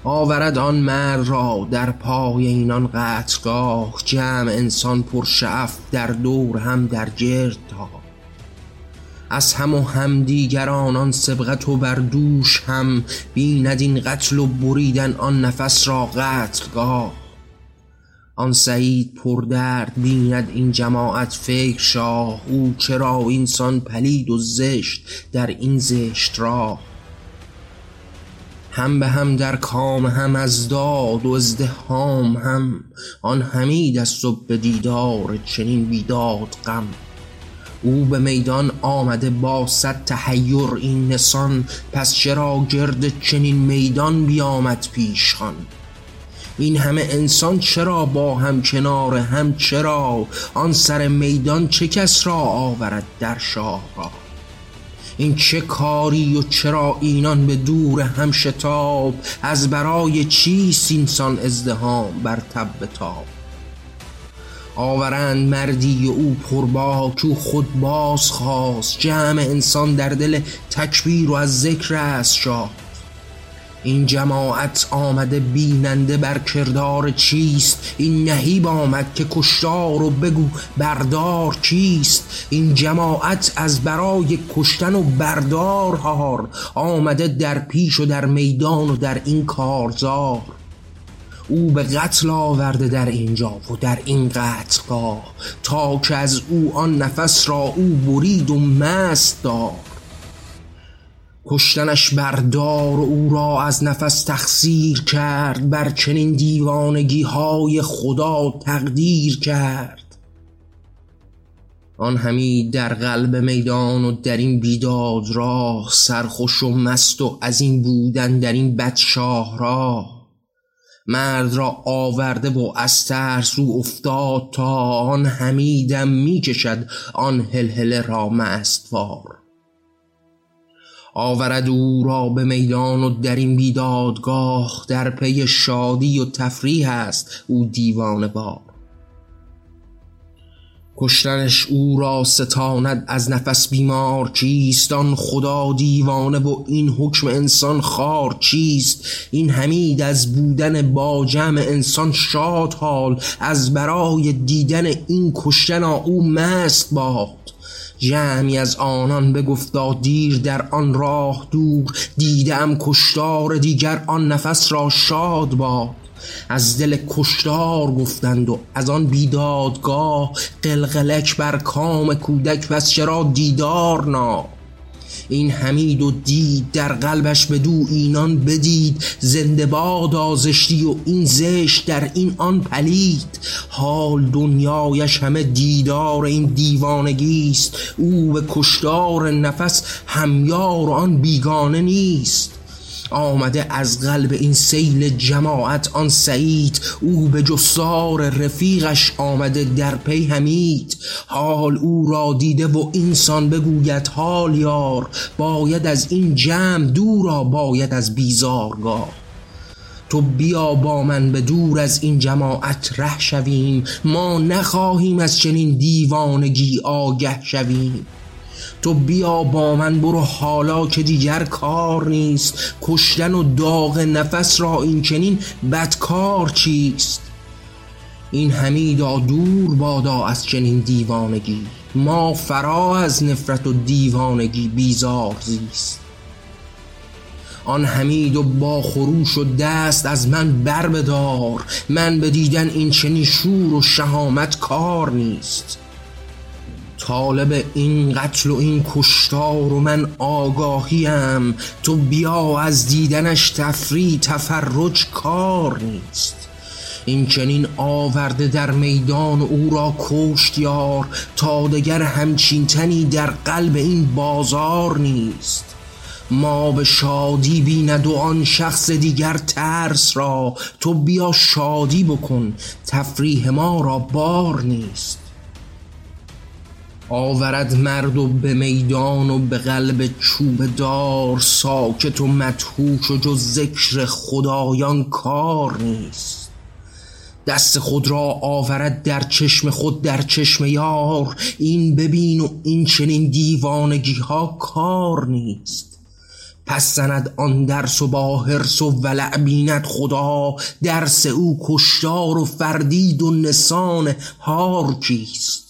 آورد آن مرد را در پای اینان قتلگاه جمع انسان پر شعف در دور هم در گرد تا. از هم و هم دیگران آن سبقت و بر دوش هم بیند این قتل و بریدن آن نفس را قتلگاه آن سعید پردرد بیند این جماعت فکر شاه او چرا اینسان پلید و زشت در این زشت راه؟ هم به هم در کام هم از داد و ازدهام هم. آن حمید و به دیدار چنین بیداد غم. او به میدان آمده با صد تحیر این نسان. پس چرا گرد چنین میدان بیامد پیش خان این همه انسان چرا با هم کنار هم چرا؟ آن سر میدان چه کس را آورد در شاه را؟ این چه کاری و چرا اینان به دور هم شتاب؟ از برای چیست اینسان ازدهام بر تب تاب آورند مردی و او پرباک او خود باز خواست. جمع انسان در دل تکبیر و از ذکر است شاه. این جماعت آمده بیننده بر کردار چیست؟ این نهیب آمد که کشتار و بگو بردار چیست؟ این جماعت از برای کشتن و بردار هار آمده در پیش و در میدان و در این کارزار. او به قتل آورده در اینجا و در این قتلگاه تا که از او آن نفس را او برید و مست دار کشتنش بردار او را از نفس تخسیر کرد بر چنین دیوانگی های خدا تقدیر کرد. آن همی در قلب میدان و در این بیداد راه سرخوش و مست و از این بودن در این بدشاه را مرد را آورده و از ترس او افتاد تا آن همیدم می‌کشد آن هلهله را مستوار. آورد او را به میدان و در این بیدادگاه در پی شادی و تفریح است او دیوانه بار کشتنش او را ستاند از نفس بیمار چیست؟ آن خدا دیوانه و این حکم انسان خار چیست؟ این حمید از بودن با جمع انسان شاد حال از برای دیدن این کشتن او مست باد. جمعی از آنان بگفتا دیر در آن راه دور. دیدم کشتار دیگر آن نفس را شاد باد. از دل کشتار گفتند و از آن بیدادگاه قلقلک بر کام کودک پس چرا دیدار نا این حمید و دید در قلبش بدو اینان بدید. زنده باد آزشتی و این زشت در این آن پلید. حال دنیایش همه دیدار این دیوانگیست. او به کشتار نفس همیار آن بیگانه نیست. آمده از قلب این سیل جماعت آن سعید او به جسار رفیقش آمده در پی همید حال او را دیده و اینسان بگوید حال یار باید از این جمع دورا باید از بیزارگاه. تو بیا با من به دور از این جماعت ره شویم ما نخواهیم از چنین دیوانگی آگه شویم. تو بیا با من برو حالا که دیگر کار نیست. کشتن و داغ نفس را این چنین بدکار چیست؟ این همیدا دور بادا از چنین دیوانگی. ما فرا از نفرت و دیوانگی بیزار زیست. آن حمید و با خروش و دست از من بر بدار. من به دیدن این چنین شور و شهامت کار نیست. طالب این قتل و این کشتار و من آگاهیم. تو بیا از دیدنش تفری تفرج کار نیست. این چنین آورده در میدان او را کشت یار تا دگر همچین تنی در قلب این بازار نیست. ما به شادی بیند و آن شخص دیگر ترس را. تو بیا شادی بکن تفریح ما را بار نیست. آورد مرد و به میدان و به قلب چوب دار ساکت و مدهوش و جز ذکر خدایان کار نیست. دست خود را آورد در چشم خود در چشم یار. این ببین و این چنین دیوانگی ها کار نیست. پس زند آن درس و با حرس و ولع بیند خدا. درس او کشتار و فردید و نسان هار چیست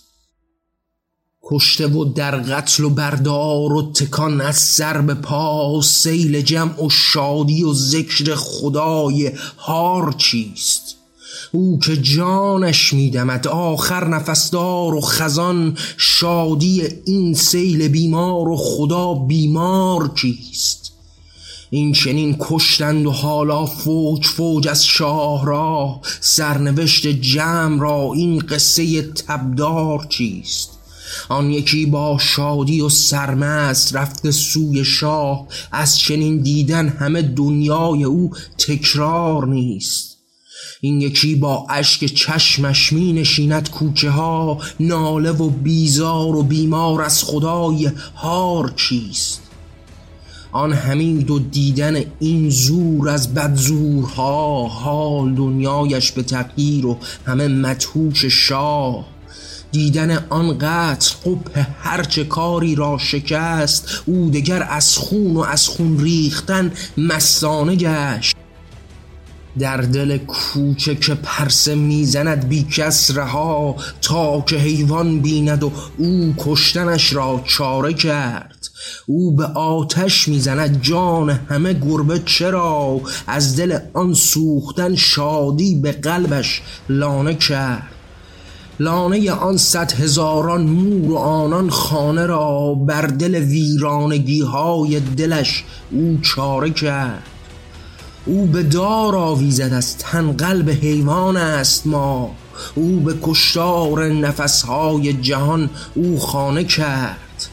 کشته و در قتل و بردار و تکان از سر به پا سیل جمع و شادی و ذکر خدای هار چیست؟ او که جانش میدمد آخر نفسدار و خزان شادی این سیل بیمار و خدا بیمار چیست؟ این چنین کشتند و حالا فوج فوج از شاه را سرنوشت جمع را این قصه تبدار چیست؟ آن یکی با شادی و سرمست رفته سوی شاه. از چنین دیدن همه دنیای او تکرار نیست. این یکی با اشک چشمش می نشیند کوچه ها. ناله و بیزار و بیمار از خدای هار چیست؟ آن همید و دیدن این زور از بدزورها حال دنیایش به تغییر و همه مدهوش شاه. دیدن آن قتل قبه هرچه کاری را شکست او دگر از خون و از خون ریختن مستانه گشت. در دل کوچه که پرسه می‌زند بی رها تا که حیوان بیند و او کشتنش را چاره کرد. او به آتش می‌زند جان همه گربه چرا؟ از دل آن سوختن شادی به قلبش لانه کرد. لانه آن صد هزاران مور و آنان خانه را بر دل ویرانگی های دلش او چاره کرد. او به دار آویزد از تن قلب حیوان است ما. او به کشتار نفسهای جهان او خانه کرد.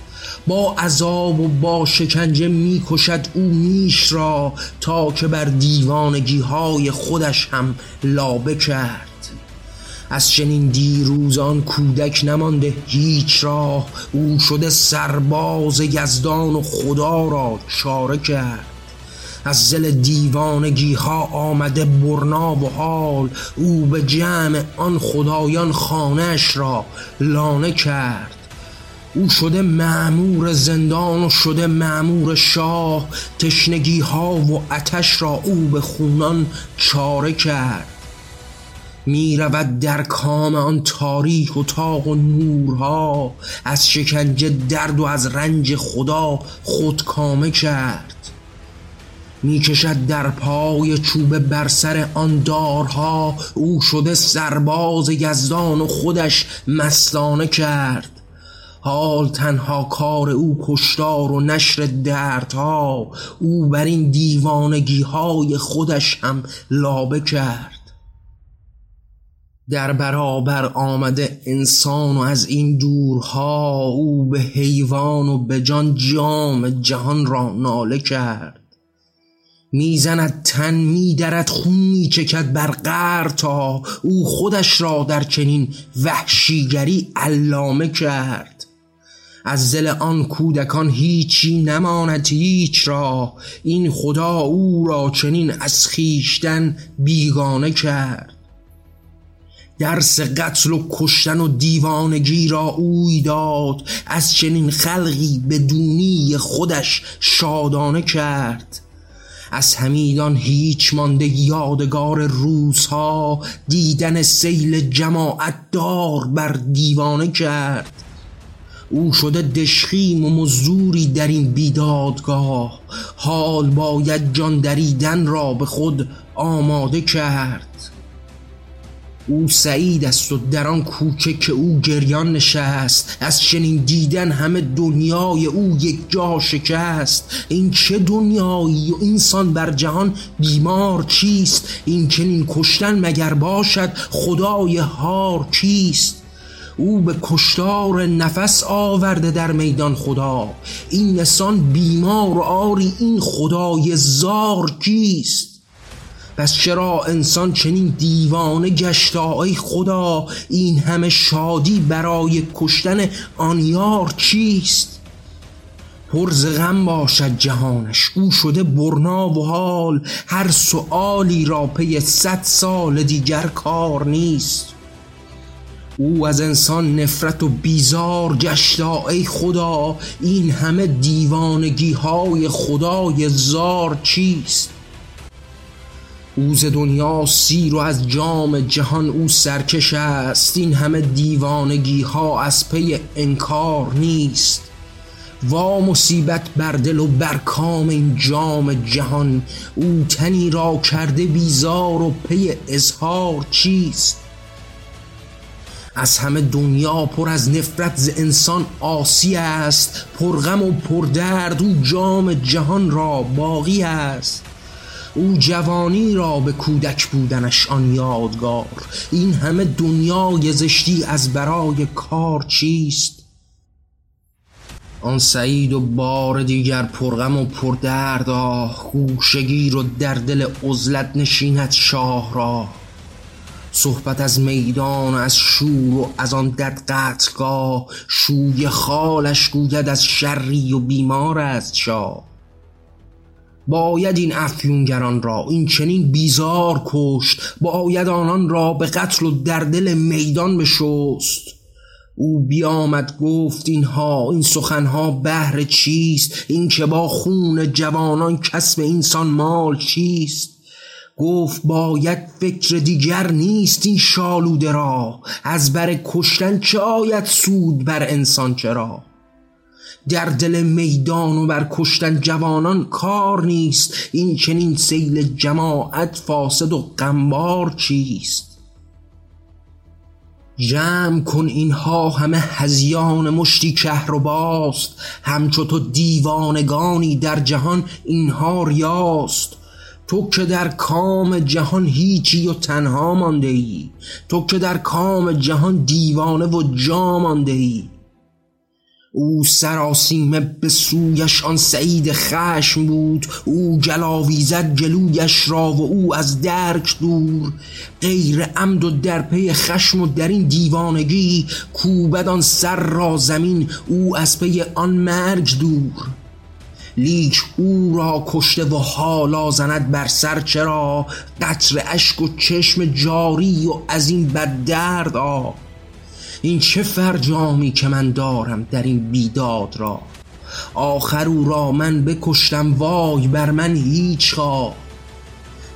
با عذاب و با شکنجه می‌کشد او میش را تا که بر دیوانگی های خودش هم لابه کرد. از چنین دیروزان کودک نمانده هیچ راه. او شده سرباز یزدان و خدا را چاره کرد. از زل دیوانگی ها آمده برنا و حال. او به جمع آن خدایان خانهش را لانه کرد. او شده معمور زندان و شده معمور شاه. تشنگی ها و اتش را او به خونان چاره کرد. می رود در کام آن تاریک و تاق و نورها از شکنجه درد و از رنج خدا خود کامه کرد. می کشد در پای چوب بر سر آن دارها او شده سرباز یزدان و خودش مستانه کرد. حال تنها کار او کشتار و نشر دردها او بر این دیوانگی های خودش هم لابه کرد. در برابر آمده انسان و از این دورها او به حیوان و به جان جام جهان را ناله کرد. می‌زند تن میدرد خون میچکد بر قر تا او خودش را در چنین وحشیگری علامه کرد. از دل آن کودکان هیچی نماند هیچ را این خدا او را چنین از خیشتن بیگانه کرد. درس قتل و کشتن و دیوانگی را اوی داد. از چنین خلقی به دونی خودش شادانه کرد. از همیدان هیچ مانده یادگار روزها دیدن سیل جماعت دار بر دیوانه کرد. او شده دشخیم و مزدوری در این بیدادگاه. حال باید جان دریدن را به خود آماده کرد. او سعید است و در آن کوچه که او گریان نشست. از چنین دیدن همه دنیای او یک جا شکست. این چه دنیایی و انسان بر جهان بیمار چیست؟ این چنین کشتن مگر باشد؟ خدای هار چیست؟ او به کشتار نفس آورده در میدان خدا. این نسان بیمار و آری این خدای زار کیست پس چرا انسان چنین دیوانه گشتا ای خدا؟ این همه شادی برای کشتن آن یار چیست؟ پرز غم باشد جهانش او شده برنا و حال هر سؤالی را پی صد سال دیگر کار نیست. او از انسان نفرت و بیزار گشتا ای خدا این همه دیوانگی های خدای زار چیست؟ او ز دنیا سیر و از جام جهان او سرکش است. این همه دیوانگی ها از پی انکار نیست. وا مصیبت بر دل و بر کام این جام جهان. او تنی را کرده بیزار و پی اظهار چیست؟ از همه دنیا پر از نفرت ز انسان آسی است. پرغم و پردرد او جام جهان را باقی است. او جوانی را به کودک بودنش آن یادگار. این همه دنیای زشتی از برای کار چیست؟ آن سعید و بار دیگر پرغم و پردرد آه گوشگیر و در دل عزلت نشیند شاه را. صحبت از میدان و از شور و از آن درد قتلگاه شوی خالش گوید از شری و بیمار است شاه. باید این افیونگران را این چنین بیزار کشت باید آنان را به قتل و در دل میدان بشست. او بیامد گفت اینها این سخنها بهر چیست؟ این که با خون جوانان کسب اینسان مال چیست؟ گفت باید فکر دیگر نیست این شالوده را از بر کشتن چه آید سود بر انسان چرا؟ در دل میدان و بر کشتن جوانان کار نیست. این چنین سیل جماعت فاسد و غمبار چیست؟ جمع کن اینها همه هزیان مشتی باست. همچو تو دیوانگانی در جهان اینها ریاست. تو که در کام جهان هیچی و تنها مانده ای. تو که در کام جهان دیوانه و جا مانده ای. او سراسیمه به سویش آن سعید خشم بود. او جلاویزد جلویش را و او از درک دور. غیر عمد و در پی خشم و در این دیوانگی کوبد آن سر را زمین. او از پی آن مرگ دور. لیک او را کشته و حالا زند بر سر. چرا؟ قطره اشک و چشم جاری و از این بد درد آ. این چه فرجامی که من دارم در این بیداد را؟ آخر او را من بکشتم وای بر من هیچ خواه.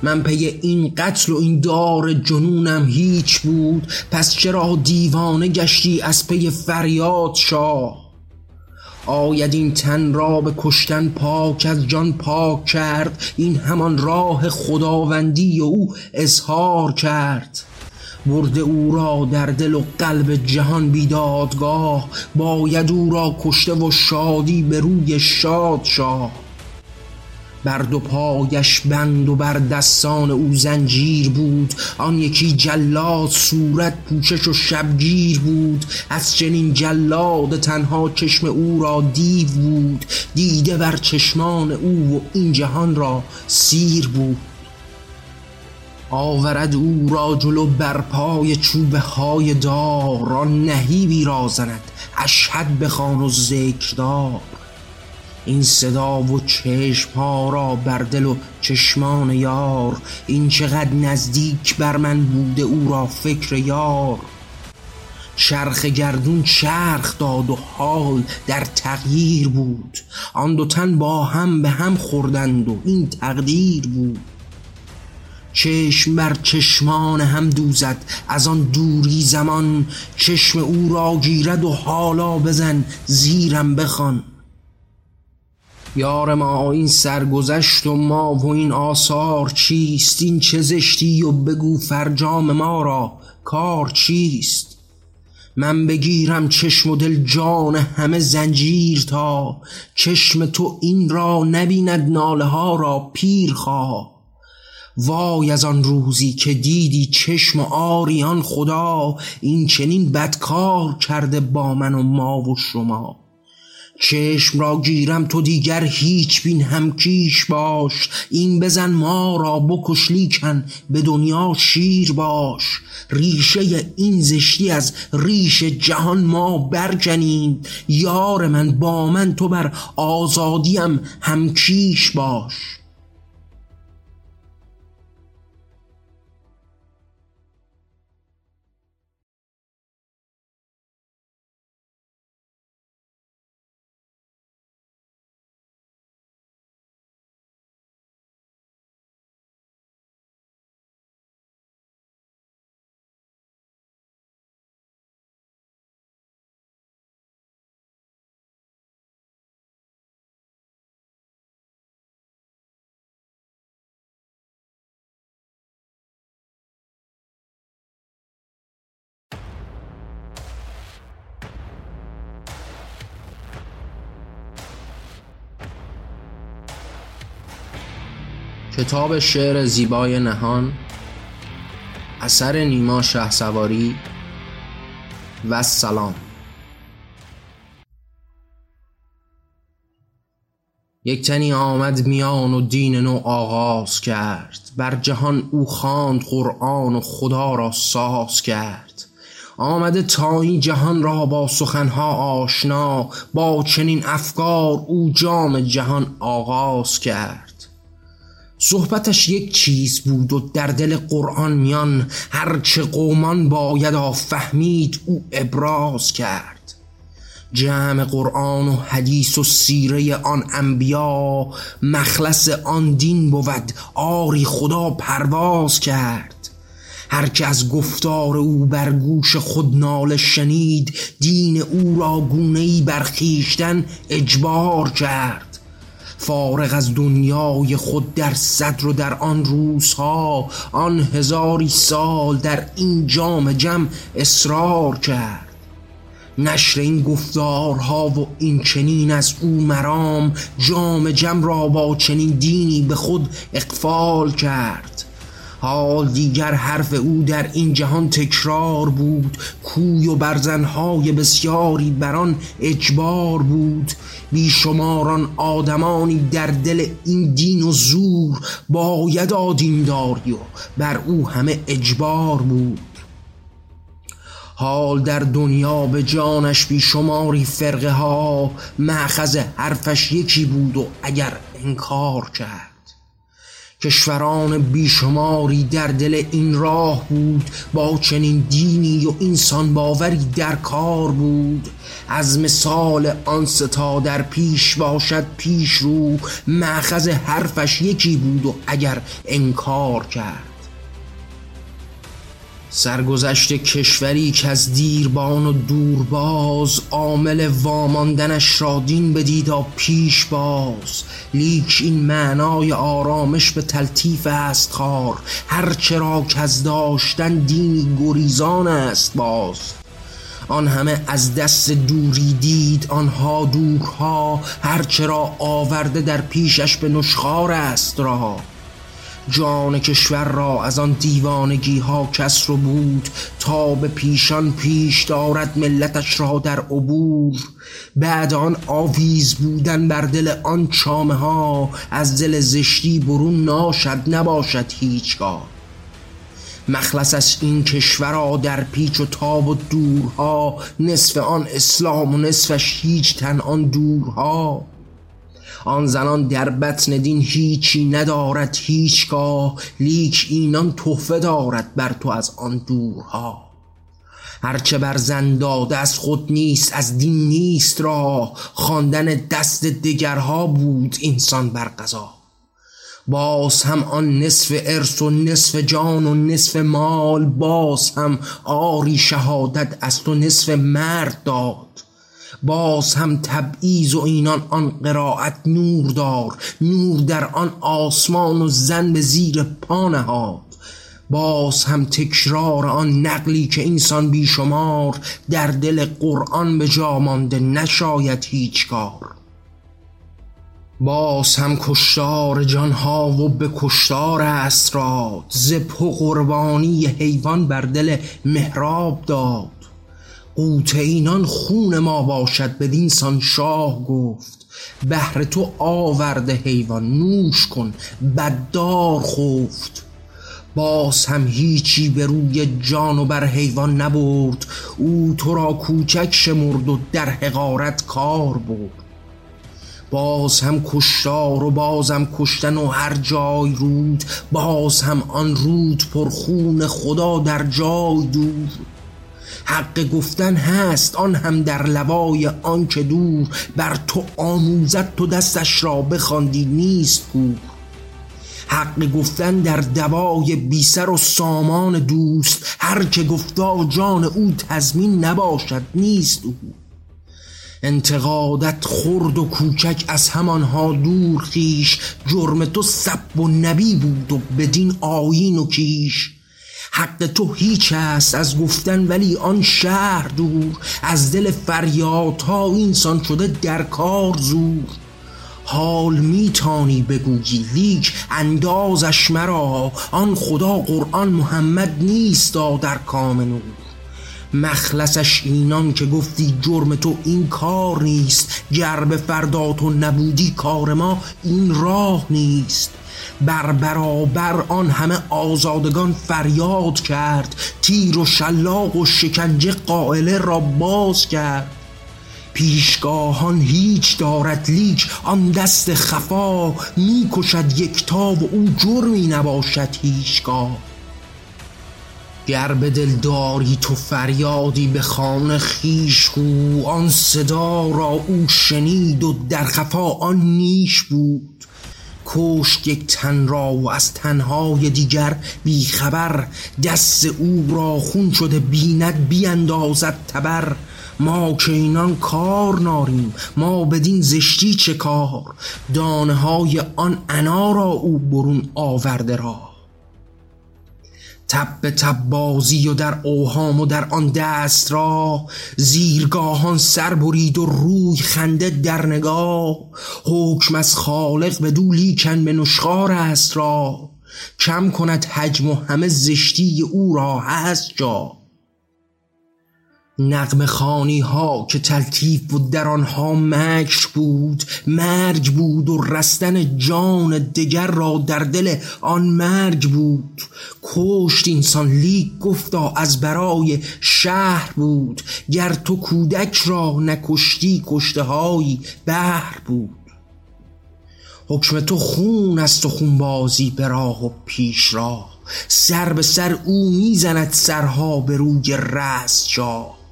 من پی این قتل و این دار جنونم هیچ بود پس چرا دیوانه گشتی از پی فریاد شاه؟ آید این تن را به کشتن پاک از جان پاک کرد این همان راه خداوندی و او اظهار کرد. برده او را در دل و قلب جهان بیدادگاه باید او را کشته و شادی به روی شاد شاه. بر دو پایش بند و بر دستان او زنجیر بود آن یکی جلاد صورت پوشش و شبگیر بود. از چنین جلاد تنها چشم او را دیو بود دیده بر چشمان او و این جهان را سیر بود. آورد او را جلو بر پای چوبه های را نهیبی را زند اشهد بخوان و ذکردار. این صدا و چشم ها را بر دل و چشمان یار این چقدر نزدیک بر من بوده او را فکر یار. چرخ گردون چرخ داد و حال در تغییر بود آن دو تن با هم به هم خوردند و این تقدیر بود. چشم بر چشمان هم دوزد از آن دوری زمان چشم او را گیرد و حالا بزن زیرم بخوان. یار ما این سرگذشت و ما و این آثار چیست؟ این چه زشتی و بگو فرجام ما را کار چیست؟ من بگیرم چشم و دل جان همه زنجیر تا چشم تو این را نبیند ناله ها را پیر خواه. وای از آن روزی که دیدی چشم آریان خدا این چنین بدکار کرده با من و ما و شما. چشم را گیرم تو دیگر هیچ بین همکیش باش این بزن ما را بکش لیکن به دنیا شیر باش. ریشه این زشتی از ریش جهان ما برجنیم یار من با من تو بر آزادیم همکیش باش. کتاب شعر زیبای نهان اثر نیما شه سواری و سلام. یک تنی آمد میان و دین نو آغاز کرد بر جهان او خواند قرآن و خدا را ساز کرد. آمده تا این جهان را با سخنها آشنا با چنین افکار او جام جهان آغاز کرد. صحبتش یک چیز بود و در دل قرآن میان هرچه قومان باید فهمید او ابراز کرد. جمع قرآن و حدیث و سیره آن انبیا مخلص آن دین بود آری خدا پرواز کرد. هر که از گفتار او بر گوش خود نال شنید دین او را گونه‌ای بر خویشتن اجبار کرد. فارغ از دنیای خود در صدر و در آن روزها آن هزاری سال در این جام جم اصرار کرد. نشر این گفتارها و این چنین از او مرام جام جم را با چنین دینی به خود اقفال کرد. حال دیگر حرف او در این جهان تکرار بود. کوی و برزنهای بسیاری بر آن اجبار بود. بیشماران آدمانی در دل این دین و زور باید آدینداری و بر او همه اجبار بود. حال در دنیا به جانش بیشماری فرقه ها معخذ حرفش یکی بود و اگر انکار کرد. کشوران بیشماری در دل این راه بود با چنین دینی و انسان باوری در کار بود. از مثال آن ستا در پیش باشد پیش رو معخذ حرفش یکی بود و اگر انکار کرد. سرگذشت کشوری که از دیربان و دورباز عامل واماندنش را دین بدیدا پیش باز. لیک این معنای آرامش به تلطیف است خار هرچرا که از داشتن دینی گریزان است باز. آن همه از دست دوری دید آنها دورها هرچرا آورده در پیشش به نشخار است را جان کشور را از آن دیوانگی ها کس رو بود تا به پیشان پیش دارد ملتش را در عبور. بعد آن آویز بودن بر دل آن چامه ها از دل زشتی برون ناشد نباشد هیچگاه. مخلص از این کشورا در پیچ و تاب و دورها نصف آن اسلام و نصفش هیچ تن آن دورها. آن زنان در بطن دین هیچی ندارد هیچگاه لیک اینان تحفه دارد بر تو از آن دورها. هرچه بر زن داده از خود نیست از دین نیست را خواندن دست دگرها بود انسان بر قضا. باز هم آن نصف ارث و نصف جان و نصف مال باز هم آری شهادت از تو نصف مرد داد. باز هم تبعیض و اینان آن قرائت نور دار نور در آن آسمان و زن به زیر پا نهاد. باز هم تکرار آن نقلی که انسان بیشمار در دل قرآن به جا مانده نشاید هیچ کار باز هم کشتار جانها و به کشتار اسراد زبه و قربانی حیوان بر دل محراب داد. قوت اینان خون ما باشد بدینسان شاه گفت بهر تو آورده حیوان نوش کن بددار خفت. باز هم هیچی به روی جان و بر حیوان نبرد او تو را کوچک شمرد و در حقارت کار برد. باز هم کشتار و باز هم کشتن و هر جای رود باز هم آن رود پر خون خدا در جای دور. حق گفتن هست. آن هم در لوای آن که دور. بر تو آموزد تو دستش را بخواندی نیست کور حق گفتن در دوای بیسر و سامان دوست. هر که گفتا جان او تضمین نباشد نیست او. انتقادت خرد و کوچک از همانها دور خیش. جرم تو سب و نبی بود و بدین آیین و کیش. حق تو هیچ است از گفتن ولی آن شهر دور. از دل فریادها اینسان شده در کار زور. حال میتانی بگویی لیک اندازش مرا. آن خدا قرآن محمد نیست در کام نور. مخلصش اینان که گفتی جرم تو این کار نیست. گر به فردا تو نبودی کار ما این راه نیست. بر برابر آن همه آزادگان فریاد کرد تیر و شلاق و شکنجه قائله را باز کرد. پیشگاهان هیچ دارد لیک آن دست خفا می کشد یکتا و او جرمی نباشد هیچگاه. گر به دل داری تو فریادی به خانه خیش کو آن صدا را او شنید و در خفا آن نیش بود. کشت یک تن را و از تنهای دیگر بیخبر. دست او را خون شده بیند بیاندازد تبر. ما که اینان کار ناریم ما بدین زشتی چه کار؟ دانه های آن انا را او برون آورده را. تب به تب بازی و در اوهام و در آن دست را زیرگاهان سر برید و روی خنده در نگاه. حکم از خالق به دو لیکن به نشخار است را. کم کند حجم و همه زشتی او را هست جا. نقم خانی ها که تلتیف بود در آنها مکر بود مرگ بود و رستن جان دگر را در دل آن مرگ بود. کشت اینسان لیک گفتا از برای شهر بود گر تو کودک را نکشتی کشته های بهر بود. حکم تو خون است و خونبازی به راه و پیش راه سر به سر او می‌زند سرها به روی رست جا.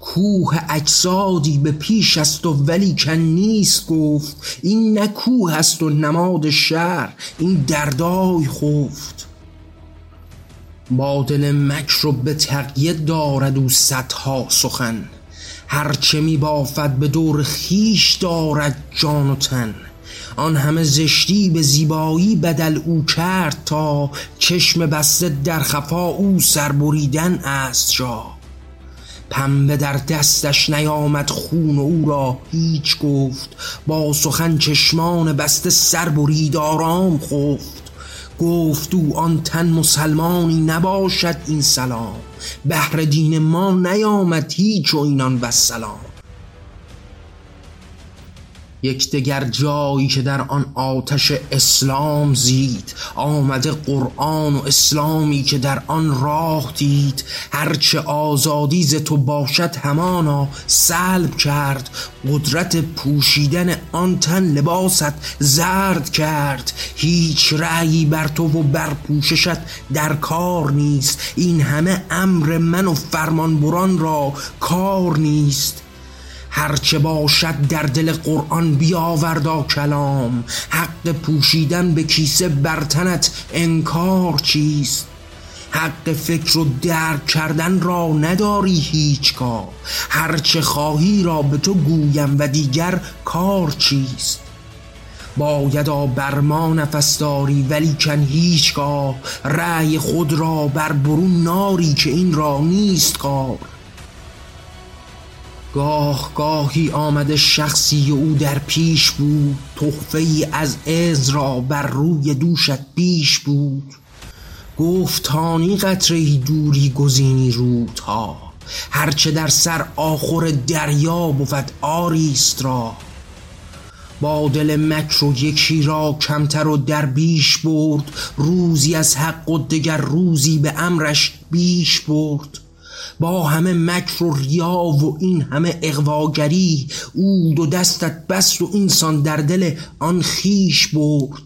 کوه اجسادی به پیش است و ولی کن نیست گفت این نه کوه است و نماد شهر این دردای خفت. با دل مکر به تقیه دارد او صدها سخن هرچه می بافد به دور خیش دارد جان و تن. آن همه زشتی به زیبایی بدل او کرد تا چشم بسته در خفا او سربریدن است جا. پنبه در دستش نیامد خون او را هیچ گفت. با سخن چشمان بسته سر برید آرام خفت. گفت او آن تن مسلمانی نباشد این سلام. بهر دین ما نیامد هیچ و اینان و سلام. یکدیگر جایی که در آن آتش اسلام زید آمده قرآن و اسلامی که در آن راه دید. هرچه آزادی ز تو باشد همانا سلب کرد. قدرت پوشیدن آن تن لباست زرد کرد. هیچ رأیی بر تو و بر پوششت در کار نیست. این همه امر من و فرمانبران را کار نیست. هرچه باشد در دل قرآن بیاوردا کلام. حق پوشیدن به کیسه برتنت انکار چیست؟ حق فکر و درک کردن را نداری هیچگاه هرچه خواهی را به تو گویم و دیگر کار چیست؟ بایدا بر ما نفس داری ولی کن هیچگاه رأی خود را بر برون ناری که این را نیست کار. گاه گاهی آمده شخصی او در پیش بود. تحفه از از را بر روی دوشت بیش بود. گفت تانی قطره دوری گزینی رودها هرچه در سر آخر دریا بود آریست را. با دل مکر و یکی را کمتر و در بیش برد. روزی از حق و دگر روزی به امرش بیش برد. با همه مکر و ریا و این همه اغواگری او دو دستت بست و اینسان در دل آن خیش برد.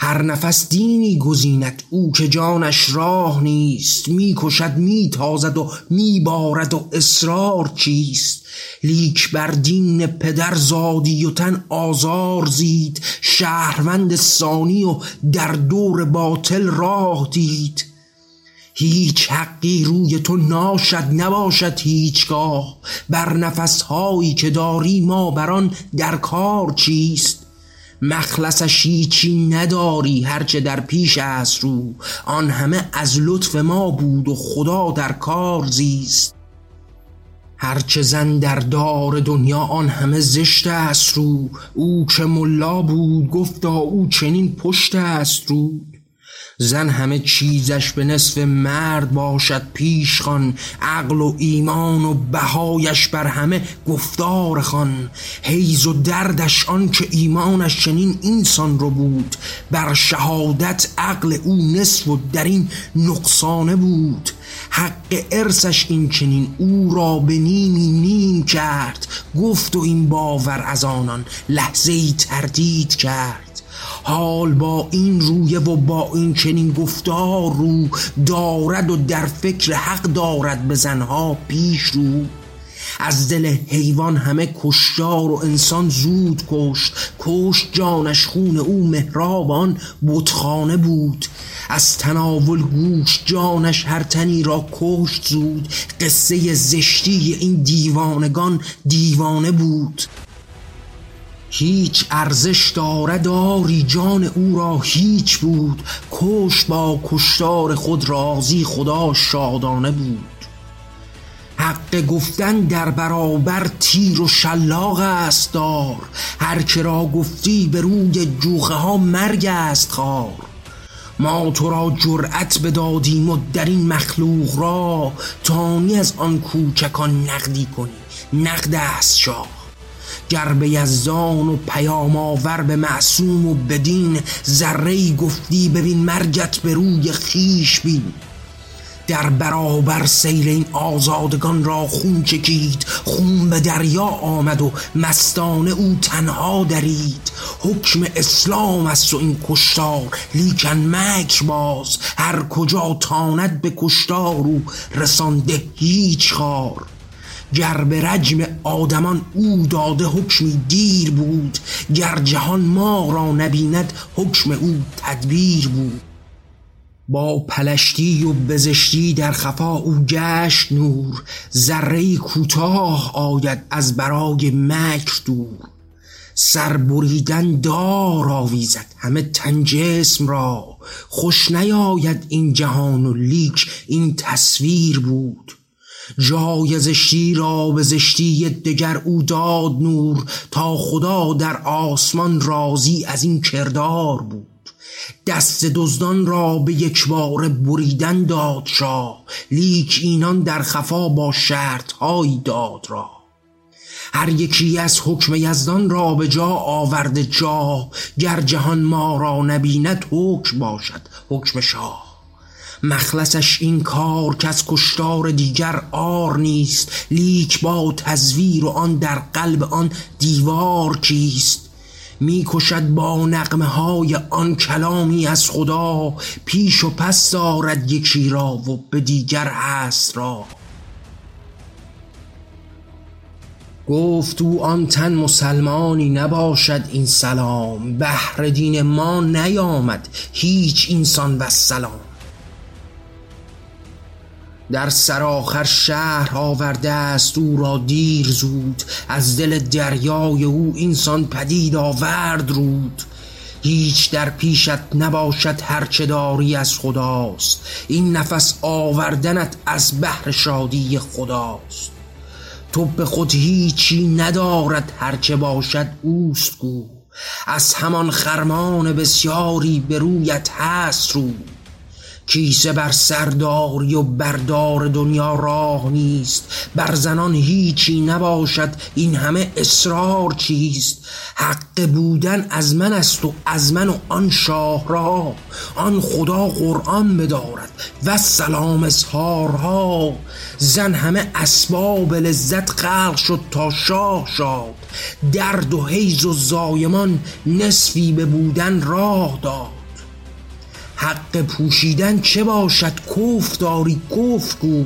هر نفس دینی گزیند او که جانش راه نیست. می کشد می تازد و می بارد و اصرار چیست؟ لیک بر دین پدر زادی و تن آزار زید. شهروند ثانی و در دور باطل راه دید. هیچ حقی روی تو ناشد نباشد هیچگاه. بر نفسهایی که داری ما بران در کار چیست؟ مخلصش هیچی نداری هرچه در پیش است رو. آن همه از لطف ما بود و خدا در کار زیست. هرچه زن در دار دنیا آن همه زشت است رو. او که ملا بود گفتا او چنین پشت است رو. زن همه چیزش به نصف مرد باشد پیش خان عقل و ایمان و بهایش بر همه گفتار خان حیز و دردش آن که ایمانش چنین اینسان رو بود بر شهادت عقل او نصف و در این نقصانه بود. حق ارسش این چنین او را به نیمی نیم کرد گفت و این باور از آنان لحظه ای تردید کرد. حال با این رویه و با این چنین گفتار رو دارد و در فکر حق دارد به زنها پیش رو. از دل حیوان همه کشتار و انسان زود کشت. کشت جانش خون او مهرابان بتخانه بود. از تناول گوش جانش هر تنی را کشت زود. قصه زشتی این دیوانگان دیوانه بود. هیچ ارزش داره داری جان او را هیچ بود کشت با کشتار خود راضی خدا شادانه بود حق گفتن در برابر تیر و شلاق است دار هر که را گفتی به روی جوخه ها مرگ است خار ما تو را جرأت بدادیم و در این مخلوق را تانی از آن کوچکان نقدی کنی نقد است شاه گر به یزدان و پیام آور به معصوم و بدین ذره گفتی ببین مرگت به روی خیش بین. در برابر سیل این آزادگان را خون چکید خون به دریا آمد و مستانه او تنها درید. حکم اسلام است و این کشتار لیکن مکر باز. هر کجا تاند به کشتار او رسانده هیچ خار. گر به رجم آدمان او داده حکمی دیر بود گر جهان ما را نبیند حکم او تدبیر بود. با پلشتی و بزشتی در خفا او گشت نور ذره کوتاه آید از برای مکر دور. سر بریدن دار آویزد همه تن جسم را خوش نیاید این جهان و لیک این تصویر بود. جای زشتی را به زشتی دگر او داد نور تا خدا در آسمان راضی از این کردار بود. دست دزدان را به یک بار بریدن داد شاه لیک اینان در خفا با شرط های داد را هر یکی از حکم یزدان را به جا آورده جا گر جهان ما را نبیند حکم باشد حکم شاه. مخلصش این کار که از کشتار دیگر آر نیست لیک با تزویر و آن در قلب آن دیوار کیست؟ می کشد با نقمه های آن کلامی از خدا پیش و پس دارد یکی را و به دیگر هست را. گفت او آن تن مسلمانی نباشد این سلام بهر دین ما نیامد هیچ اینسان و سلام. در سرآخر شهر آورده است او را دیر زود. از دل دریای او اینسان پدید آورد رود. هیچ در پیشت نباشد هرچه داری از خداست. این نفس آوردنت از بهر شادی خداست. تو به خود هیچی ندارد هرچه باشد اوست گو. از همان خرمان بسیاری به رویت هست رو کیسه بر سرداری و بردار دنیا راه نیست. بر زنان هیچی نباشد این همه اصرار چیست؟ حق بودن از من است و از من و آن شاه را. آن خدا قرآن بدارد و سلام اظهارها زن همه اسباب لذت خلق شد تا شاه شاد. درد و حیز و زایمان نصفی به بودن راه داد. حق پوشیدن چه باشد؟ کف داری کف گو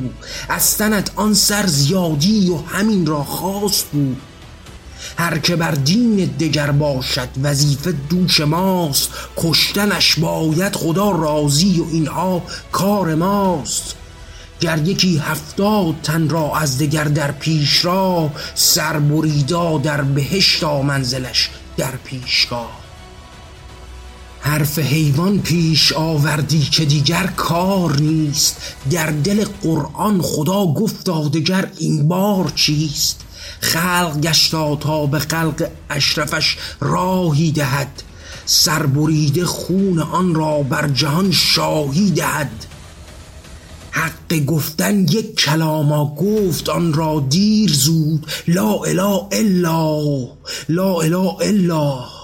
از تنت آن سر زیادی و همین را خواست بود هر که بر دین دگر باشد وظیفه دوش ماست. کشتنش باید خدا راضی و اینها کار ماست. گر یکی هفتاد تن را از دگر در پیش را سر بریدا در بهشت منزلش در پیشگاه. حرف حیوان پیش آوردی که دیگر کار نیست. در دل قرآن خدا گفت دگر این بار چیست؟ خلق گشتا تا به خلق اشرفش راهی دهد. سربریده خون آن را بر جهان شاهی دهد. حق گفتن یک کلاما گفت آن را دیر زود. لا اله الا لا اله الا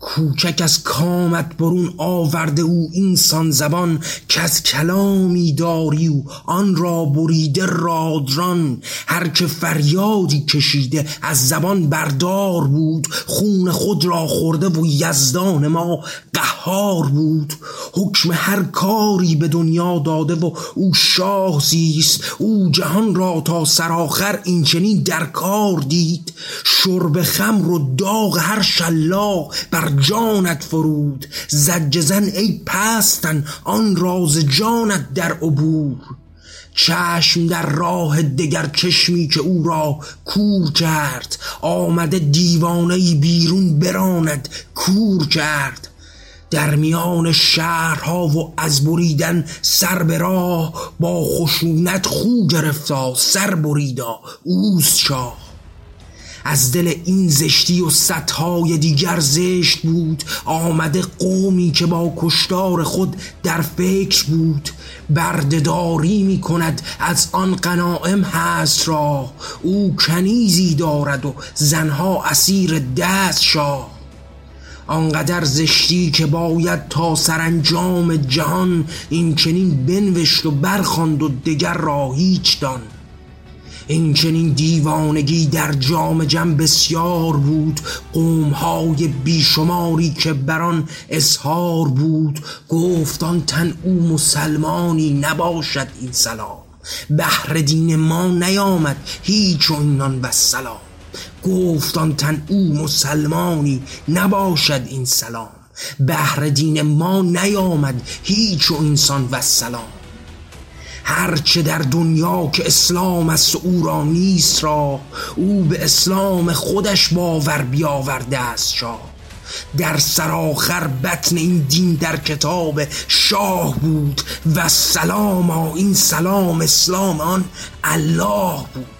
کوچک از کامت برون آورده او اینسان زبان که از کلامی داری و آن را بریده رادران. هر که فریادی کشیده از زبان بردار بود خون خود را خورده و یزدان ما قهار بود. حکم هر کاری به دنیا داده و او شاه زیست او جهان را تا سرآخر این چنین در کار دید. شرب خمر و داغ هر شلاق بر جانت فرود زج زن ای پستن آن راز جانت در عبور. چشم در راه دگر چشمی که او را کور کرد آمده دیوانه بیرون براند کور کرد. در میان شهرها و از بریدن سر به راه با خشونت خو گرفتا سر بریدا اوست شاه. از دل این زشتی و سطهای دیگر زشت بود. آمده قومی که با کشتار خود در فکر بود. بردهداری می کند از آن قناعم هست را. او کنیزی دارد و زنها اسیر دست شاه. آنقدر زشتی که باید تا سرانجام جهان این چنین بنوشت و برخواند و دگر را هیچ دان. این چنین دیوانگی در جام جم بسیار بود. قومهای بیشماری که بران اظهار بود. گفتان تن او مسلمانی نباشد این سلام. بهر دین ما نیامد هیچ اینان و سلام. گفتان تن او مسلمانی نباشد این سلام. بهر دین ما نیامد هیچ و انسان و سلام. هرچه در دنیا که اسلام است او را نیست را او به اسلام خودش باور بیاورده است شاه در سراخر بطن این دین در کتاب شاه بود و سلام این سلام اسلام آن الله بود.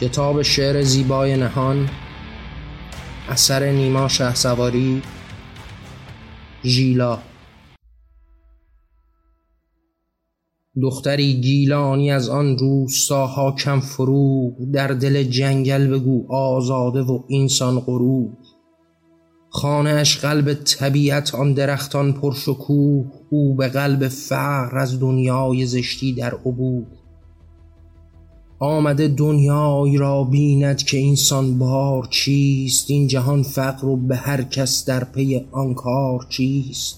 کتاب شعر زیبای نهان اثر نیما شهسواری ژیلا. دختری گیلانی از آن روستاها کم فروغ در دل جنگل بگو آزاده و اینسان غروب خانهاش قلب طبیعت آن درختان پرشکوه او به قلب فقر از دنیای زشتی در عبور. آمده دنیای را بیند که اینسان بار چیست؟ این جهان فقر و به هر کس در پی آن کار چیست؟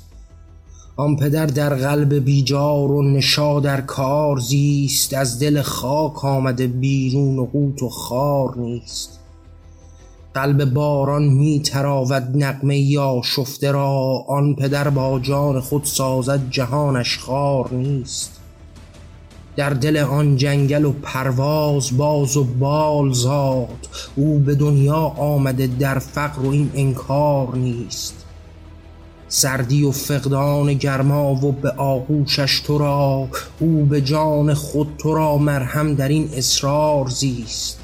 آن پدر در قلب بیجار و نشا در کار زیست از دل خاک آمده بیرون و قوت و خار نیست. قلب باران می تراود نقمه یا شفته را آن پدر با جان خود سازد جهانش خار نیست. در دل آن جنگل و پرواز باز و بال زاد. او به دنیا آمده در فقر و این انکار نیست. سردی و فقدان گرما و به آغوشش تو را او به جان خود تو را مرهم در این اصرار زیست.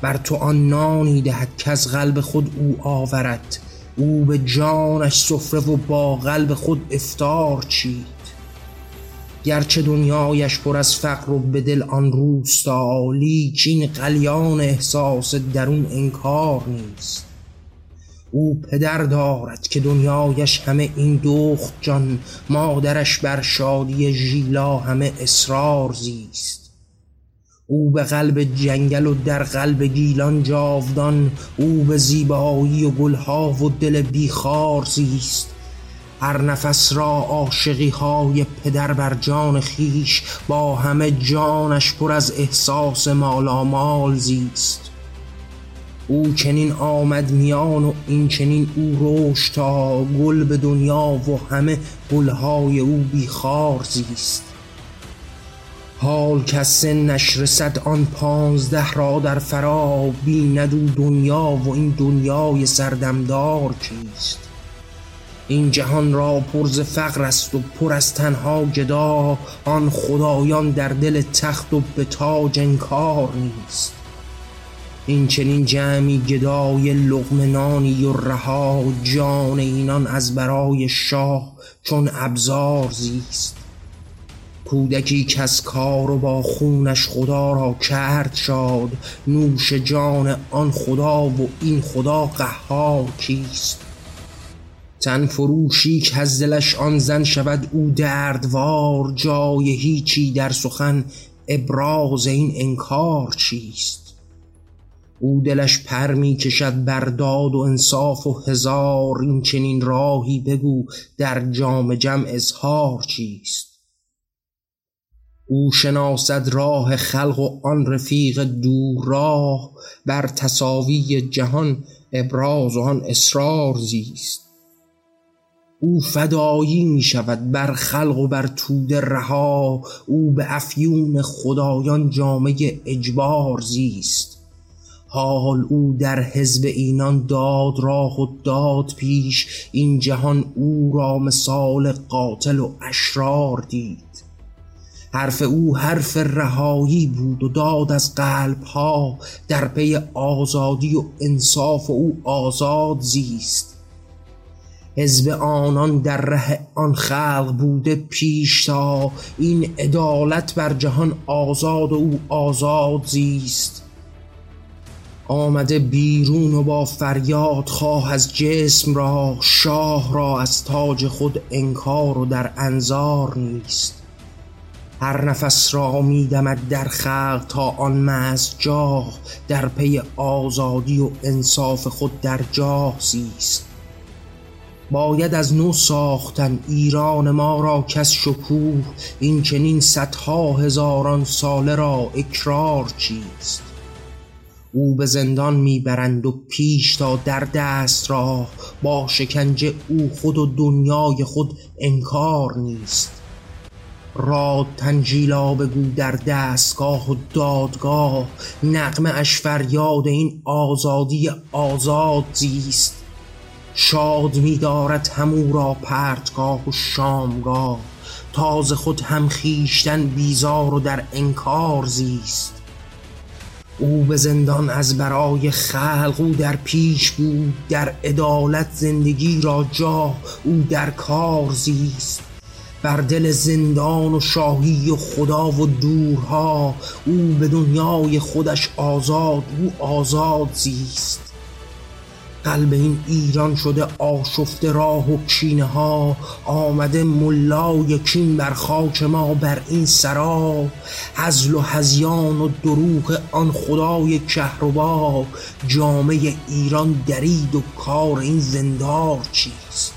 بر تو آن نانی دهد که از قلب خود او آورد. او به جانش سفره و با قلب خود افتار چید. گرچه دنیایش پر از فقر و به دل آن روستا لیکین قلیان احساس درون انکار نیست. او پدر دارد که دنیایش همه این دخت جان مادرش بر شادی ژیلا همه اصرار زیست. او به قلب جنگل و در قلب گیلان جاودان او به زیبایی و گلها و دل بیخار زیست. هر نفس را عاشقی های پدر بر جان خیش با همه جانش پر از احساس مالامال زیست. او چنین آمد میان و این چنین او روش تا گل به دنیا و همه گلهای او بیخار زیست. حال که سنش رسد آن پانزده را در فرا بیند او دنیا و این دنیای سردمدار کیست؟ این جهان را پر ز فقر است و پر از تنها جدا آن خدایان در دل تخت و به تاج انکار نیست. این چنین جمعی گدای لغمنانی و رها جان اینان از برای شاه چون ابزار زیست. کودکی کس کار و با خونش خدا را کرد شاد. نوش جان آن خدا و این خدا قهار کیست. تن فروشی که از دلش آن زن شود او دردوار جای هیچی در سخن ابراز این انکار چیست؟ او دلش پر می کشد بر داد و انصاف و هزار این چنین راهی بگو در جام جمع اظهار چیست؟ او شناسد راه خلق و آن رفیق دور راه بر تساوی جهان ابراز و آن اصرار زیست. او فدایی می شود بر خلق و بر توده رها او به افیون خدایان جامعه اجبار زیست. حال او در حزب اینان داد راه و داد پیش این جهان او را مثال قاتل و اشرار دید. حرف او حرف رهایی بود و داد از قلب ها در پی آزادی و انصاف و او آزاد زیست. حزب آنان در ره آن خلق بوده پیش تا این عدالت بر جهان آزاد و او آزاد زیست. آمده بیرون و با فریاد خواه از جسم را شاه را از تاج خود انکار و در انظار نیست. هر نفس را میدمد در خلق تا آن جاه در پی آزادی و انصاف خود در جاه زیست. باید از نو ساختن ایران ما را کس شکوه. این چنین صدها هزاران ساله را اکرار چیست؟ او به زندان می‌برند و پیش تا در دست راه. با شکنجه او خود و دنیای خود انکار نیست. راد تنجیلا بگو در دستگاه و دادگاه. نقمه اش فریاد این آزادی آزاد زیست. شاد می‌دارد همو را پرتگاه و شامگاه تازه خود هم خیشتن بیزار و در انکار زیست. او به زندان از برای خلق او در پیش بود در عدالت زندگی را جاه او در کار زیست. بر دل زندان و شاهی و خدا و دورها او به دنیای خودش آزاد او آزاد زیست. قلب این ایران شده آشفته راه و کینه ها آمده ملای کین بر خاک ما بر این سرا. هزل و هزیان و دروغ آن خدای کهربا. جامعه ایران درید و کار این زندار چیست؟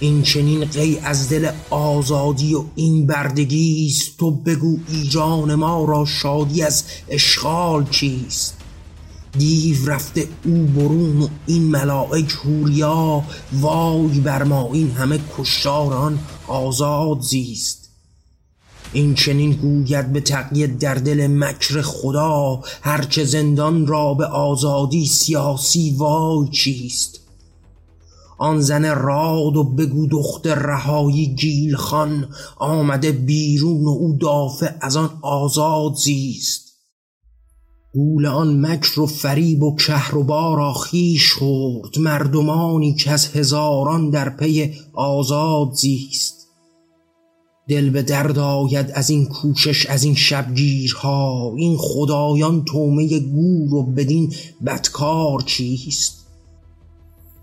این چنین قی از دل آزادی و این بردگی است. تو بگو ایران ما را شادی از اشغال چیست؟ دیو رفته او برون و این ملائک هوریا وای بر ما این همه کشتاران آزاد زیست. این چنین گوید به تقیید در دل مکر خدا هرچه زندان را به آزادی سیاسی وای چیست. آن زن راد و بگو دختر رهایی گیل خان آمده بیرون و او دافع از آن آزاد زیست. گول آن مکر و فریب و کهربا را خویش خورد مردمانی که از هزاران در پی آزاد زیست. دل به درد آید از این کوشش از این شبگیرها این خدایان تومه گور و بدین بدکار چیست؟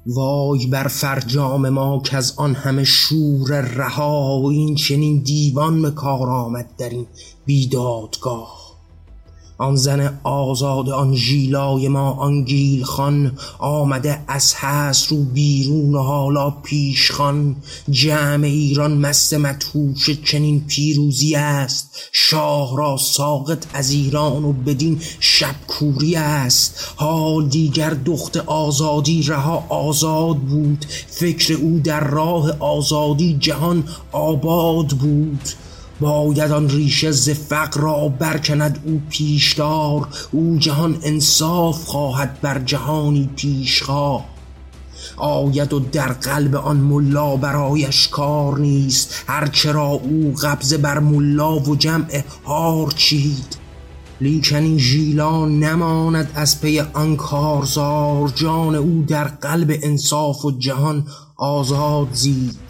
وای بر فرجام ما که از آن همه شور رها این چنین دیوان به آمد در این بیدادگاه. آن زن آزاد آن ژیلای ما آن گیل خان آمده از هست رو بیرون و حالا پیش خان جمع ایران مست مدهوش چنین پیروزی است. شاه را ساقط از ایران و بدین شب کوری است. حال دیگر دخت آزادی رها آزاد بود. فکر او در راه آزادی جهان آباد بود. باید آن ریشه ز فقر را برکند او پیشدار او جهان انصاف خواهد بر جهانی پیشخواه. آید و در قلب آن ملا برایش کار نیست هرچرا او قبضه بر ملا و جمع هار چید. لیکن این نماند از پی آن کارزار جان او در قلب انصاف و جهان آزاد زید.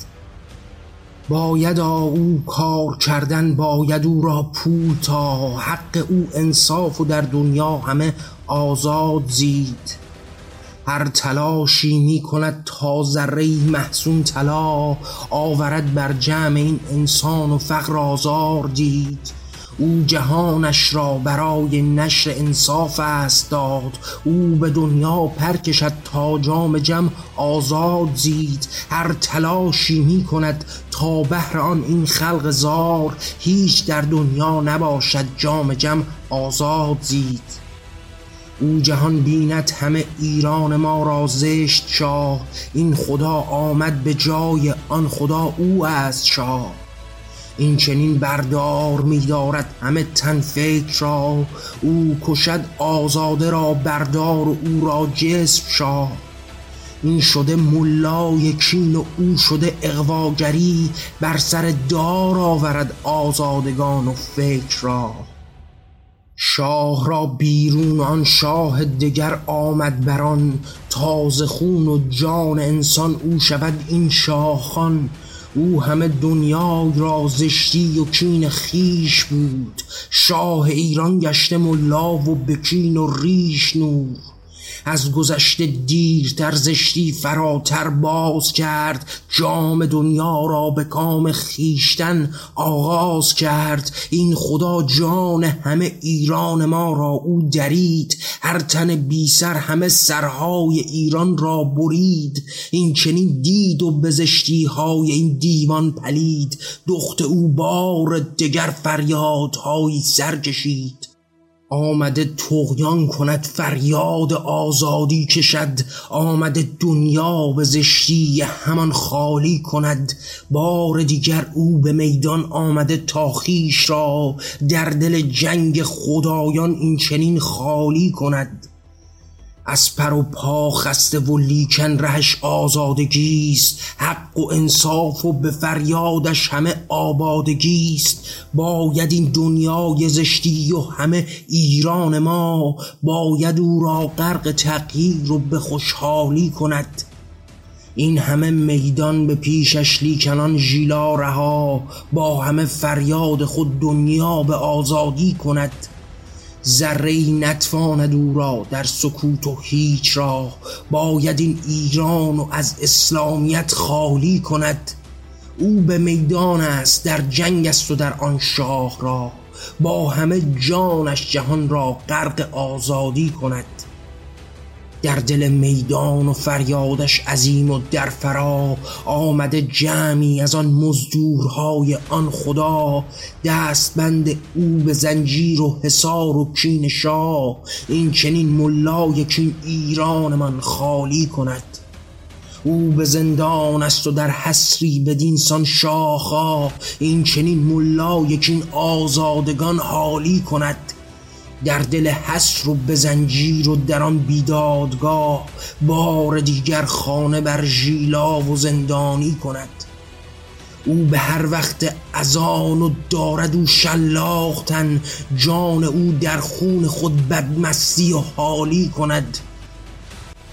باید او کار کردن باید او را پول تا حق او انصاف و در دنیا همه آزاد زید. هر تلاشی می کند تا ذره محسون طلا آورد بر جمع این انسان و فقر آزار دید. او جهانش را برای نشر انصاف است داد. او به دنیا پر کشد تا جام جم آزاد زید. هر تلاشی می کند تا بهر آن این خلق زار. هیچ در دنیا نباشد جام جم آزاد زید. او جهان بیند همه ایران ما را زشت شاه. این خدا آمد به جای آن خدا او است شاه. این چنین بردار می‌دارد همه تن فکر را. او کشد آزاده را بردار و او را جسم شاه این شده ملای کین و او شده اغواگری بر سر دار آورد آزادگان و فکر را. شاه را بیرون آن شاه دگر آمد بران تازه خون و جان انسان او شود این شاهخوان. او همه دنیا را زشتی و کین خیش بود. شاه ایران گشته ملا و به کین و ریش نور. از گذشته دیرتر زشتی فراتر باز کرد جام دنیا را به کام خیشتن آغاز کرد. این خدا جان همه ایران ما را او درید هر تن بی سر همه سرهای ایران را برید. این چنین دید و بزشتی های این دیوان پلید دخت او بار دگر فریادهایی سر کشید. آمده تغیان کند فریاد آزادی کشد. آمده دنیا به زشتی همان خالی کند. بار دیگر او به میدان آمده تا خیش را. در دل جنگ خدایان این چنین خالی کند. از پر و پا خسته و لیکن رهش آزادگیست. حق و انصاف و به فریادش همه آبادگیست. باید این دنیای زشتی و همه ایران ما باید او را غرق تغییر و به خوشحالی کند. این همه میدان به پیشش لیکنان ژیلا رها با همه فریاد خود دنیا به آزادی کند. ذره نتواند او را در سکوت و هیچ را باید این ایران و از اسلامیت خالی کند. او به میدان است در جنگ است و در آن شاه را با همه جانش جهان را غرق آزادی کند. در دل میدان و فریادش عظیم و در فرا آمده جمعی از آن مزدورهای آن خدا دستبند او به زنجیر و حصار و کین شاه. این چنین ملای کین ایران من خالی کند. او به زندان است و در حسری بدین سان شاخا. این چنین ملای کین آزادگان حالی کند. در دل حسر و به زنجیر و در آن بیدادگاه بار دیگر خانه بر ژیلا و زندانی کند. او به هر وقت اذان و دارد او شلاختن جان او در خون خود بدمستی و حالی کند.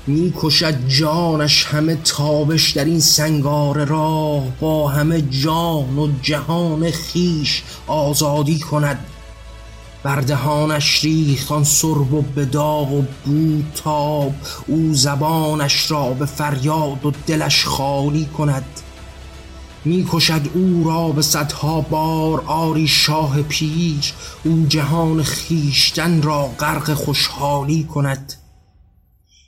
می کشد جانش همه تابش در این سنگار راه با همه جان و جهان خیش آزادی کند. بر دهانش ریخت آن سرب و به داغ و بود تاب او زبانش را به فریاد و دلش خالی کند. می کشد او را به صدها بار آری شاه پیر او جهان خیشتن را غرق خوشحالی کند.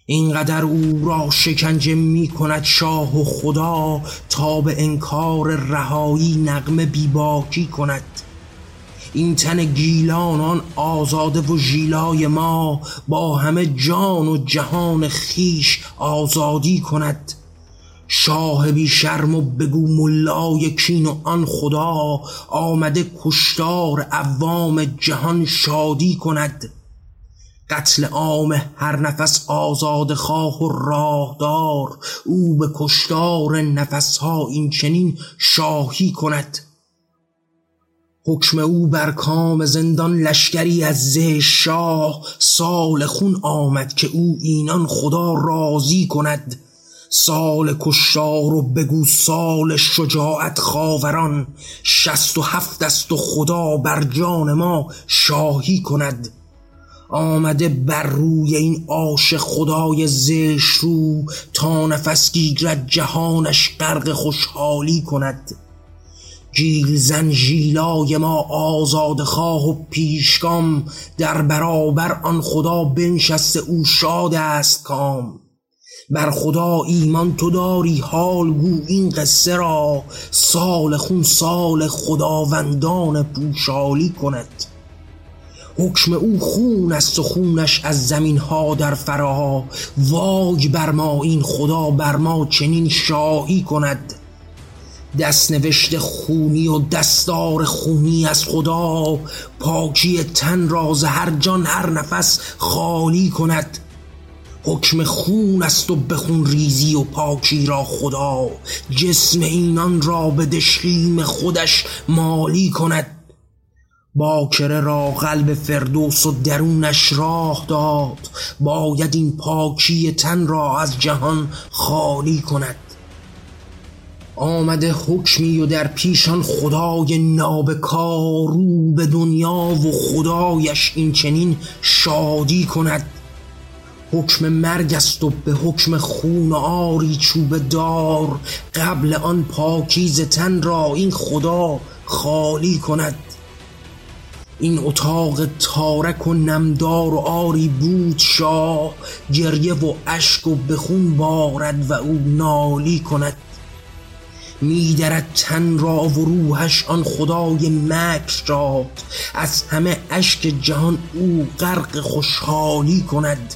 اینقدر او را شکنجه می کند شاه و خدا تا به انکار رهایی نغمه بیباکی کند. این تن گیلانان آزاده و ژیلای ما با همه جان و جهان خیش آزادی کند. شاه بی شرم و بگو ملای کین و آن خدا آمده کشتار عوام جهان شادی کند. قتل عام هر نفس آزاد خواه و راهدار او به کشتار نفسها این چنین شاهی کند. حکم او بر کام زندان لشکری از زه شاه سال خون آمد که او اینان خدا راضی کند. سال کشتار و بگو سال شجاعت خاوران. شست و هفت است و خدا بر جان ما شاهی کند. آمده بر روی این آش خدای زش رو تا نفس گیرد جهانش غرق خوشحالی کند. جیل زن ژیلای ما آزاد خواه و پیشگام در برابر آن خدا بنشسته او شاد است کام. بر خدا ایمان تو داری حال گو این قصه را سال خون سال خداوندان پوشالی کند. حکم او خون است و خونش از زمین ها در فرا واج بر ما این خدا بر ما چنین شاهی کند. دست نوشته خونی و دستار خونی از خدا. پاکی تن راز هر جان هر نفس خالی کند. حکم خون است و به خون ریزی و پاکی را خدا. جسم اینان را به دشخیم خودش مالی کند. باکره را قلب فردوس و درونش راه داد. باید این پاکی تن را از جهان خالی کند. آمده حکمی و در پیشان خدای نابکار رو به دنیا و خدایش این چنین شادی کند. حکم مرگ است و به حکم خون آری چوب دار. قبل آن پاکیز تن را این خدا خالی کند. این اتاق تارک و نمدار و آری بود شاه. گریه و اشک و به خون بارد و او نالی کند. میدرد تن را و روحش آن خدای مکر را. از همه اشک جهان او غرق خوشحالی کند.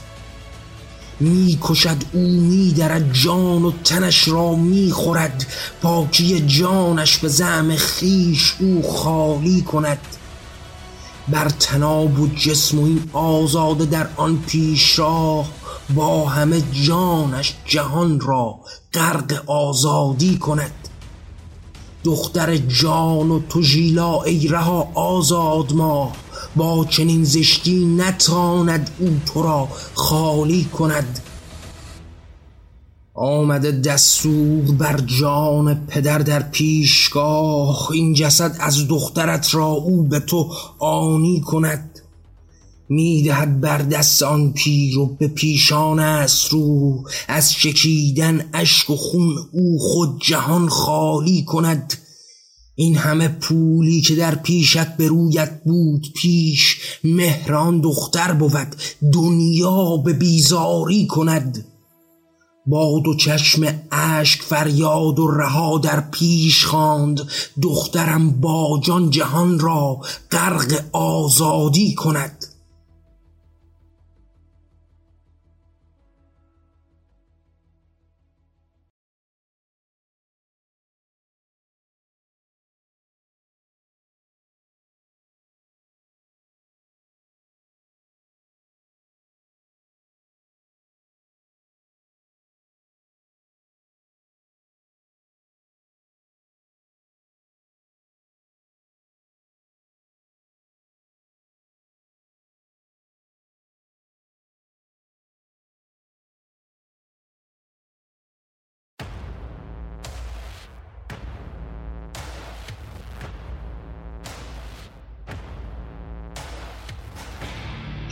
می کشد او می درد جان و تنش را می خورد پاکی جانش به زعم خیش او خالی کند. بر تناب و جسم و این آزاده در آن پیش راه با همه جانش جهان را غرق آزادی کند. دختر جان و تو ژیلا ای رها آزاد ما. با چنین زشتی نتاند او تو را خالی کند. آمده دستور بر جان پدر در پیشگاه این جسد از دخترت را او به تو آنی کند. می‌دهد بر دست آن پیر و به پیشان است رو از چکیدن اشک و خون او خود جهان خالی کند. این همه پولی که در پیشت به رویت بود پیش مهران دختر بود. دنیا به بیزاری کند. با دو چشم اشک فریاد و رها در پیش خواند. دخترم با جان جهان را غرق آزادی کند.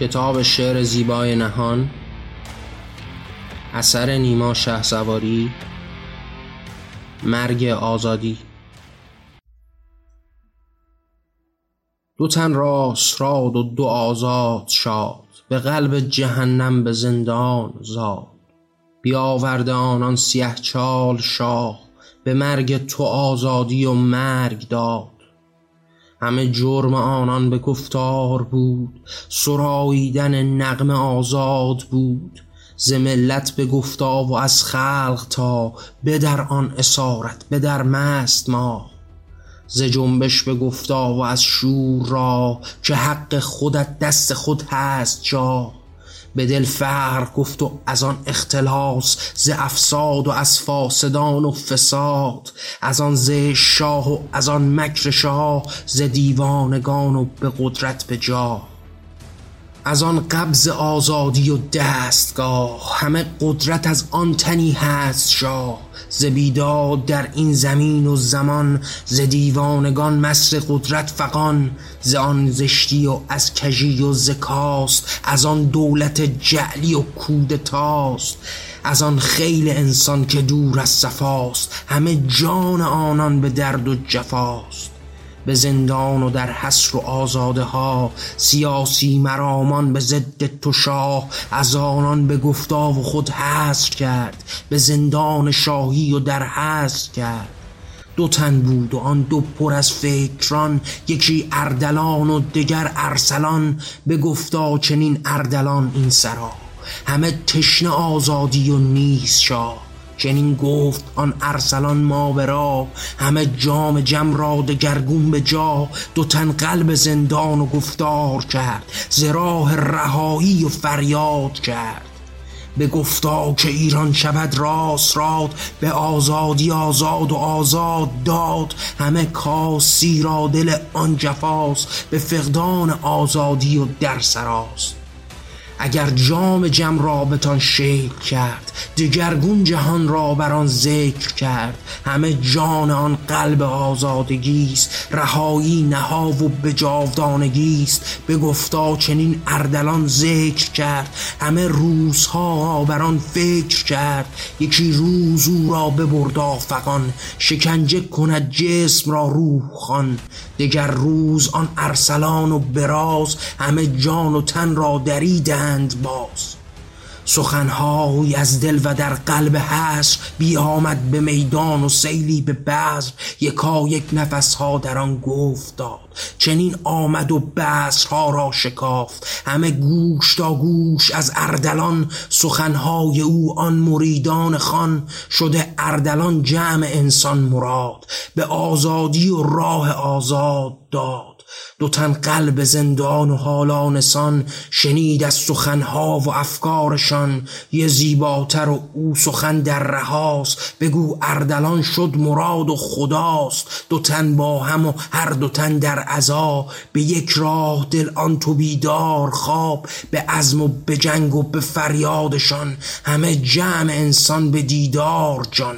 کتاب شعر زیبای نهان اثر نیما شه سواری مرگ آزادی. دو تن را سراد و دو آزاد شاد به قلب جهنم به زندان زاد. بیاورده آنان سیه چال شاه به مرگ تو آزادی و مرگ داد. همه جرم آنان به گفتار بود سراییدن نغم آزاد بود. ز ملت به گفتا و از خلق تا بدر آن اسارت بدر مست ما. ز جنبش به گفتا و از شور را که حق خودت دست خود هست جا. به دل فقر گفت و از آن اختلاس ز افساد و از فاسدان و فساد از آن ز شاه و از آن مکر شاه ز دیوانگان و به قدرت به جا. از آن قبض آزادی و دستگاه همه قدرت از آن تنی هست شاه. ز بیداد در این زمین و زمان ز دیوانگان مصر قدرت فغان ز آن زشتی و از کژی و ز کاست از آن دولت جعلی و کودتاست از آن خیل انسان که دور از صفاست همه جان آنان به درد و جفاست. به زندان و در حصر و آزاده ها سیاسی مرامان به ضد تو شاه از آنان به گفتا و خود حصر کرد به زندان شاهی و در حصر کرد. دو تن بود و آن دو پر از فکران یکی اردلان و دگر ارسلان به گفتا چنین اردلان این سرا. همه تشنه آزادی و نیست شاه. چنین گفت آن ارسلان ما برا همه جام جم را دگرگون به جا. دو تن قلب زندان و گفتار کرد. ز راه رهایی و فریاد کرد. به گفتا که ایران شود راست راد. به آزادی آزاد و آزاد داد. همه کاسی را دل آن جفاست. به فقدان آزادی و در سراست. اگر جام جم را بتان شیل کرد دگرگون جهان را بر آن ذکر کرد. همه جان آن قلب آزادگیست رهایی نها و به جاودانگیست. به گفتا چنین اردلان ذکر کرد. همه روزها بر آن فکر کرد. یکی روز او را ببرد آفقان شکنجه کند جسم را روح خان دگر روز آن ارسلان و براز همه جان و تن را دریدند. باز. سخنهایی از دل و در قلب حسر بی آمد به میدان و سیلی به بزر. یکا یک نفسها در آن گفت داد. چنین آمد و بزرها را شکافت. همه گوش تا گوش از اردلان سخنهای او. آن مریدان خان شده اردلان جمع انسان مراد. به آزادی و راه آزاد داد. دو تن قلب زندان و حالانسان شنید از سخنها و افکارشان. یه زیباتر و او سخن در رهاست. بگو اردلان شد مراد و خداست. دو تن با هم و هر دو تن در عزا. به یک راه دل آن تو بیدار خواب. به عزم و به جنگ و به فریادشان. همه جمع انسان به دیدار جان.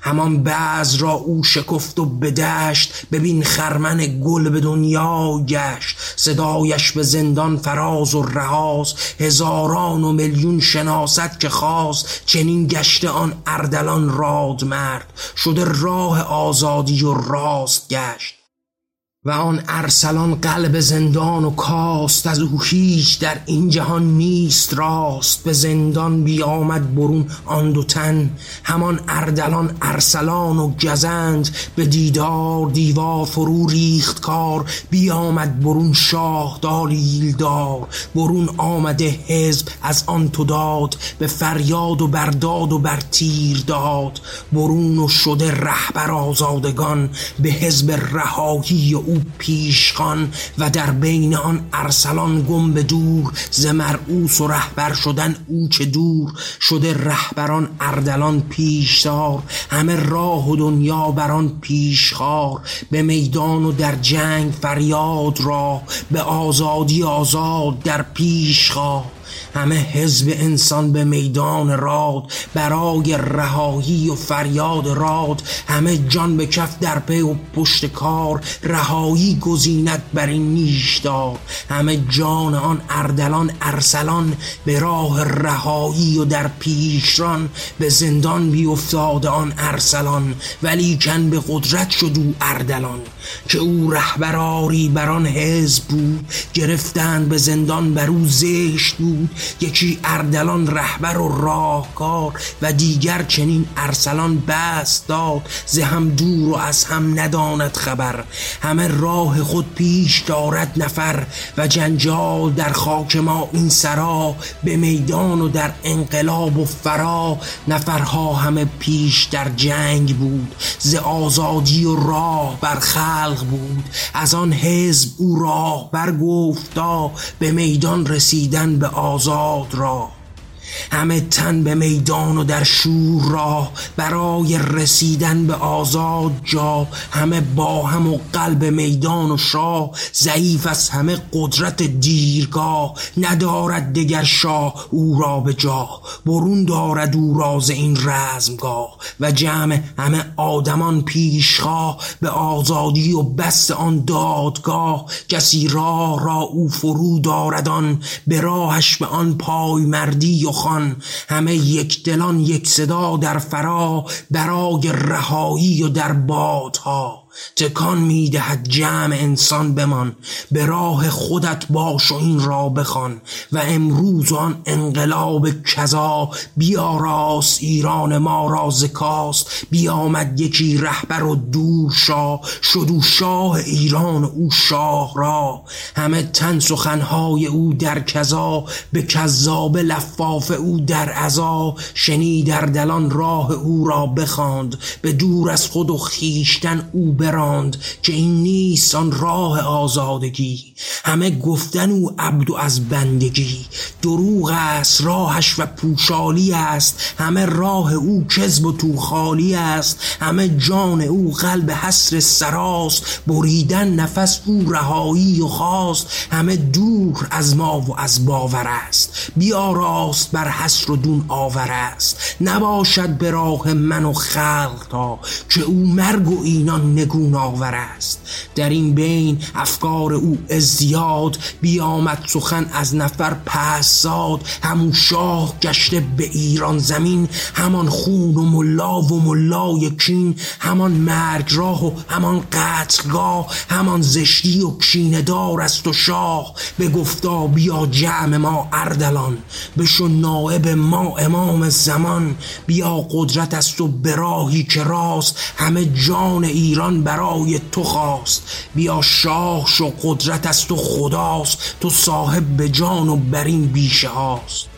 همان بعض را او شکفت و بدشت. ببین خرمن گل به دنیا گشت. صدایش به زندان فراز و رهاز هزاران و میلیون شناست که خواست. چنین گشته آن اردلان راد مرد شده راه آزادی و راست گشت. و آن ارسلان قلب زندان و کاست از او هیچ در این جهان نیست راست به زندان بیامد برون آن دو تن همان اردلان ارسلان و گزند به دیدار دیوار فرو ریخت کار بیامد برون شاه داریل دار برون آمده حزب از آن تو داد به فریاد و برداد و بر تیر داد برون و شده رهبر آزادگان به حزب رهایی او پیشخان و در بین آن ارسلان گم به دور ز مرعوس و رهبر شدن او چه دور؟ شده رهبران اردلان پیشدار همه راه و دنیا بران پیشخار به میدان و در جنگ فریاد را به آزادی آزاد در پیش خواه همه حزب انسان به میدان راد برای رهایی و فریاد راد. همه جان به کف در پی و پشت کار رهایی گزیند بر این نیش دار همه جان آن اردلان ارسلان به راه رهایی و در پیشران. به زندان بیافتاد آن ارسلان ولی کن به قدرت شد او اردلان. که او رهبراری بر آن حزب بود گرفتند به زندان بر او زشت بود. یکی اردلان رهبر و راهکار و دیگر چنین ارسلان بست داد ز هم دور و از هم نداند خبر. همه راه خود پیش دارد نفر و جنجال در خاک ما این سرا به میدان و در انقلاب و فرا. نفرها همه پیش در جنگ بود. ز آزادی و راه بر خلق بود. از آن حزب او راه برگفتا به میدان رسیدن به آزاد را همه تن به میدان و در شور راه برای رسیدن به آزاد جا همه با هم و قلب میدان و شاه ضعیف از همه قدرت دیرگاه ندارد دگر شاه او را به جا برون دارد او راز این رزمگاه و جمع همه آدمان پیشخواه به آزادی و بست آن دادگاه کسی راه را او فرو داردان به راهش به آن پای مردی و همه یک دلان یک صدا در فرا برای رهایی و در بادها. تکان می‌دهد جمع انسان بمان. به راه خودت باش و این را بخوان و امروز آن انقلاب کذا بیاراست ایران ما را زکاست بیامد یکی رهبر و دور شاه شد شاه ایران او شاه را. همه تن سخنهای او در کذا به کذاب لفاف او در عزا. شنی در دلان راه او را بخواند به دور از خود و خیشتن او براند که این نیست آن راه آزادگی. همه گفتن او عبد و از بندگی. دروغ است راهش و پوشالی است. همه راه او کذب و تو خالی است. همه جان او قلب حسر سراست. بریدن نفس او رهایی و خواست. همه دور از ما و از باور است. بیا راست بر حسر و دون آور است. نباشد به راه من و خلق تا که او مرگ و اینان آور است. در این بین افکار او ازدیاد بیامد سخن از نفر پس زاد همون شاه گشته به ایران زمین همان خون و ملا و ملای کین همان مرگ راه و همان قتلگاه همان زشتی و کیندار است و شاه. به گفتا بیا جمع ما اردلان بشو نائب ما امام زمان. بیا قدرت است و براهی که راست همه جان ایران برای تو خواست. بیا شاه شو قدرت است و خداست. تو صاحب به جان و بر این بیشه هاست.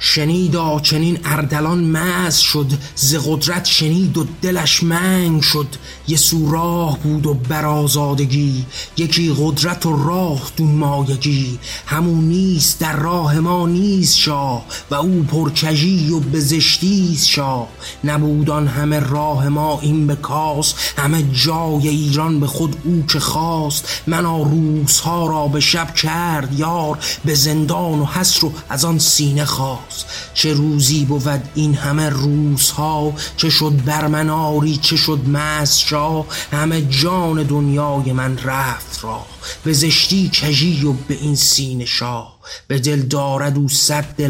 شنیدا چنین اردلان مز شد ز قدرت شنید و دلش منگ شد. یه سو راه بود و برازادگی یکی قدرت و راه دون مایگی. همون نیست در راه ما نیست شاه و او پرکجی و بزشتیست شاه. نبودان همه راه ما این به کاس همه جای ایران به خود او که خواست. منا روزها را به شب کرد یار به زندان و حسر و از آن سینه خواست. چه روزی بود این همه روزها؟ چه شد بر چه شد شاه همه جان دنیای من رفت را. به زشتی کژی و به این سینه شاه. به دل دارد او صد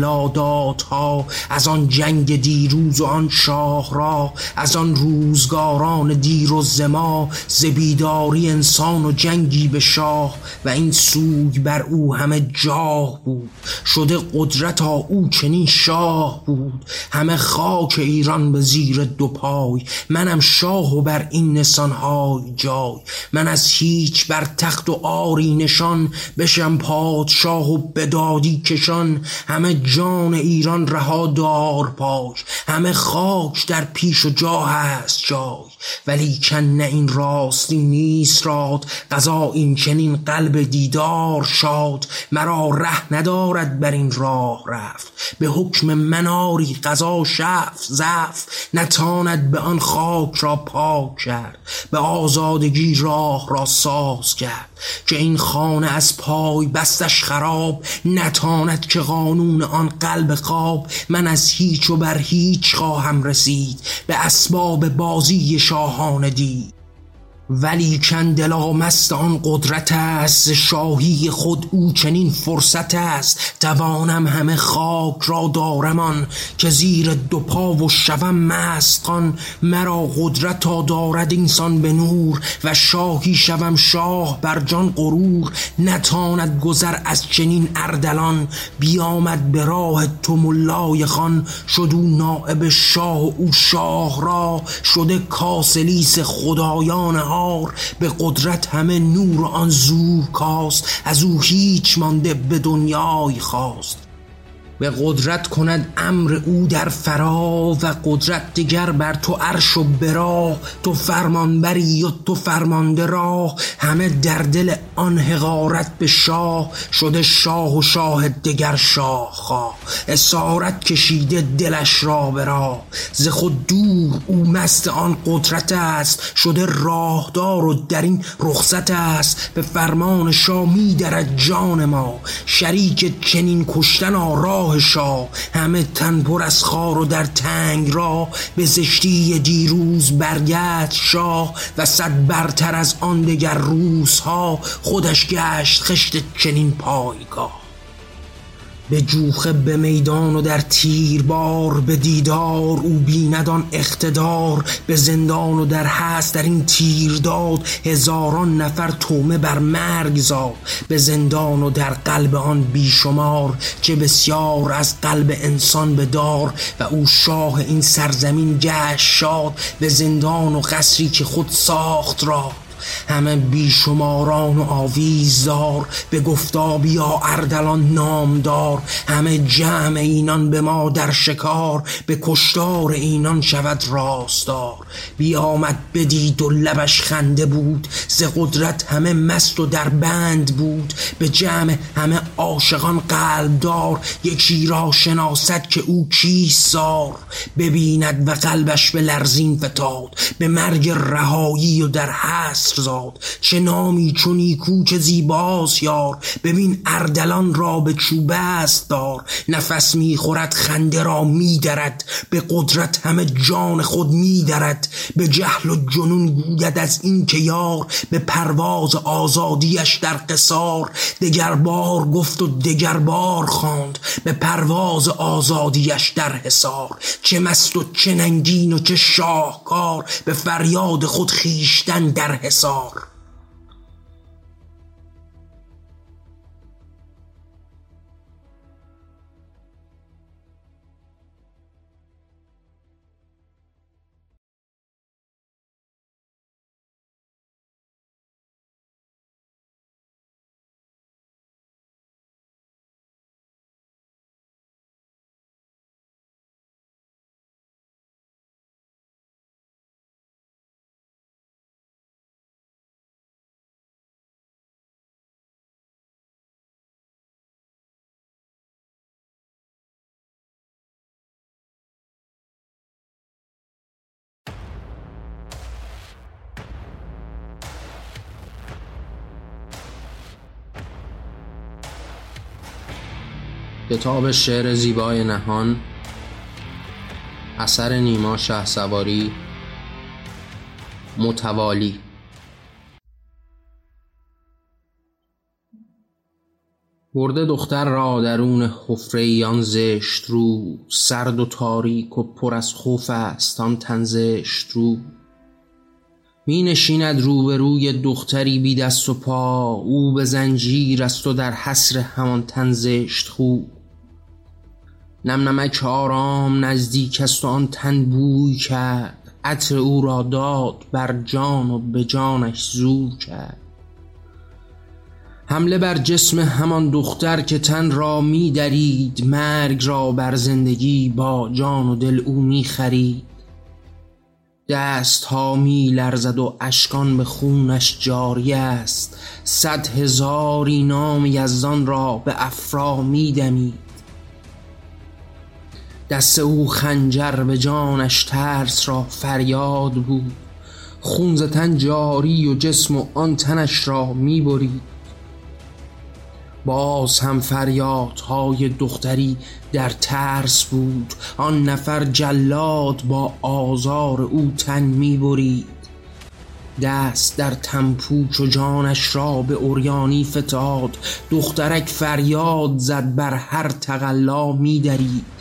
ها از آن جنگ دیروز و آن شاه را از آن روزگاران دیر و زما زبیداری انسان و جنگی به شاه و این سوگ بر او همه جاه بود. شده قدرت ها او چنین شاه بود. همه خاک ایران به زیر دو پای منم شاه و بر این های جای. من از هیچ بر تخت و آری نشان بشم پادشاه و به دادی کشان همه جان ایران رها دار پاش همه خاک در پیش و جا هست جای. ولی کن نه این راستی نیست راد قضا این چنین قلب دیدار شاد. مرا ره ندارد بر این راه رفت. به حکم مناری قضا شف زف نتاند به آن خاک را پاک کرد. به آزادگی راه را ساز کرد. که این خانه از پای بستش خراب. نتاند که قانون آن قلب خواب. من از هیچ و بر هیچ خواهم رسید. به اسباب بازی شاهان دید. ولی دلا مست آن قدرت است شاهی خود او چنین فرصت است. توانم همه خاک را دارمان که زیر دو پا و شوم مستقان مرا قدرت تا دارد اینسان به نور و شاهی شوم شاه بر جان غرور. نتاند گذر از چنین اردلان بیامد به راه تو ملای خان. شد او نائب شاه او شاه را. شده کاسلیس خدایان ها به قدرت همه نور آن زور کاست از او هیچ مانده به دنیای خواست. به قدرت کند امر او در فرا و قدرت دیگر بر تو عرش و برا تو فرمانبری و تو فرمانده راه همه در دل آن حقارت به شاه شده شاه و شاه دگر شاه خواه اسارت کشیده دلش را برا ز خود دور او مست آن قدرت است. شده راهدار و در این رخصت است. به فرمان شاه می جان ما. شریک چنین کشتن آراه شاه همه تن پر از خار و در تنگ را به زشتی دیروز برگشت شاه و صد برتر از آن دگر روزها خودش گشت خشت چنین پایگاه. به جوخه به میدان و در تیر بار به دیدار او بیندان اقتدار. به زندان و در هست در این تیر داد هزاران نفر تومه بر مرگ زاد. به زندان و در قلب آن بیشمار چه بسیار از قلب انسان به دار. و او شاه این سرزمین گشت شاد. به زندان و قصری که خود ساخت را. همه بیشماران و آویزدار به گفتابی یا اردلان نامدار همه جمع اینان به ما در شکار به کشتار اینان شود راستار. بیامد بدید و لبش خنده بود ز قدرت همه مست و در بند بود. به جمع همه عاشقان قلب دار یکی را شناسد که او کیست زار. ببیند و قلبش به لرزین فتاد به مرگ رهایی و در حسر زاد چه نامی چو نیکو چه زیباست یار ببین اردلان را به چوبست دار نفس می‌خورد خنده را میدرد. به قدرت همه جان خود میدرد. به جهل و جنون گوید از این که یار به پرواز آزادیش در قصار. دگر بار گفت و دگر بار خواند به پرواز آزادیش در حصار. چه مست و چه ننگین و چه شاهکار به فریاد خود خیشتن در حصار. حصار کتاب شعر زیبای نهان اثر نیما شه سواری متوالی. برده دختر را درون حفره آن زشت رو سرد و تاریک و پر از خوف است آن تن زشت رو. می نشیند روبروی دختری بی دست و پا او به زنجیر است و در حسر همان تن زشت خوب نم نمک آرام نزدیک است آن تن بوی کرد. عطر او را داد بر جان و به جانش زور کرد. حمله بر جسم همان دختر که تن را می درید مرگ را بر زندگی با جان و دل او می خرید. دست ها می لرزد و اشکان به خونش جاری است. صد هزاری نام یزدان را به افرا می دمید. دست او خنجر به جانش ترس را فریاد بود. خون تن جاری و جسم و آن تنش را می برید. باز هم فریادهای دختری در ترس بود. آن نفر جلاد با آزار او تن می دست در تنپوچ و جانش را به اوریانی فتاد. دخترک فریاد زد بر هر تقلا می درید.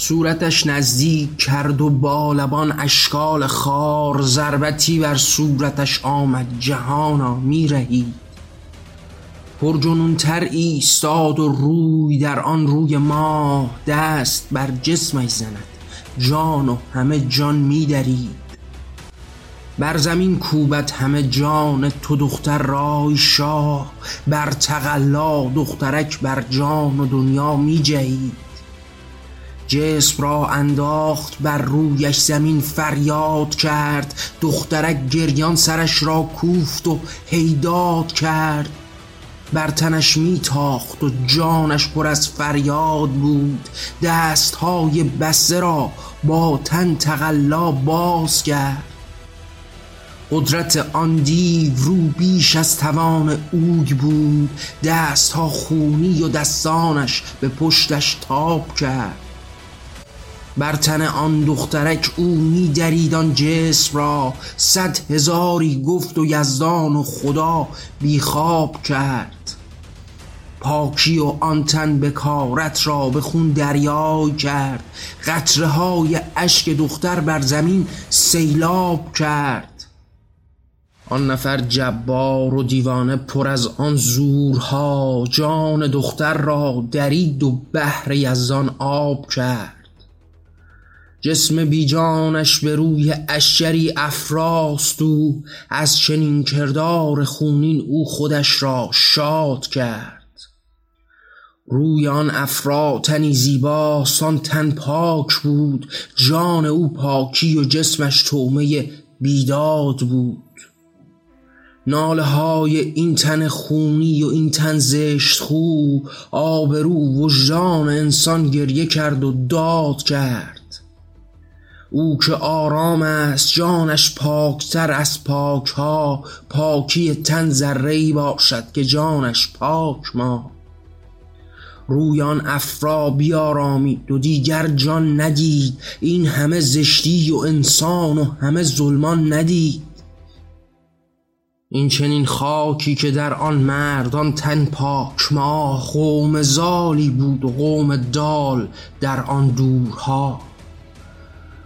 صورتش نزدیک کرد و با لبان اشکال خار ضربتی بر صورتش آمد. جهانا می رهید تر ایستاد و روی در آن روی ماه دست بر جسمش زند. جان و همه جان میدرید. بر زمین کوبت همه جان تو دختر رای شاه. بر تقلا دخترک بر جان و دنیا می جهید جسم را انداخت بر رویش زمین فریاد کرد. دخترک گریان سرش را کوفت و هیداد کرد. بر تنش میتاخت و جانش پر از فریاد بود. دستهای بسته را با تن تقلا باز کرد. قدرت آن دیو رو بیش از توان اوگ بود. دستها خونی و دستانش به پشتش تاب کرد. بر تن آن دخترک او می درید آن جسم را. صد هزاری گفت و یزدان و خدا بیخواب کرد. پاکی و آن تن بکارت را به خون دریای کرد. قطره های اشک دختر بر زمین سیلاب کرد. آن نفر جبار و دیوانه پر از آن زورها جان دختر را درید و بهر یزدان آب کرد. جسم بیجانش به روی اشجری افراست او. از چنین کردار خونین او خودش را شاد کرد. روی آن افرا تنی زیبا سان تن پاک بود. جان او پاکی و جسمش تومه بیداد بود. ناله های این تن خونی و این تن زشت خو. آبرو وجدان انسان گریه کرد و داد کرد. او که آرام است جانش پاکتر از پاک ها پاکی تن ذره باشد که جانش پاک ما. رویان افرا بیارامید و دیگر جان ندید. این همه زشتی و انسان و همه ظلمان ندید. این چنین خاکی که در آن مردان تن پاک ما قوم زالی بود و قوم دال در آن دورها.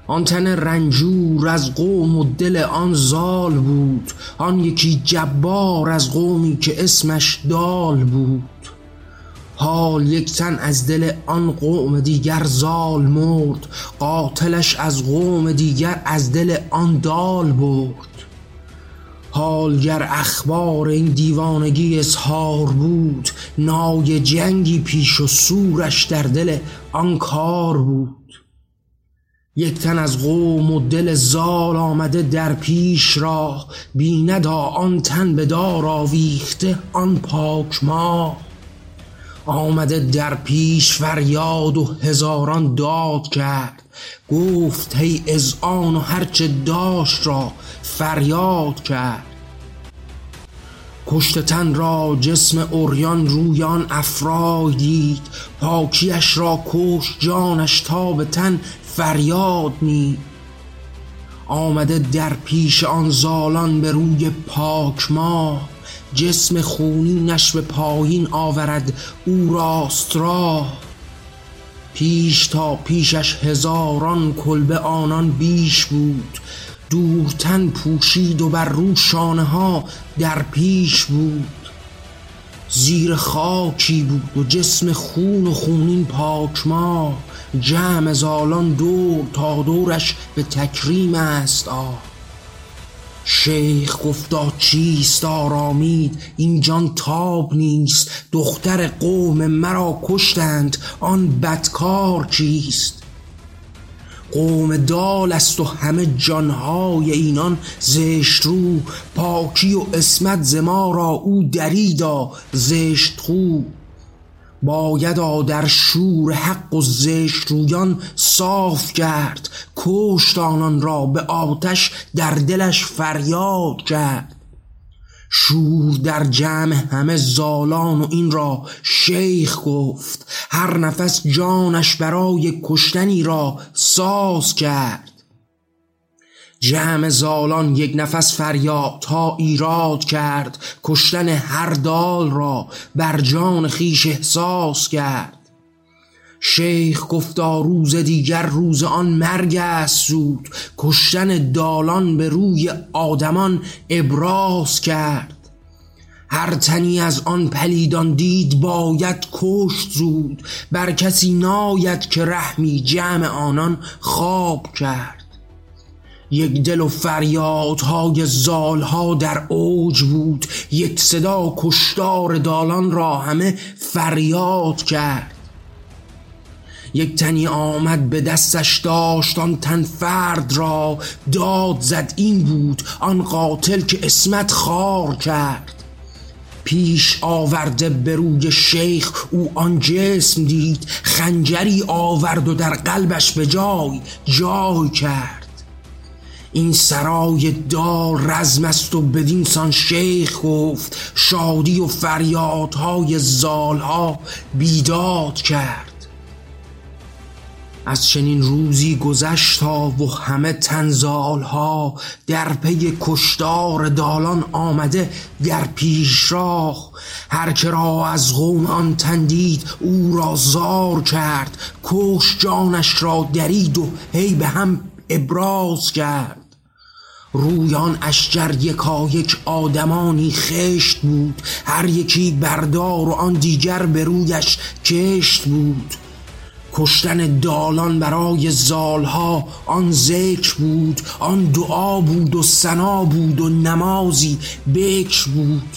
آن تن رنجور از قوم و دل آن زال بود. آن یکی جبار از قومی که اسمش دال بود. حال یک تن از دل آن قوم دیگر زال مرد. قاتلش از قوم دیگر از دل آن دال برد. حالگر اخبار این دیوانگی اظهار بود نای جنگی پیش و سورش در دل آن کار بود. یک تن از قوم و دل زال آمده در پیش راه بیندا آن تن به دار آویخته آن پاک ما. آمده در پیش فریاد و هزاران داد کرد گفت هی از آن و هرچه داشت را فریاد کرد. کشت تن را جسم اوریان رویان افرای دید پاکیش را کش جانش تا به تن فریاد می آمده در پیش آن زالان به روی پاک ما. جسم خونینش به پایین آورد او راست را پیش تا پیشش هزاران کلبه آنان بیش بود. دورتن پوشید و بر رو شانه ها در پیش بود. زیر خاکی بود و جسم خون و خونین پاک ما. جمع زالان دور تا دورش به تکریم است آه شیخ گفتا چیست آرامید؟ این جان تاب نیست. دختر قوم مرا کشتند. آن بدکار چیست؟ قوم دال است و همه جانهای اینان زشت رو. پاکی و اسمت زما را او دریدا. زشت خوب بایدا در شور حق و زشت رویان صاف کرد کشت آنان را به آتش در دلش فریاد کرد. شور در جمع همه زالان و این را شیخ گفت هر نفس جانش برای کشتنی را ساز کرد. جمع زالان یک نفس فریاد تا ایراد کرد کشتن هر دال را بر جان خیش احساس کرد. شیخ گفتا روز دیگر روز آن مرگ است زود. کشتن دالان به روی آدمان ابراز کرد. هر تنی از آن پلیدان دید باید کشت زود. بر کسی ناید که رحمی جمع آنان خواب کرد. یک دل و فریادهای زالها در اوج بود. یک صدا کشتار دالان را همه فریاد کرد. یک تنی آمد به دستش داشت آن تن فرد را داد زد این بود آن قاتل که اسمت خار کرد. پیش آورده به روی شیخ او آن جسم دید خنجری آورد و در قلبش به جای جای کرد. این سرای دار رزم است و بدین سان شیخ گفت شادی و فریادهای زالها بیداد کرد. از چنین روزی گذشتا و همه تنزالها در پی کشتار دالان آمده در پیش راه. هر که را از قوم آن تندید او را زار کرد. کش جانش را درید و هی به هم ابراز کرد. رویان اشجر یکا یک آدمانی خشت بود. هر یکی بردار و آن دیگر به رویش کشت بود. کشتن دالان برای زالها آن ذکر بود. آن دعا بود و سنا بود و نمازی بکر بود.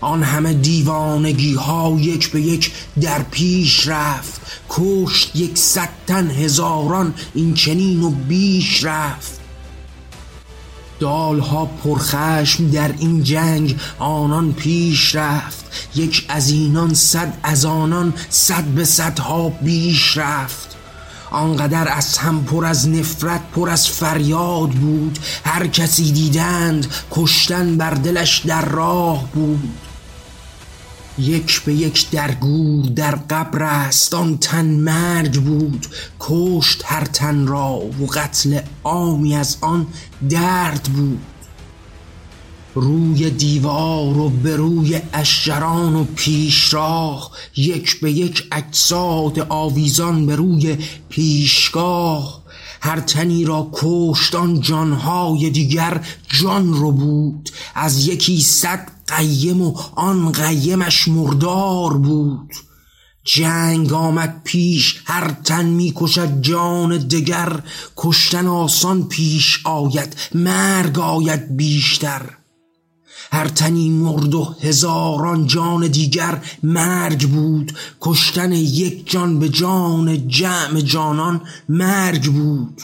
آن همه دیوانگی ها یک به یک در پیش رفت. کشت یک تن هزاران این چنین و بیش رفت. دالها پرخشم در این جنگ آنان پیش رفت. یک از اینان صد از آنان صد به صدها بیش رفت. آنقدر از هم پر از نفرت پر از فریاد بود. هر کسی دیدند کشتن بر دلش در راه بود. یک به یک در گور در قبر است. آن تن مرگ بود. کشت هر تن را و قتل عامی از آن درد بود. روی دیوار و به روی اشجران و پیشراه یک به یک اجساد آویزان به روی پیشگاه. هر تنی را کشت آن جانهای دیگر جان رو بود. از یکی صد قیم و آن قیمش مردار بود. جنگ آمد پیش هر تن می کشد جان دگر. کشتن آسان پیش آید مرگ آید بیشتر. هر تنی مرد و هزاران جان دیگر مرگ بود. کشتن یک جان به جان جمع جانان مرگ بود.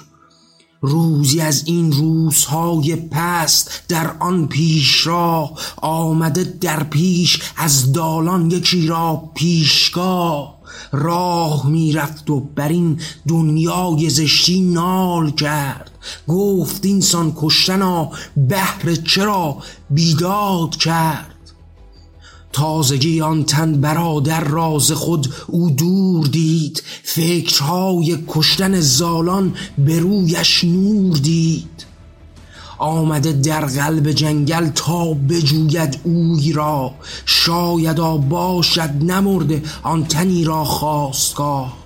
روزی از این روزهای پست در آن پیش را آمده در پیش از دالان یکی را پیشگاه. راه می‌رفت و بر این دنیای زشتی نال کرد. گفت اینسان کشتنا بهر چرا بیداد کرد. تازگی آن تن برادر راز خود او دور دید. فکرهای کشتن زالان به رویش نور دید. آمده در قلب جنگل تا بجوید اوی را. شایدا باشد نمرده آن تنی را خواستگاه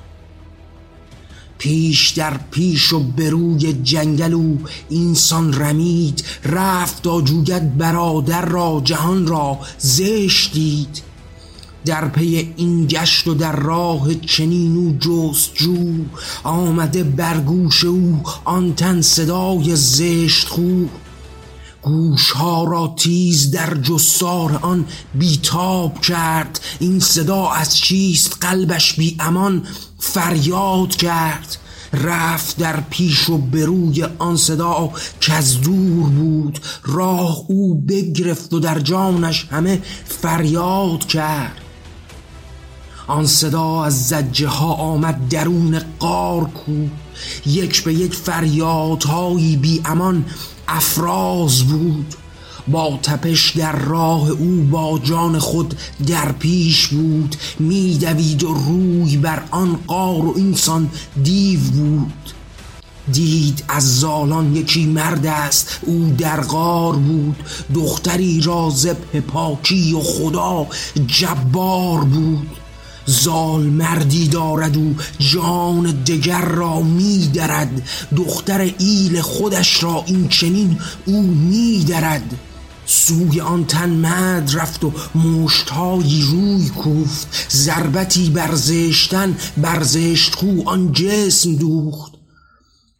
پیش در پیش و بروی جنگل او اینسان رمید. رفت تا جوید برادر را جهان را زشت دید. در پی این گشت و در راه چنین او جستجو آمده برگوش او آن تن صدای زشت خو. گوشها را تیز در جسار آن بیتاب کرد این صدا از چیست قلبش بی امان فریاد کرد. رفت در پیش و به روی آن صدا که از دور بود راه او بگرفت و در جانش همه فریاد کرد. آن صدا از زجه ها آمد درون قار کو. یک به یک فریادهایی بی امان افراز بود. با تپش در راه او با جان خود در پیش بود. میدوید و روی بر آن قار و اینسان دیو بود. دید از زالان یکی مرد است. او در غار بود. دختری را زبه پاکی و خدا جبار بود. زال مردی دارد او جان دگر را می درد دختر ایل خودش را این چنین او می درد سوی آن تن مد رفت و مشتهایی روی کوفت. ضربتی بر زشتن بر زشت خو آن جسم دوخت.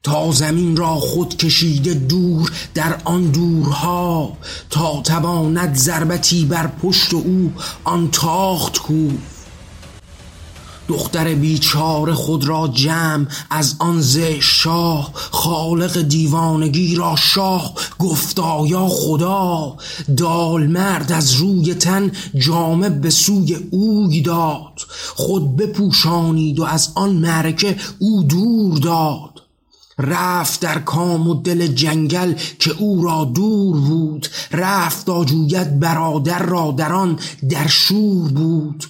تا زمین را خود کشیده دور در آن دورها. تا تواند ضربتی بر پشت او آن تاخت کوفت دختر بیچاره خود را جمع از آن زشت شاه خالق دیوانگی را شاه گفتا یا خدا دال مرد از روی تن جامه به سوی اوی داد خود بپوشانید و از آن معرکه او دور داد. رفت در کام و دل جنگل که او را دور بود رفت تا جوید برادر را در آن در شور بود.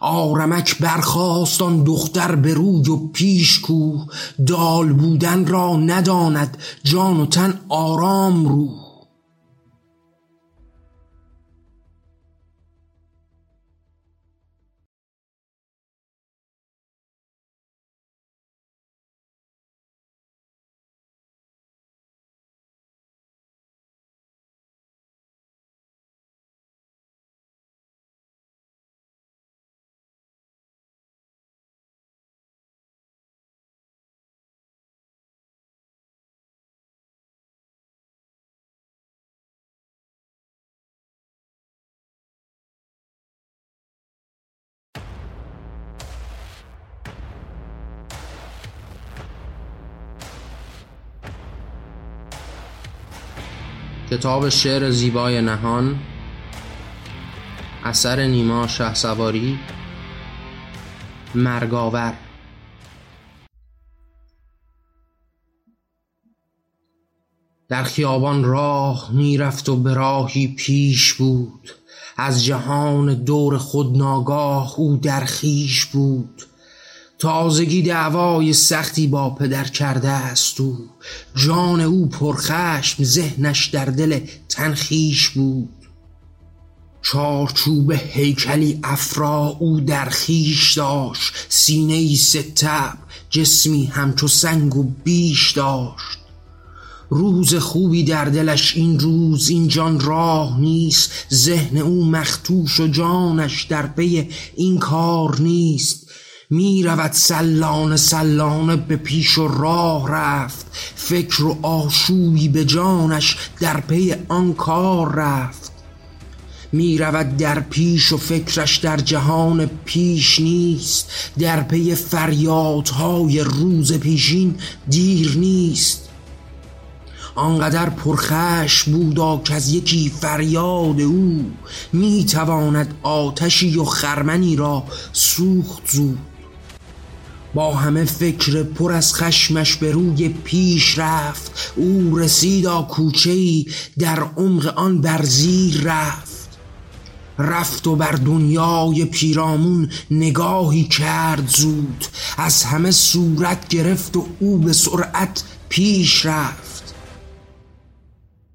آرمک برخواست آن دختر به روی و پیش کو دال بودن را نداند جان و تن آرام رو کتاب شعر زیبای نهان اثر نیما شه سواری مرگاور. در خیابان راه می‌رفت و به راهی پیش بود. از جهان دور خود ناگاه او در خیش بود. تازگی دعوای سختی با پدر کرده است او. جان او پرخشم ذهنش در دل تنخیش بود. چارچوب هیکلی افرا او در خیش داشت. سینه ای ستب جسمی همچو سنگ و بیش داشت. روز خوبی در دلش این روز این جان راه نیست. ذهن او مختوش و جانش در پی این کار نیست. می رود سلانه سلانه به پیش و راه رفت. فکر و آشوبی به جانش در پی آن کار رفت. می رود در پیش و فکرش در جهان پیش نیست. در پی فریادهای روز پیشین دیر نیست. آنقدر پرخش بودا که از یکی فریاد او. می تواند آتشی و خرمنی را سوخت زود. با همه فکر پر از خشمش به روی پیش رفت. او رسیدا کوچه ای در عمق آن برزیر رفت. رفت و بر دنیای پیرامون نگاهی کرد زود. از همه صورت گرفت و او به سرعت پیش رفت.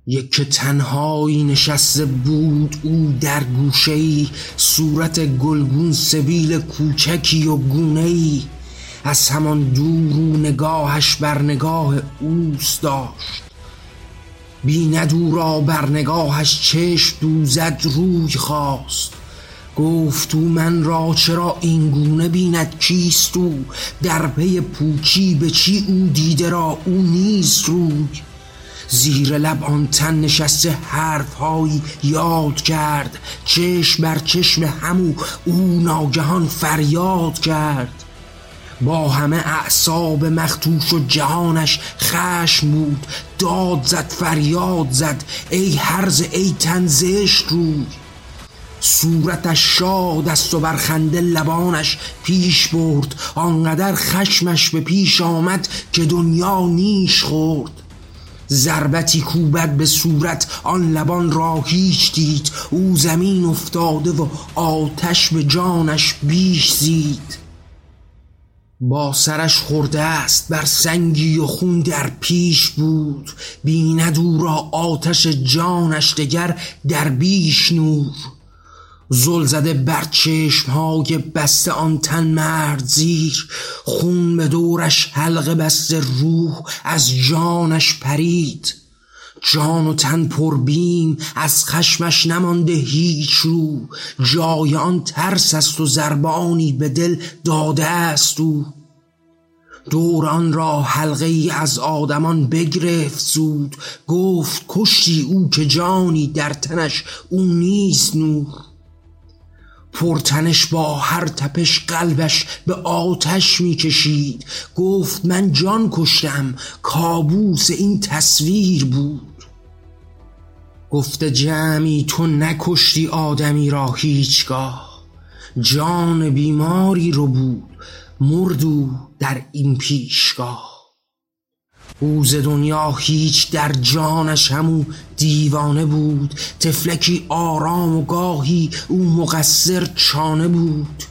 یک تنهایی نشسته بود او در گوشه ای صورت گلگون سبیل کوچکی و گونه ای از همان دور و نگاهش بر نگاه اوست داشت. بیند او بر نگاهش چشم دوزد روی خواست. گفت او من را چرا این گونه بیند؟ کیست او؟ در پی پوچی به چی او دیده را؟ او نیست روی. زیر لب آن تن نشسته حرفهایی یاد کرد. چشم بر چشم همو او ناگهان فریاد کرد. با همه اعصاب مختوش و جهانش خشم بود. داد زد فریاد زد. ای هرز ای تنزشت روی. صورتش شاد است و برخنده لبانش پیش برد. آنقدر خشمش به پیش آمد که دنیا نیش خورد. ضربتی کوبد به صورت آن لبان را هیچ دید. او زمین افتاده و آتش به جانش بیش زید. با سرش خورده است بر سنگی و خون در پیش بود. بیند او را آتش جانش دگر در بیش نور. زل زده بر های بسته آن تن مرد زیر. خون به دورش حلقه بسته روح از جانش پرید. جان و تن پر بیم از خشمش نمانده هیچ رو. جای آن ترس است و زربانی به دل داده است او. دور آن را حلقه ای از آدمان بگرفت زود. گفت کشتی او که جانی در تنش او نیست نور. پرتنش با هر تپش قلبش به آتش می‌کشید. گفت من جان کشتم کابوس این تصویر بود. گفته جمعی تو نکشتی آدمی را هیچگاه. جان بیماری رو بود مردو در این پیشگاه. او ز دنیا هیچ در جانش همو دیوانه بود. تفلکی آرام و گاهی او مقصر چانه بود.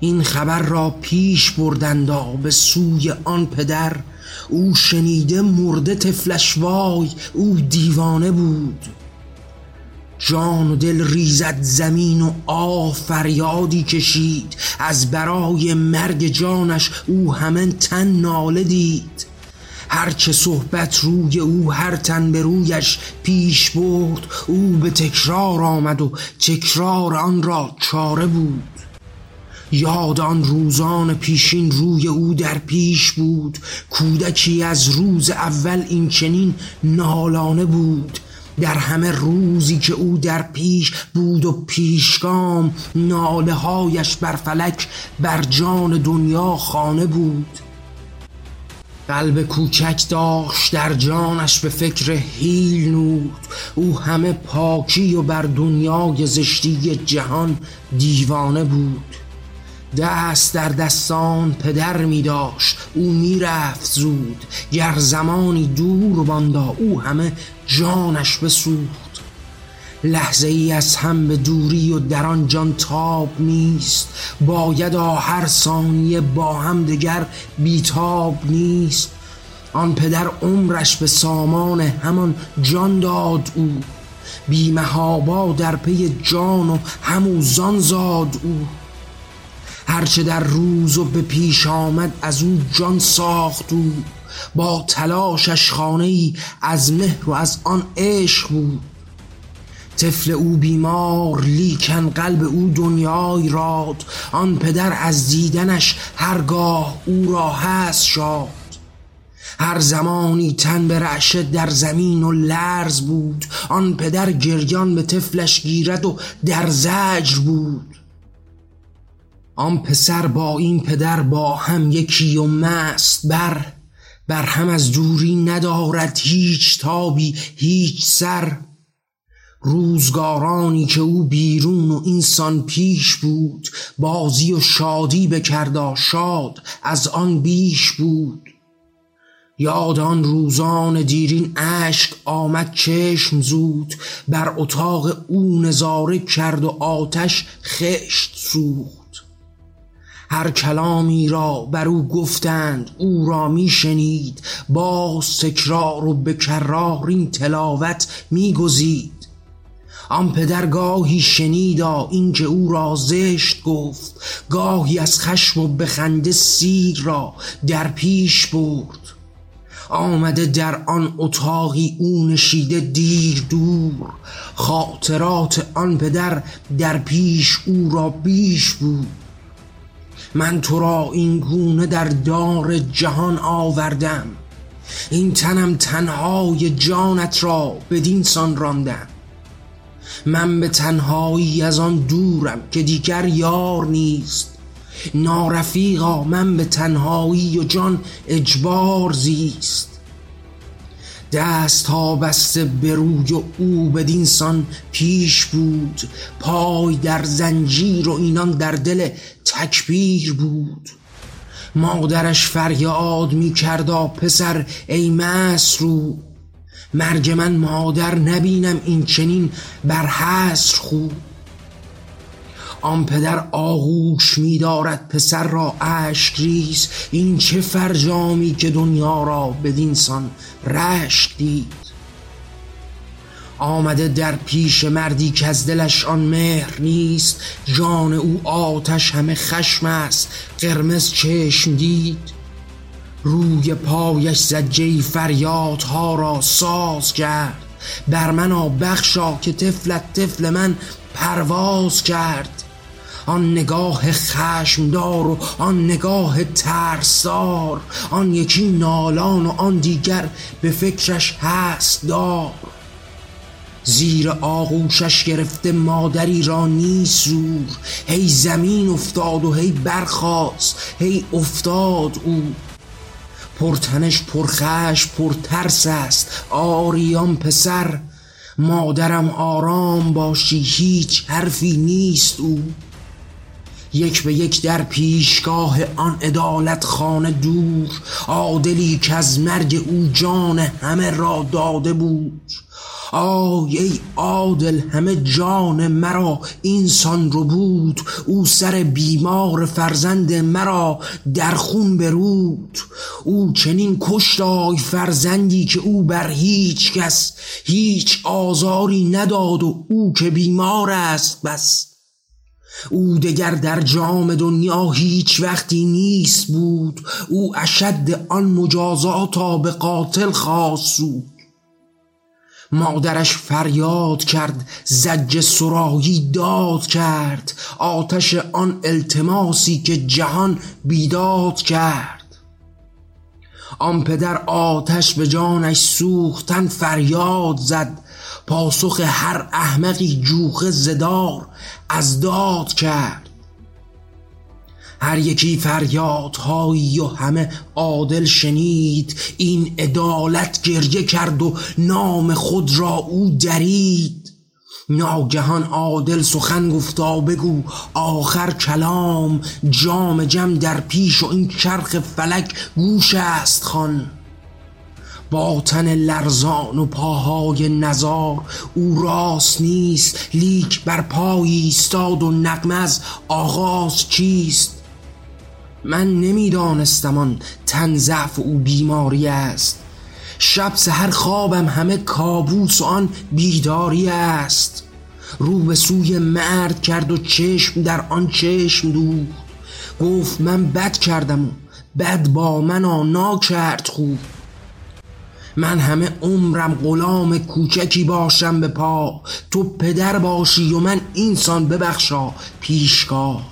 این خبر را پیش بردندا به سوی آن پدر. او شنیده مرده تفلش وای او دیوانه بود. جان و دل ریزد زمین و آه فریادی کشید. از برای مرگ جانش او همه تن ناله دید. هرچه صحبت روی او هر تن به رویش پیش برد. او به تکرار آمد و تکرار آن را چاره بود. یاد آن روزان پیشین روی او در پیش بود. کودکی از روز اول این چنین نالانه بود. در همه روزی که او در پیش بود و پیشگام ناله هایش بر فلک بر جان دنیا خانه بود. قلب کوچک داشت در جانش به فکر هیل نود او همه پاکی و بر دنیای زشتی جهان دیوانه بود. دست در دستان پدر می داشت. او می رفت زود. گر زمانی دور باندا او همه جانش بسوخت لحظه ای از هم به دوری و در آن جان تاب نیست. باید هر ثانیه با هم دگر بیتاب نیست. آن پدر عمرش به سامان همان جان داد او. بیمهابا در پی جان و همو زان زاد او. هرچه در روز و به پیش آمد از او جان ساخت او. با تلاشش خانه ای از مهر و از آن عشق بود. طفل او بیمار لیکن قلب او دنیای راد. آن پدر از دیدنش هرگاه او را هست شاد. هر زمانی تن به رعشه در زمین و لرز بود آن پدر گریان به طفلش گیرد و در زجر بود. آن پسر با این پدر با هم یکی و مست بر بر هم از دوری ندارد هیچ تابی هیچ سر. روزگارانی که او بیرون و اینسان پیش بود بازی و شادی بکردا شاد از آن بیش بود. یاد آن روزان دیرین اشک آمد چشم زود بر اتاق او نظاره کرد و آتش خشت سوخت. هر کلامی را بر او گفتند او را می شنید باز تکرار و به کرار این تلاوت می گزید آن پدر گاهی شنیدا این که او را زشت گفت. گاهی از خشم و بخنده سیر را در پیش برد. آمده در آن اتاقی او نشیده دیر دور. خاطرات آن پدر در پیش او را بیش بود. من تو را این گونه در دار جهان آوردم. این تنم تنهای جانت را بدین سان راندم. من به تنهایی از آن دورم که دیگر یار نیست. نارفیقا من به تنهایی و جان اجبار زیست. دست ها بسته به روی او بدینسان پیش بود. پای در زنجیر و اینان در دل تکبیر بود. مادرش فریاد می کردا پسر ای مسرو مرگ من مادر نبینم این چنین بر حسر خوب آن پدر آغوش میدارد پسر را اشک ریز. این چه فرجامی که دنیا را بدینسان رشک دید. آمده در پیش مردی که از دلش آن مهر نیست. جان او آتش همه خشم است. قرمز چشم دید. روی پایش زجه فریادها را ساز کرد. بر من بخشا که طفلت طفل من پرواز کرد. آن نگاه خشمدار و آن نگاه ترسدار آن یکی نالان و آن دیگر به فکرش هست دار. زیر آغوشش گرفته مادری را نیست زور هی زمین افتاد و هی برخاست هی افتاد او. پرتنش پرخش پرترس است آریان پسر مادرم آرام باشی هیچ حرفی نیست او. یک به یک در پیشگاه آن عدالت خانه دور عادلی که از مرگ او جان همه را داده بود. آی ای عادل همه جان مرا اینسان رو بود. او سر بیمار فرزند مرا در خون برود. او چنین کشت آی فرزندی که او بر هیچ کس هیچ آزاری نداد و او که بیمار است بس. او دگر در جام دنیا هیچ وقتی نیست بود. او اشد آن مجازاتا به قاتل خواست سود. مادرش فریاد کرد زج سرایی داد کرد. آتش آن التماسی که جهان بیداد کرد. آن پدر آتش به جانش سوختن فریاد زد. پاسخ هر احمقی جوخه زدار. از داد کرد. هر یکی فریادهایی و همه عادل شنید این عدالت گریه کرد و نام خود را او درید. ناگهان عادل سخن گفتا بگو آخر کلام جام جم در پیش و این چرخ فلک گوش است خان. با تن لرزان و پاهای نزار او راست نیست لیک بر پای ایستاد و نقمه از آغاز چیست؟ من نمی‌دانستم آن تن ضعف او بیماری است. شب سحر خوابم همه کابوس و آن بیداری است. رو به سوی مرد کرد و چشم در آن چشم دوخت. گفت من بد کردم و بد با من آنا کرد خوب. من همه عمرم غلام کوچکی باشم به پا. تو پدر باشی و من اینسان ببخشا. پیشگاه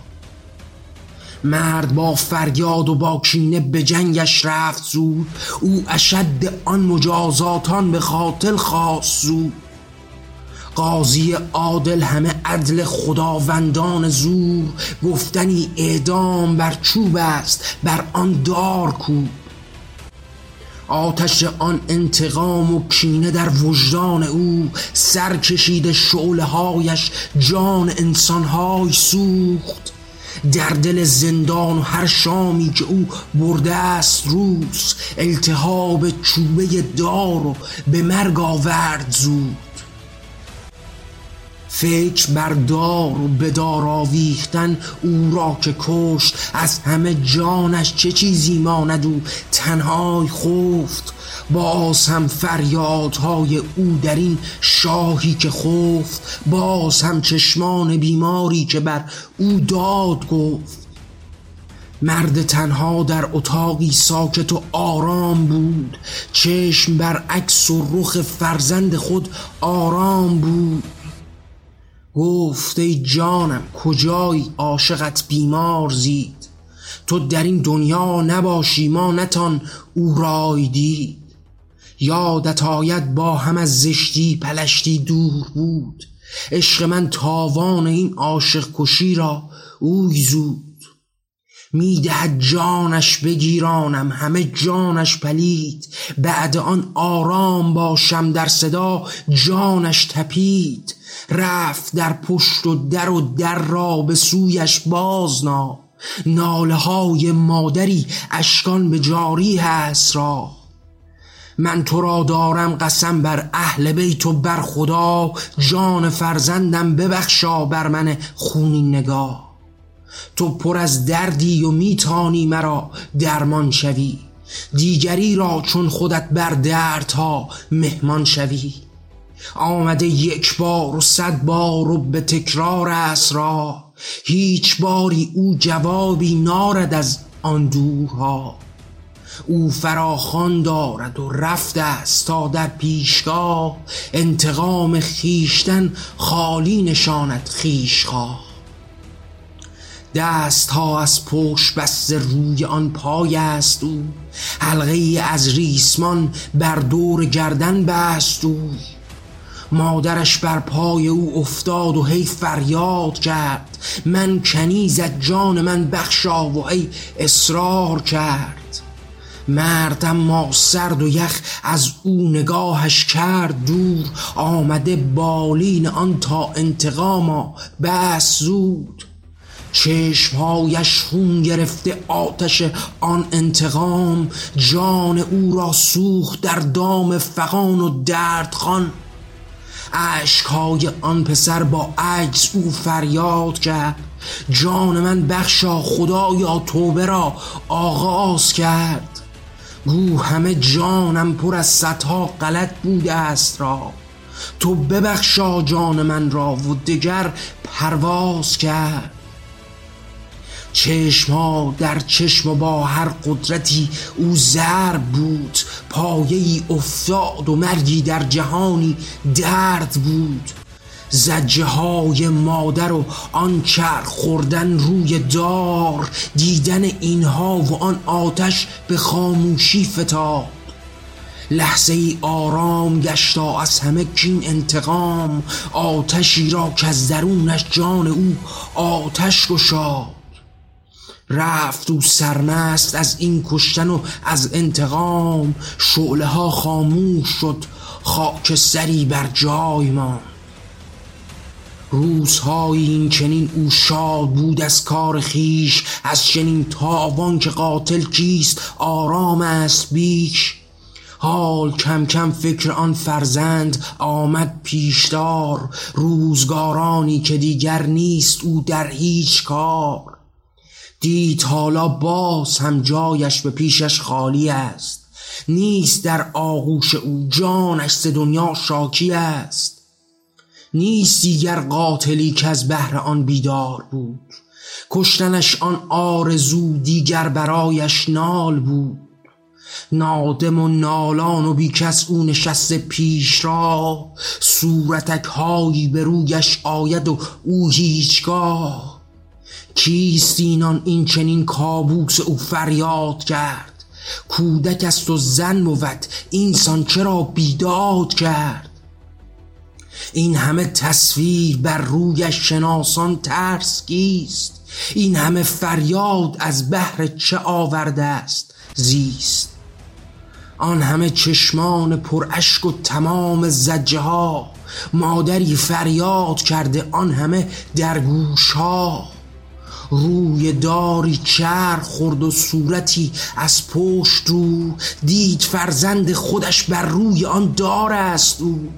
مرد با فریاد و با کینه به جنگش رفت زود. او اشد آن مجازاتان به خاطر خواست زود. قاضی عادل همه عدل خداوندان زور. گفتنی اعدام بر چوب است بر آن دار کو. آتش آن انتقام و کینه در وجدان او سر کشید شعله هایش جان انسانهای سوخت. در دل زندان و هر شامی که او برده است روز التهاب چوبه دار و به مرگ آورد زود. فکر بر دار و به دار آویختن او را که کشت. از همه جانش چه چیزی ماند او؟ تنهای خفت. باز هم فریادهای او در این شاهی که خفت. باز هم چشمان بیماری که بر او داد گفت. مرد تنها در اتاقی ساکت و آرام بود. چشم بر عکس و رخ فرزند خود آرام بود. گفت ای جانم کجایی عاشقت بیمار زید؟ تو در این دنیا نباشی ما نتان او رای دید. یادت آید با هم از زشتی پلشتی دور بود. عشق من تاوان این عاشق کشی را اوی زود. می‌دهد جانش بگیرانم همه جانش پلید. بعد آن آرام باشم در صدا جانش تپید. رفت در پشت و در و در را به سویش بازنا ناله های مادری اشکان به جاری هست را. من تو را دارم قسم بر اهل بیت و بر خدا. جان فرزندم ببخشا بر من خونی نگاه. تو پر از دردی و میتانی مرا درمان شوی. دیگری را چون خودت بر دردها مهمان شوی. آمده یک بار و صد بار و به تکرار است را. هیچ باری او جوابی نارد از آن دورها. او فراخان دارد و رفته است تا در پیشگاه انتقام خیشتن خالی نشاند خیشخواه دست ها از پشت بست روی آن پای است او. حلقه از ریسمان بر دور گردن بست او. مادرش بر پای او افتاد و هی فریاد کرد. من کنیزت جان من بخشا و ای اصرار کرد. مرد اما سرد و یخ از او نگاهش کرد دور. آمده بالین آن تا انتقاما بس زود. چشمهایش خون گرفته آتش آن انتقام جان او را سوخت در دام فقان و دردخان اشکهای آن پسر با عجز او فریاد کرد. جان من بخشا خدایا توبه را آغاز کرد. گو همه جانم پر از صدها غلط بوده است را. تو ببخشا جان من را و دگر پرواز کرد. چشم ها در چشم و با هر قدرتی او ضرب بود. پایه ای افتاد و مرگی در جهانی درد بود. زجه های مادر و آن چرخ خوردن روی دار دیدن اینها و آن آتش به خاموشی فتاد. لحظه ای آرام گشتا از همه کین انتقام آتشی را که از درونش جان او آتش گشاد. رفت او سرمست از این کشتن و از انتقام. شعله ها خاموش شد خاک سری بر جای ما روزهای این چنین او شاد بود از کار خیش از چنین تاوان که قاتل کیست آرام است بیش. حال کم کم فکر آن فرزند آمد پیشدار. روزگارانی که دیگر نیست او در هیچ کار. دید حالا باز هم جایش به پیشش خالی است. نیست در آغوش او جانش ز دنیا شاکی است. نیست دیگر قاتلی که از بهر آن بیدار بود. کشتنش آن آرزو دیگر برایش نال بود. نادم و نالان و بیکس او نشسته پیش را. صورتک هایی به رویش آید و او هیچگاه کیست اینان این چنین کابوس او فریاد کرد؟ کودک است و زن بود اینسان چرا بیداد کرد؟ این همه تصویر بر روی شناسان ترس کیست؟ این همه فریاد از بحر چه آورده است؟ زیست. آن همه چشمان پر اشک و تمام زجه ها مادری فریاد کرده آن همه در گوش ها. روی داری چرخ خورد و صورتی از پشت رو دید فرزند خودش بر روی آن دار است او.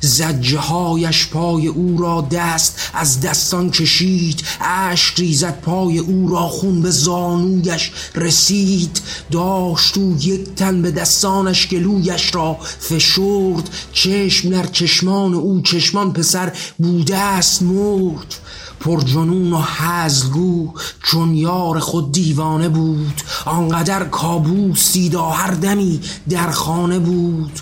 زجه هایش پای او را دست از دستان کشید اشک ریزد پای او را خون به زانویش رسید. داشت او یک تن به دستانش گلویش را فشرد. چشم در چشمان او چشمان پسر بوده است مرد. پر جنون و هزگو چون یار خود دیوانه بود. آنقدر کابوس دیدا هر دمی در خانه بود.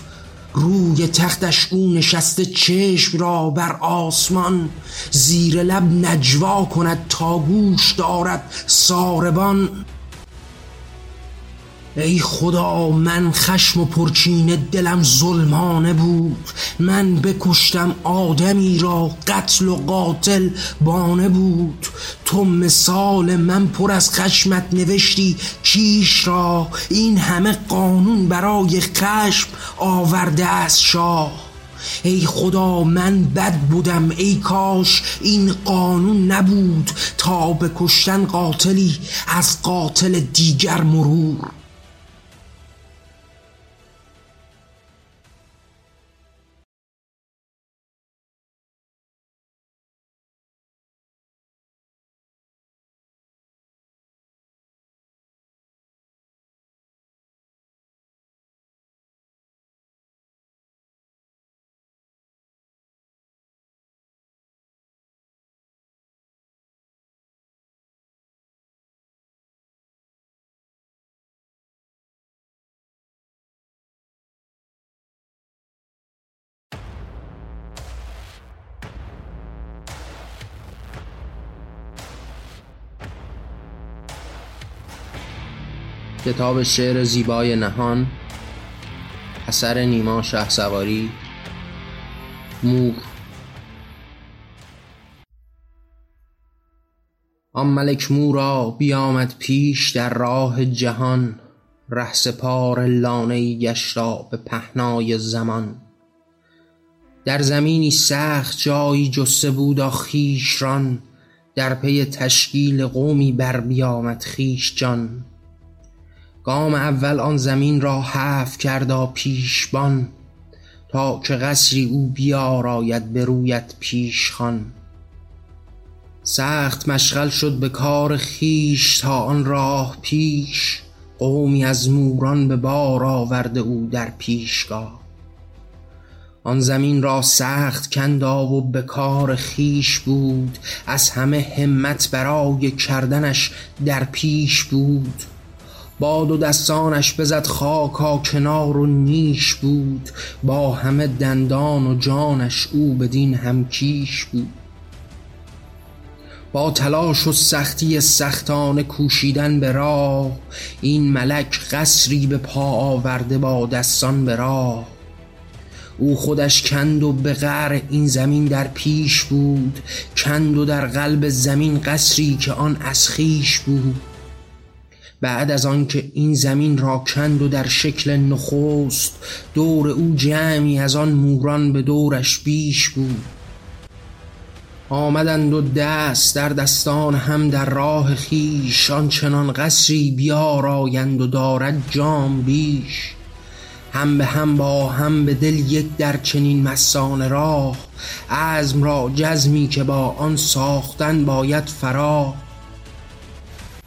روی تختش او نشسته چشم را بر آسمان. زیر لب نجوا کند تا گوش دارد ساربان. ای خدا من خشم و پرچین دلم ظلمانه بود. من بکشتم آدمی را قتل و قاتل بانه بود. تو مثال من پر از خشمت نوشتی کیش را؟ این همه قانون برای خشم آورده از شاه. ای خدا من بد بودم ای کاش. این قانون نبود تا به کشتن قاتلی از قاتل دیگر مرور. کتاب شعر زیبای نهان اثر نیما شه سواری مور. آن ملک مورا بیامد پیش در راه جهان ره سپار لانه گشتا به پهنای زمان. در زمینی سخت جایی جسته بودا خویش ران در پی تشکیل قومی بر بیامد خویش جان گام اول آن زمین را حف کردا پیشبان تا که قصری او بیاراید به رویت پیش خوان سخت مشغل شد به کار خویش تا آن راه پیش قومی از موران به بار آورده او در پیشگاه. آن زمین را سخت کندا و به کار خویش بود از همه همت برای کردنش در پیش بود. با دو دستانش بزد خاکا کنار و نیش بود. با همه دندان و جانش او بدین همکیش بود. با تلاش و سختی سختانه کوشیدن به راه این ملک قصری به پا آورده با دستان به راه. او خودش کند و به قعر این زمین در پیش بود کند و در قلب زمین قصری که آن از خویش بود. بعد از آنکه این زمین را کند و در شکل نخست دور او جمعی از آن موران به دورش بیش بود. آمدند و دست در دستان هم در راه خویش آنچنان قصری بیارایند و دارد جام بیش. هم به هم با هم به دل یک در چنین مثانه راه عزم را جزمی که با آن ساختن باید فراخ.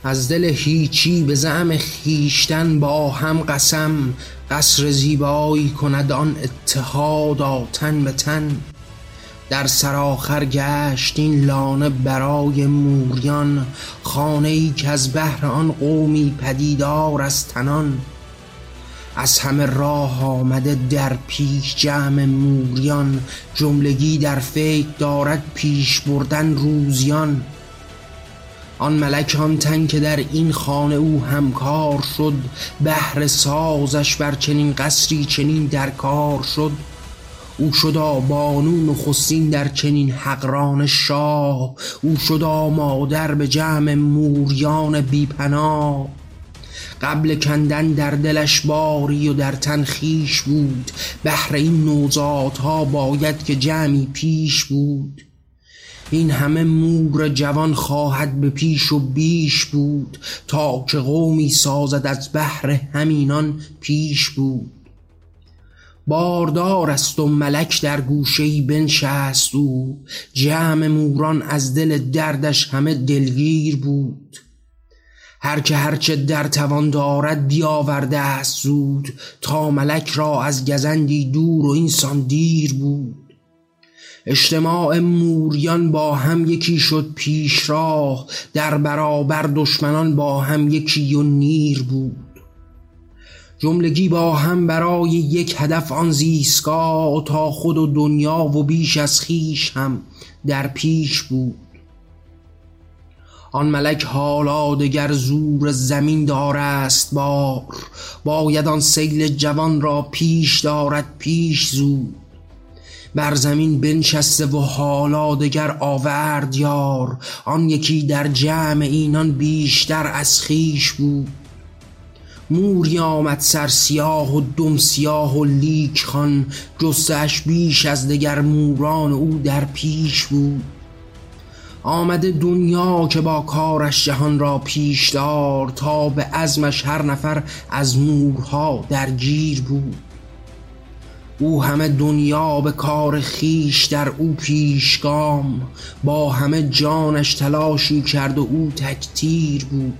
از دل هیچی به زعم خویشتن با هم قسم قصر زیبایی کند آن اتحادا تن به تن. در سرآخر گشت این لانه برای موریان خانه ای کز بهر آن قومی پدیدار از تنان. از همه راه آمده در پیش جمع موریان جملگی در فکر دارد پیش بردن روزیان. آن ملک آن تن که در این خانه او همکار شد بهر سازش بر چنین قصری چنین در کار شد. او شدا بانو نخستین در چنین حقران شاه. او شدا مادر به جمع موریان بی پناه قبل کندن در دلش باری و در تن خویش بود. بهر این نوزادها باید که جمعی پیش بود. این همه مور جوان خواهد به پیش و بیش بود تا که قومی سازد از بهر همینان پیش بود. باردار است و ملک در گوشه ای بنشست او. جمع موران از دل دردش همه دلگیر بود. هر که هرچه در توان دارد بیاورده است زود تا ملک را از گزندی دور و اینسان دیر بود. اجتماع موریان با هم یکی شد پیش راه در برابر دشمنان با هم یکی و نیر بود. جملگی با هم برای یک هدف آن زیستگاه تا خود و دنیا و بیش از خویش هم در پیش بود. آن ملک حالا دگر زور زمین دارست بار باید آن سیل جوان را پیش دارد پیش زود بر زمین بنشسته و حالا دگر آورد یار. آن یکی در جمع اینان بیشتر از خویش بود. موری آمد سر سیاه و دم سیاه و لیک خوان. جستش بیش از دگر موران او در پیش بود. آمده دنیا که با کارش جهان را پیش دار. تا به عزمش هر نفر از مورها درگیر بود. او همه دنیا به کار خویش در او پیشگام با همه جانش تلاشی کرد و او تکتیر بود.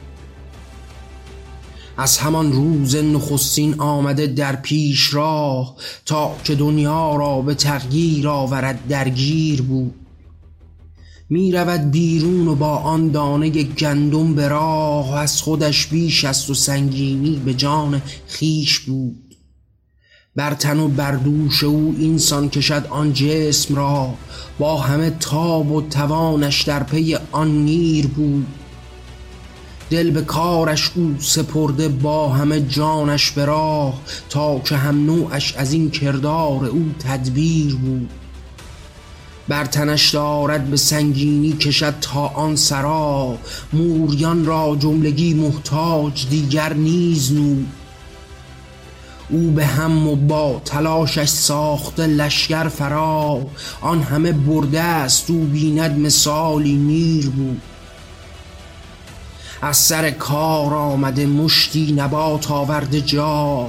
از همان روز نخستین آمده در پیش راه تا که دنیا را به تغییر آورد درگیر بود. می رود بیرون و با آن دانه گندم به راه از خودش بیش است و سنگینی به جان خیش بود. بر تن و بر دوش او اینسان کشد آن جسم را. با همه تاب و توانش در پی آن نیر بود. دل به کارش او سپرده با همه جانش به راه تا که هم نوعش از این کردار او تدبیر بود. بر تنش دارد به سنگینی کشد تا آن سرا. موریان را جملگی محتاج دیگر نیز نو. او به هم و با تلاشش ساخته لشکر فرا. آن همه برده است او بیند مثالی میر بود. از سر کار آمده مشتی نبات آورده جا.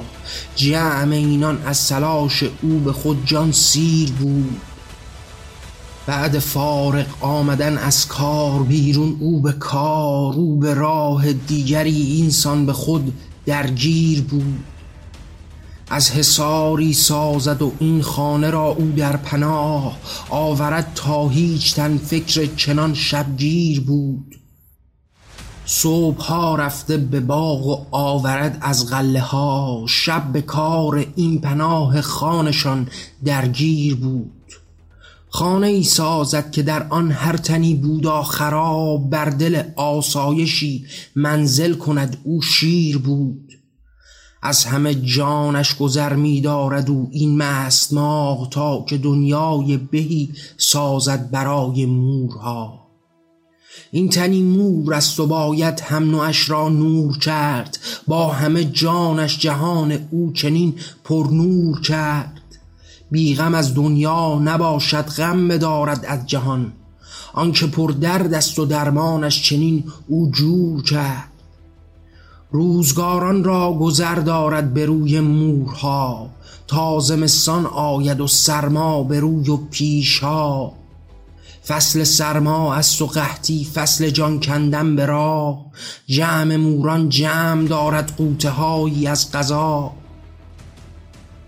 جمع اینان از تلاش او به خود جان سیر بود. بعد فارغ آمدن از کار بیرون او به کار او به راه دیگری اینسان به خود درگیر بود. از حصاری سازد و این خانه را او در پناه آورد تا هیچ تن فکر چنان شبگیر بود. صبح ها رفته به باغ و آورد از غله ها شب به کار این پناه خانشان درگیر بود. خانه ای سازد که در آن هر تنی بودا خراب بر دل آسایشی منزل کند او شیر بود. از همه جانش گذر می دارد و این مست ماه تا که دنیای بهی سازد برای مورها. این تنی مور است و باید هم نوعش را نور کرد با همه جانش جهان او چنین پر نور کرد. بی غم از دنیا نباشد غم بدارد از جهان. آنکه پر درد است و درمانش چنین او جور کرد. روزگاران را گذر دارد به روی مورها تا زمستان آید و سرما به روی و پیشها. فصل سرما است و قحطی فصل جان کندن به راه. جمع موران جمع دارد قوته هایی از غذا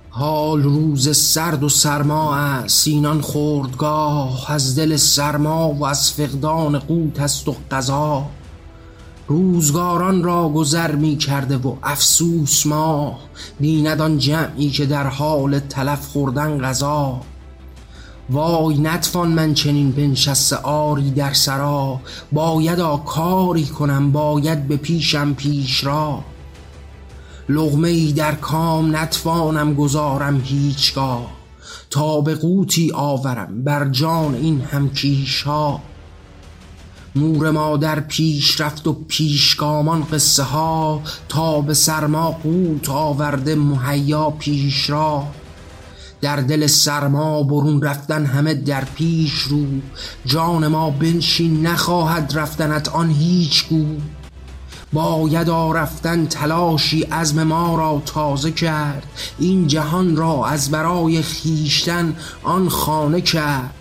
حال روز سرد و سرما است سینان خردگاه از دل سرما و از فقدان قوت است و غذا روزگاران را گذر می کرده و افسوس ماه بیند آن جمعی که در حال تلف خوردن غذا وای نتوان من چنین بنشسته آری در سرا. باید کاری کنم باید به پیشم پیش را. لغمه ای در کام نتوانم گذارم هیچگاه. تا به قوتی آورم بر جان این همکیش ها. مور ما در پیش رفت و پیشگامان قصه ها تا به سرما قوت آورده مهیا پیش را. در دل سرما برون رفتن همه در پیش رو. جان ما بنشین نخواهد رفتنت آن هیچ گو. باید رفتن تلاشی عزم ما را تازه کرد. این جهان را از برای خیشتن آن خانه کرد.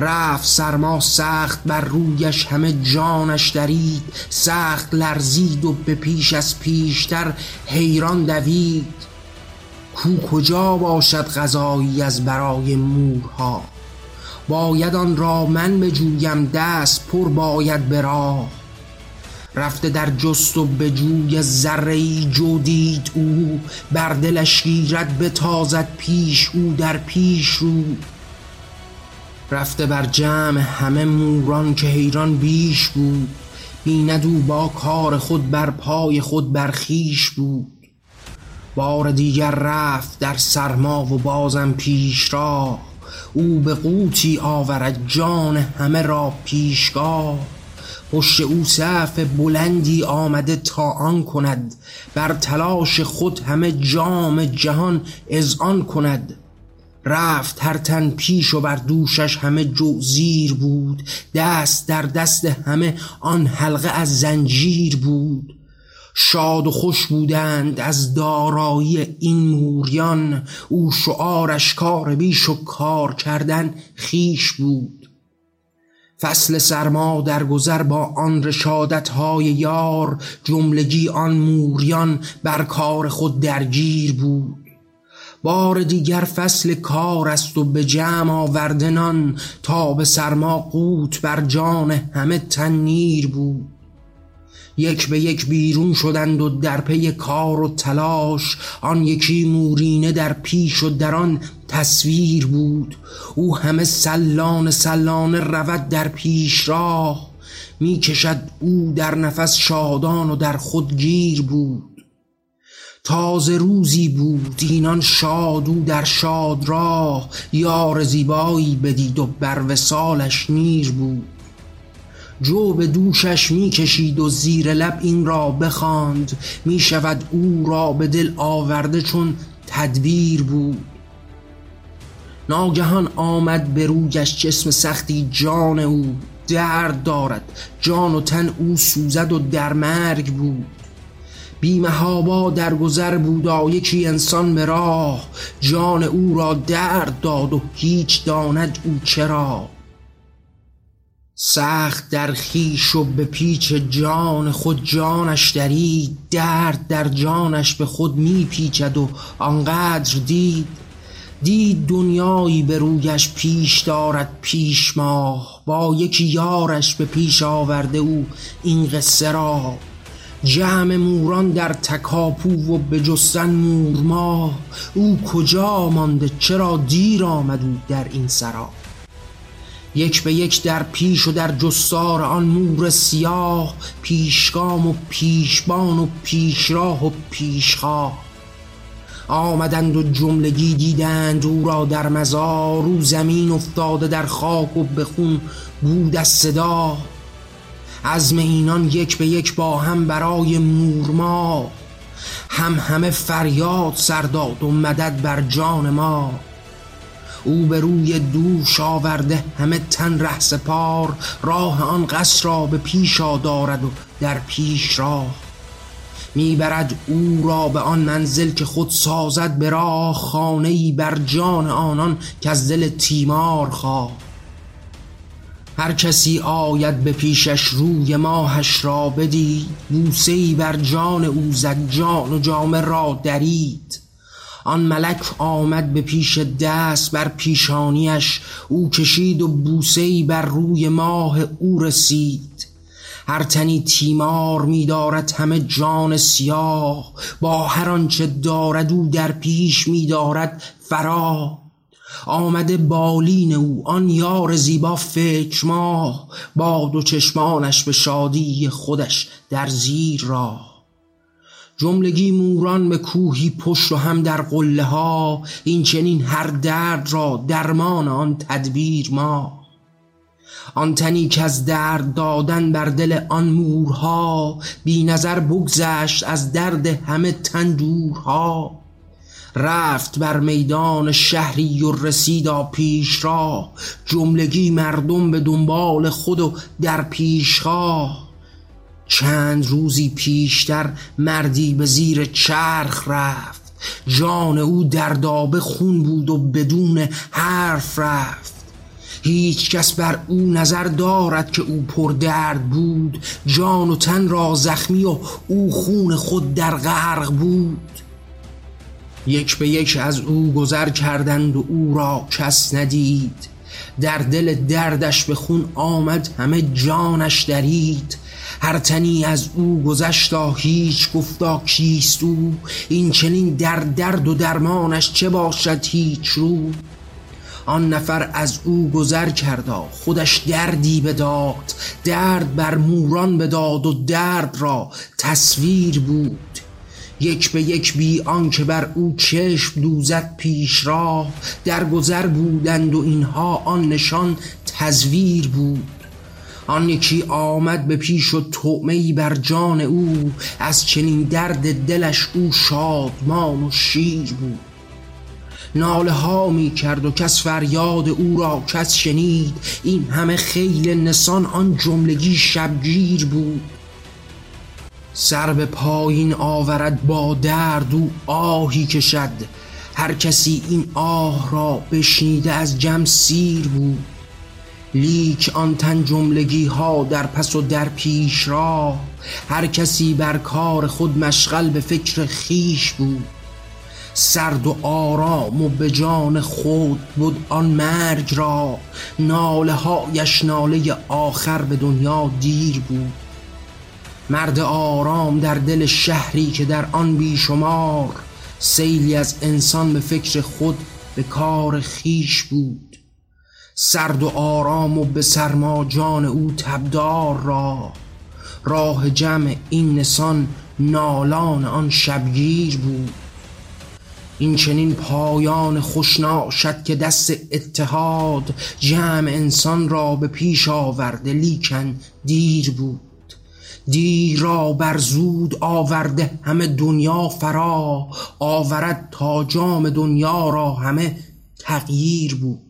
رفت سرما سخت بر رویش همه جانش درید سخت لرزید و به پیش از پیشتر حیران دوید. کو کجا باشد غذایی از برای مورها؟ باید آن را من بجویم دست پر باید به راه. رفته در جست و به جوی ذره جودید او بر دلش گیرد بتازد پیش او در پیش رو. رفته بر جمع همه موران که حیران بیش بود. بیند او با کار خود بر پای خود بر خویش بود. بار دیگر رفت در سرما و بازم پیش را. او به قوتی آورد جان همه را پیشگاه. پشت او سقف بلندی آمده تا آن کند. بر تلاش خود همه جام جهان اذعان کند. رفت هر تن پیش و بر دوشش همه جو زیر بود دست در دست همه آن حلقه از زنجیر بود. شاد و خوش بودند از دارایی این موریان او شعارش کار بیش و کار کردن خیش بود. فصل سرما در گذر با آن رشادت های یار جملگی آن موریان بر کار خود درگیر بود. بار دیگر فصل کار است و به جمع آوردنان تا به سرما قوت بر جان همه تنیر بود. یک به یک بیرون شدند و در پی کار و تلاش آن یکی مورینه در پیش و در آن تصویر بود. او همه سلان سلانه رود در پیش راه می کشد او در نفس شادان و در خود گیر بود. تازه روزی بود اینان شاد در شاد راه یار زیبایی بدید و بر وسالش نیر بود. جو به دوشش می کشید و زیر لب این را بخواند می شود او را به دل آورده چون تدبیر بود. ناگهان آمد به رویش جسم سختی جان او درد دارد جان و تن او سوزد و در مرگ بود. بی محابا در گذر بودا یکی انسان به راه. جان او را درد داد و هیچ داند او چرا. سخت در خیش و به پیچ جان خود جانش درید درد در جانش به خود می پیچد و آنقدر دید. دید دنیایی به رویش پیش دارد پیش ماه. با یکی یارش به پیش آورده او این قصه را. جمع موران در تکاپو و به جستن مور ماه او کجا مانده؟ چرا دیر آمد او در این سرا؟ یک به یک در پیش و در جستار آن مور سیاه پیشگام و پیشبان و پیشراه و پیشخواه. آمدند و جملگی دیدند او را در مزار. او زمین افتاده در خاک و به خون بود از صدا. عزم اینان یک به یک با هم برای مورما هم همه فریاد سرداد و مدد بر جان ما. او به روی دوش آورده همه تن ره سپار راه آن قصر را به پیش دارد و در پیش راه. می‌برد او را به آن منزل که خود سازد به راه خانه بر جان آنان که از دل تیمار خواه. هر کسی آید به پیشش روی ماهش را بدید. بوسه ای بر جان او زد جان و جامه را درید. آن ملک آمد به پیش دست بر پیشانیش او کشید و بوسه ای بر روی ماه او رسید. هر تنی تیمار می دارد همه جان سیاه. با هر آنچه دارد او در پیش می دارد فرا. آمده بالین او آن یار زیبا فکر ماه با دو چشمانش به شادی خودش در زیر را جملگی موران به کوهی پشت و هم در قله ها این چنین هر درد را درمان آن تدبیر ما آن تنی که از درد دادن بر دل آن مورها بی نظر بگذشت از درد همه تن دورها. رفت بر میدان شهری و رسیدا پیش را. جملگی مردم به دنبال خود و در پیشخواه چند روزی پیشتر مردی به زیر چرخ رفت. جان او در دابه خون بود و بدون حرف رفت. هیچ کس بر او نظر دارد که او پر درد بود. جان و تن را زخمی و او خون خود در غرق بود. یک به یک از او گذر کردند و او را کس ندید. در دل دردش به خون آمد همه جانش درید. هر تنی از او گذشتا هیچ گفتا کیست او؟ این چنین در درد و درمانش چه باشد هیچ رو؟ آن نفر از او گذر کردا خودش دردی بداد. درد بر موران بداد و درد را تصویر بود. یک به یک بی آنکه بر او چشم دوزد پیش راه. در گذر بودند و اینها آن نشان تزویر بود. آن یکی آمد به پیش و طعمه بر جان او. از چنین درد دلش او شادمان و شیر بود. ناله ها می کرد و کس فریاد او را کس شنید. این همه خیل نسان آن جملگی شبگیر بود. سر به پایین آورد با درد و آهی کشد. هر کسی این آه را بشنیده از جم سیر بود. لیک آن تن جملگی ها در پس و در پیش راه هر کسی بر کار خود مشغل به فکر خیش بود. سرد و آرام و به جان خود بود آن مرگ را. ناله هایش ناله آخر به دنیا دیر بود. مرد آرام در دل شهری که در آن بیشمار سیلی از انسان به فکر خود به کار خیش بود. سرد و آرام و به سرما جان او تبدار را راه جمع این نسان نالان آن شبگیر بود. این چنین پایان خوش ناشد که دست اتحاد جمع انسان را به پیش آورده لیکن دیر بود. دیر را بر زود آورده همه دنیا فرا آورد تا جام دنیا را همه تغییر بود.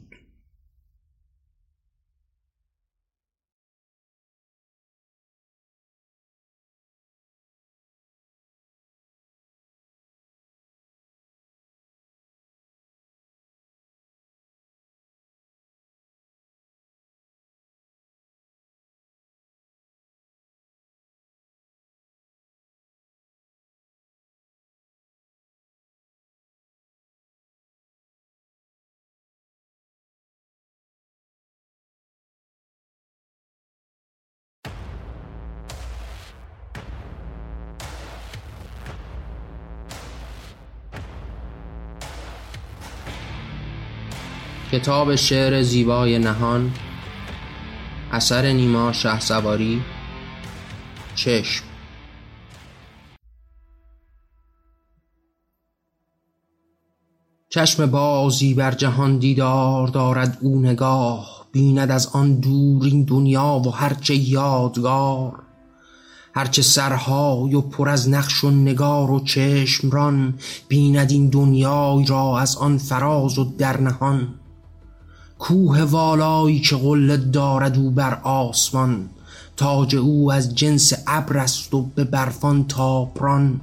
کتاب شعر زیبای نهان اثر نیما شه سواری چشم. چشم بازی بر جهان دیدار دارد او نگاه بیند از آن دور این دنیا و هرچه یادگار. هرچه سرهای و پر از نقش و نگار و چشمران بیند این دنیای را از آن فراز و در نهان. کوه والایی که قله دارد او بر آسمان تاج او از جنس ابر است و به برفان تاپران.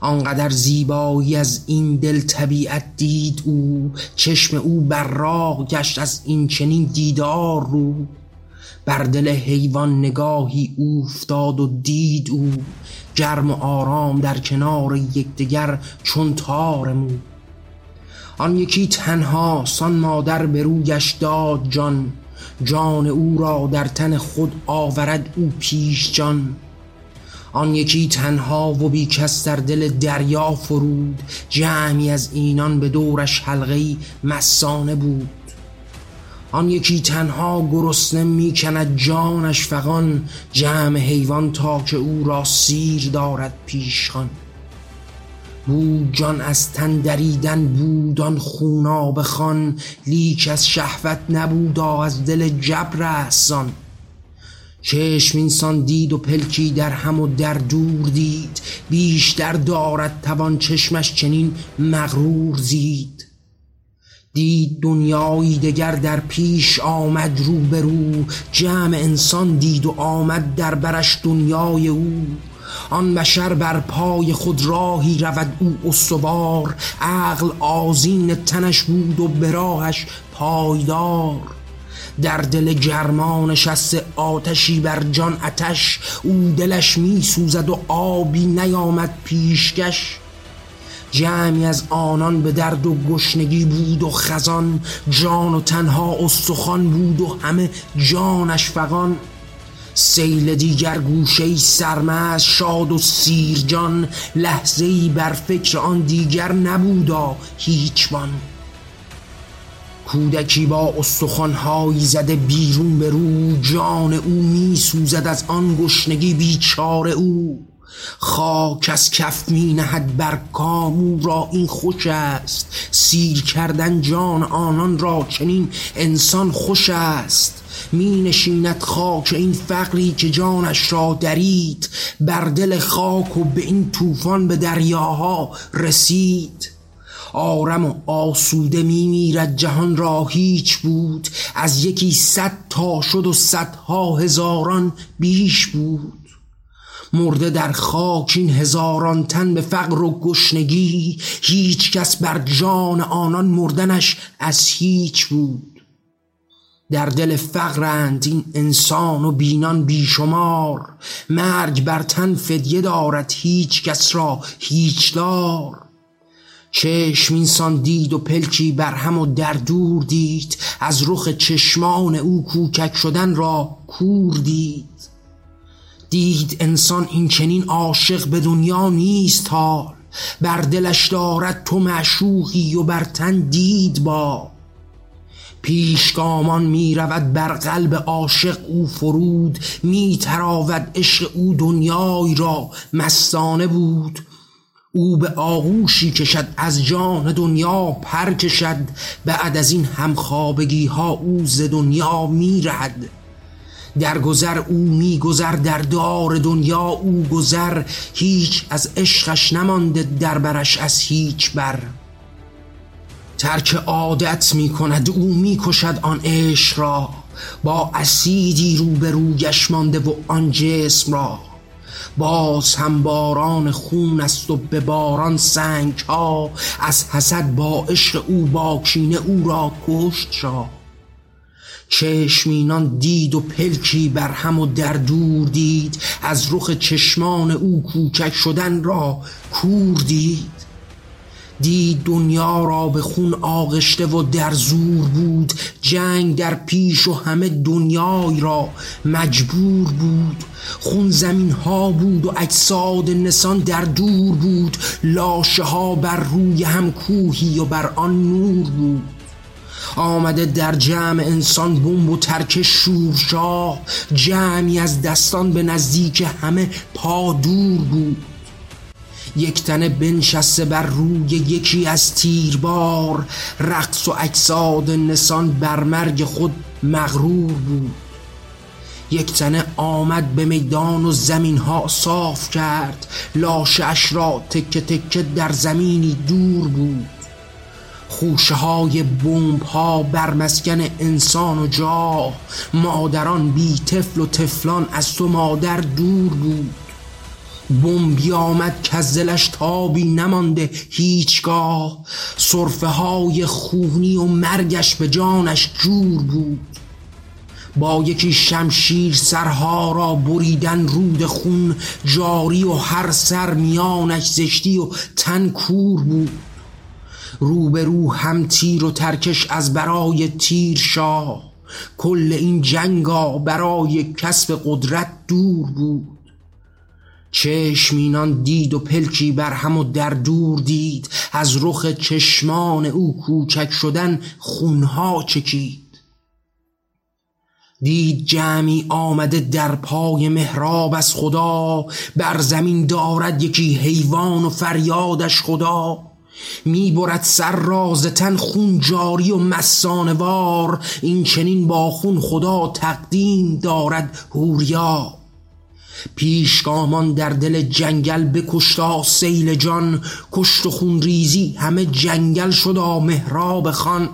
آنقدر زیبایی از این دل طبیعت دید او چشم او براق گشت از این چنین دیدار رو. بر دل حیوان نگاهی اوفتاد و دید او گرم و آرام در کنار یکدیگر چون تار مو. آن یکی تنها سان مادر به رویش داد جان. جان او را در تن خود آورد او پیش جان. آن یکی تنها و بی کس در دل دریا فرود. جمعی از اینان به دورش حلقه مسانه بود. آن یکی تنها گرسنه می‌کند جانش فغان. جمع حیوان تا که او را سیر دارد پیشخان. بود جان از تن دریدن بود آن خوناب خان لیک از شهوت نبودا از دل جبر احسان. چشم اینسان دید و پلکی در هم و در دور دید بیشتر دارد توان چشمش چنین مغرور زید. دید دنیایی دگر در پیش آمد رو به رو جمع انسان دید و آمد در برش دنیای او. آن بشر بر پای خود راهی رود او استوار عقل آزین تنش بود و به راهش پایدار. در دل گرما نشسته آتشی بر جان اتش او دلش می سوزد و آبی نیامد پیشکش. جمعی از آنان به درد و گشنگی بود و خزان جان و تنها استخوان بود و همه جانش فغان. سیل دیگر گوشه سرمز شاد و سیرجان لحظه ای بر فکر آن دیگر نبودا هیچبان کودکی با استخوانهایی زده بیرون به رو جان او می سوزد از آن گشنگی بیچاره او. خاک از کف می نهد بر کامو را این خوش است. سیر کردن جان آنان را چنین انسان خوش است. می نشیند خاک این فقری که جانش را درید. بر دل خاک و به این طوفان به دریاها رسید. آرم و آسوده می میرد جهان را هیچ بود. از یکی صد تا شد و صدها هزاران بیش بود. مرده در خاک این هزاران تن به فقر و گشنگی هیچ کس بر جان آنان مردنش از هیچ بود. در دل فقرند این انسان و بینان بیشمار مرگ بر تن فدیه دارد هیچ کس را هیچ دار. چشم اینسان دید و پلکی بر هم و در دور دید از رخ چشمان او کوکک شدن را کور دید. دید انسان این چنین عاشق به دنیا نیست حال. بر دلش دارد تو معشوقی و بر تن دید با پیشگامان می رود بر قلب عاشق او فرود می تراود عشق او دنیای را مستانه بود. او به آغوشی کشد از جان دنیا پر کشد بعد از این همخوابگی ها او ز دنیا می رهد. در گذر او می گذر در دار دنیا او گذر. هیچ از عشقش نمانده در برش از هیچ بر. ترک عادت می کند او می کشد آن عشق را. با اسیدی روبرویش مانده و آن جسم را. باز هم باران خون است و به باران سنگ ها از حسد با عشق او با کینه او را کشت شا چشمینان دید و پلکی بر هم و در دور دید. از رخ چشمان او کوچک شدن را کور دید. دید دنیا را به خون آغشته و در زور بود. جنگ در پیش و همه دنیای را مجبور بود. خون زمین ها بود و اجساد نسان در دور بود. لاشه ها بر روی هم کوهی و بر آن نور بود. آمده در جمع انسان بمب و ترک شورشاه جمعی از دستان به نزدیک همه پا دور بود. یک تنه بنشسته بر روی یکی از تیربار رقص و اجساد نسان بر مرگ خود مغرور بود. یک تنه آمد به میدان و زمین ها صاف کرد لاشه را تکه تکه در زمینی دور بود. خوشه های بمب ها بر مسکن انسان و جاه. مادران بی طفل و طفلان از تو مادر دور بود. بمبی آمد که از دلش تابی نمانده هیچگاه. صرفه های خونی و مرگش به جانش جور بود. با یکی شمشیر سرها را بریدن رود خون جاری و هر سر میانش زشتی و تن کور بود. رو هم تیر و ترکش از برای تیر شاه کل این جنگا برای کسب قدرت دور بود. چشمینان دید و پلکی بر هم و در دور دید. از رخ چشمان او کوچک شدن خونها چکید. دید جمعی آمده در پای محراب از خدا. بر زمین دارد یکی حیوان و فریادش خدا. می برد سر راز تن خون جاری و مسانوار این چنین با خون خدا تقدیم دارد هوریا پیشگامان در دل جنگل بکشتا سیل جان. کشت و خون ریزی همه جنگل شدا مهراب خان.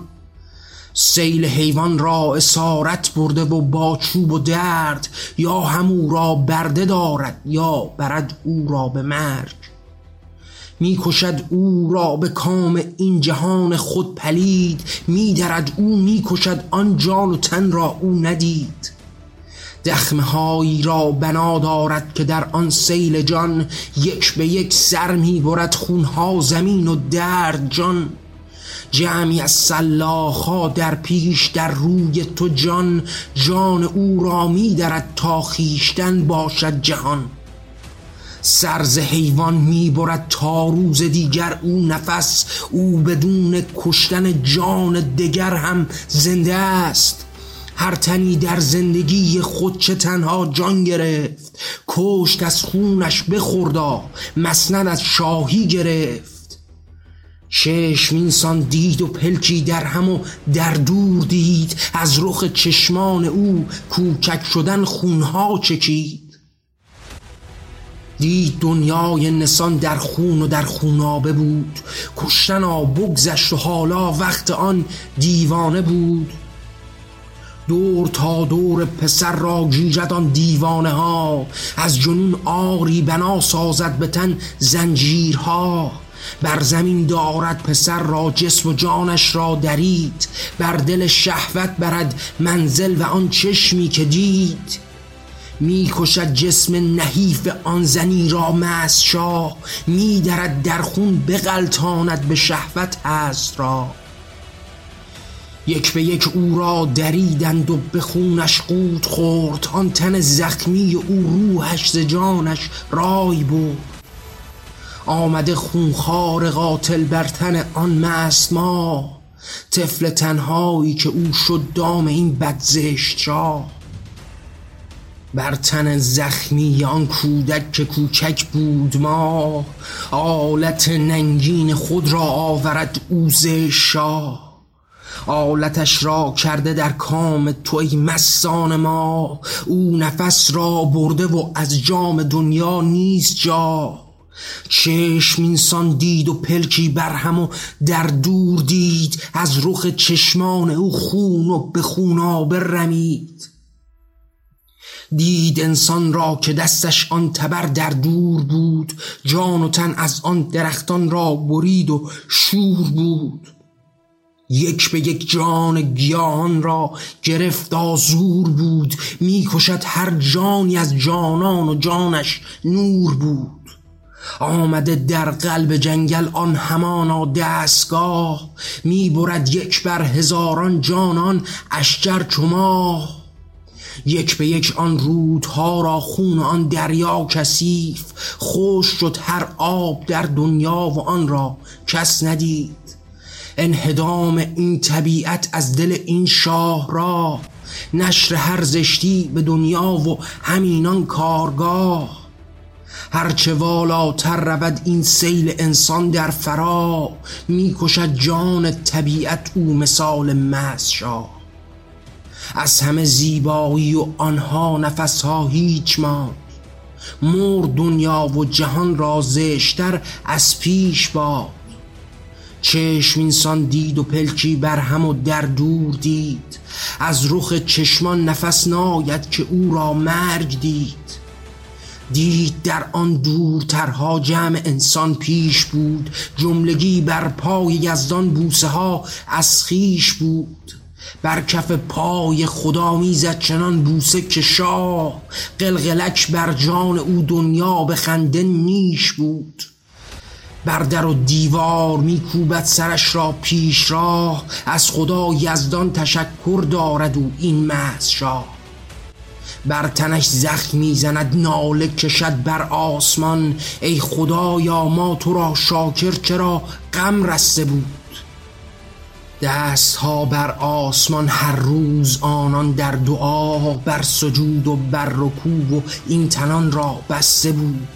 سیل حیوان را اسارت برده و با چوب و درد. یا همو را برده دارد یا برد او را به مرگ. می کشد او را به کام این جهان خود پلید می درد او می کشد آن جان و تن را او ندید. دخمه را بنا دارد که در آن سیل جان یک به یک سر می برد خونها زمین و درد جان. جمعی از در پیش در روی تو جان جان او را می درد تا خیشتن باشد جهان. سرز حیوان می برد تا روز دیگر او نفس او بدون کشتن جان دگر هم زنده است. هر تنی در زندگی خود چه تنها جان گرفت. کشت از خونش بخوردا مسند از شاهی گرفت. چشم اینسان دید و پلکی در هم و در دور دید. از رخ چشمان او کوچک شدن خونها چکید. دید دنیای نسان در خون و در خونابه بود. کشتن بگذشت و حالا وقت آن دیوانه بود. دور تا دور پسر را گیرد آن دیوانه ها. از جنون آری بنا سازد به تن زنجیرها. بر زمین دارد پسر را جسم و جانش را درید. بر دل شهوت برد منزل و آن چشمی که دید. می کشد جسم نحیف آن زنی را مس شاه می درد در خون بغلتاند به شهوت هست را. یک به یک او را دریدند و به خونش قوت خورد آن تن زخمی او روحش ز جانش رای بود آمده خونخوار قاتل بر تن آن مست ما طفل تنهایی که او شد دام این بدزشت شاه بر تن زخمی آن کودک که کوچک بود ما آلت ننگین خود را آورد اوز شاه. آلتش را کرده در کام تو ای مستان ما. او نفس را برده و از جام دنیا نیست جا. چشم اینسان دید و پلکی برهم و در دور دید. از رخ چشمان او خون و به خونابه رمید. دید انسان را که دستش آن تبر در دور بود جان و تن از آن درختان را برید و شور بود. یک به یک جان گیاهان را گرفت آزور بود. می‌کشد هر جانی از جانان و جانش نور بود. آمده در قلب جنگل آن همانا دستگاه. می‌برد یک بر هزاران جانان اشجر چو ماه. یک به یک آن رودها را خون آن دریا کثیف خشک شد هر آب در دنیا و آن را کس ندید. انهدام این طبیعت از دل این شاه را نشر هر زشتی به دنیا و همینان کارگاه. هرچه والاتر رود این سیل انسان در فرا می‌کشد جان طبیعت او مثال مست شاه. از همه زیبایی و آنها نفسها هیچ ماند. مرد دنیا و جهان را زشتر از پیش باد. چشم اینسان دید و پلکی برهم و در دور دید. از رخ چشمان نفس ناید که او را مرگ دید. دید در آن دورترها جمع انسان پیش بود. جملگی بر پای یزدان بوسه ها از خیش بود. بر کف پای خدا می‌زد چنان بوسه که شاه قلقلک بر جان او دنیا به خنده نیش بود. بر در و دیوار میکوبد سرش را پیش راه از خدا یزدان تشکر دارد او این محض شاه. بر تنش زخم می‌زند ناله کشد بر آسمان. ای خدایا ما تو را شاکر چرا غم رسته بود؟ دست ها بر آسمان هر روز آنان در دعا بر سجود و بر رکوع و این تنان را بسته بود.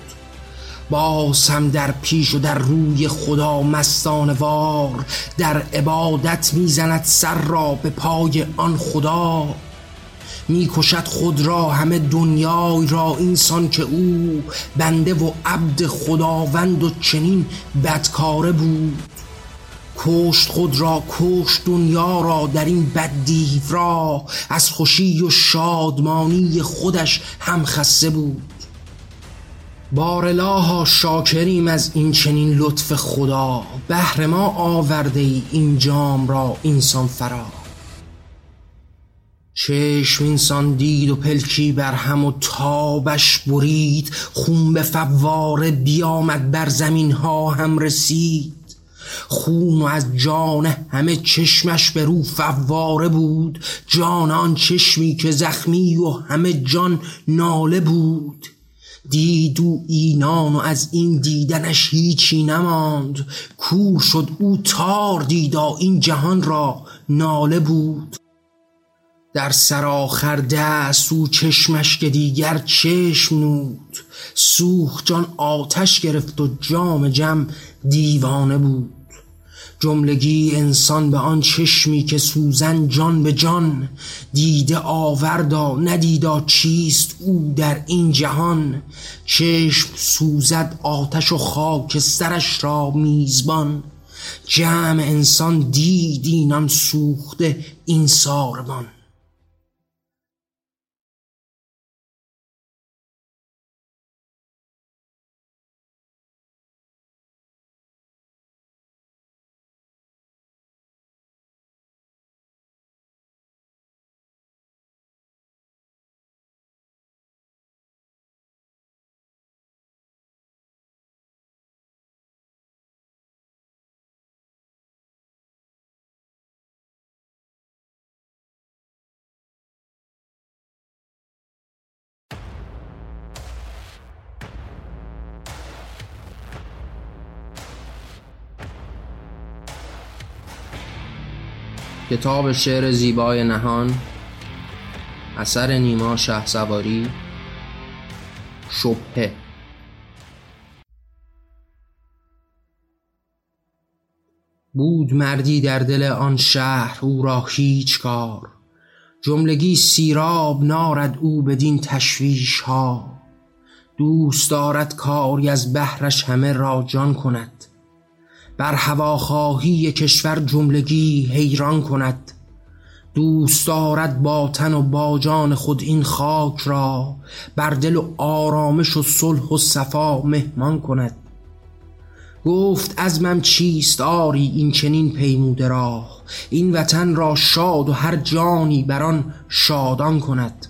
باز هم در پیش و در روی خدا مستانه وار در عبادت می‌زند سر را به پای آن خدا. می‌کشد خود را همه دنیای را اینسان که او بنده و عبد خداوند و چنین بدکاره بود. کشت خود را کشت دنیا را در این بد را از خوشی و شادمانی خودش هم خسته بود. بارالها شاکریم از این چنین لطف خدا. بهر ما آورده ای این جام را اینسان فرا. چشم اینسان دید و پلکی بر هم و تابش برید. خون به فواره بیامد بر زمین ها هم رسید. خون و از جان همه چشمش به رو فواره بود. جان آن چشمی که زخمی و همه جان ناله بود. دید او اینان و از این دیدنش هیچی نماند. کور شد او تار دیدا این جهان را ناله بود. در سرآخر دست او چشمش که دیگر چشم نود سوخت جان آتش گرفت و جام جم دیوانه بود. جملگی انسان به آن چشمی که سوزن جان به جان دیده آوردا ندیدا چیست او در این جهان. چشم سوزد آتش و خاک سرش را میزبان. جمع انسان دید اینان سوخته این ساربان. کتاب شعر زیبای نهان اثر نیما شه سواری شبهه. بود مردی در دل آن شهر او را هیچ کار. جملگی سیراب نارد او بدین تشویش ها. دوست دارد کاری از بهرش همه را جان کند. بر هواخواهی کشور جملگی حیران کند. دوست دارد با تن و با جان خود این خاک را بر دل و آرامش و صلح و صفا مهمان کند. گفت ازمم چیست آری این چنین پیموده راه این وطن را شاد و هر جانی بر آن شادان کند.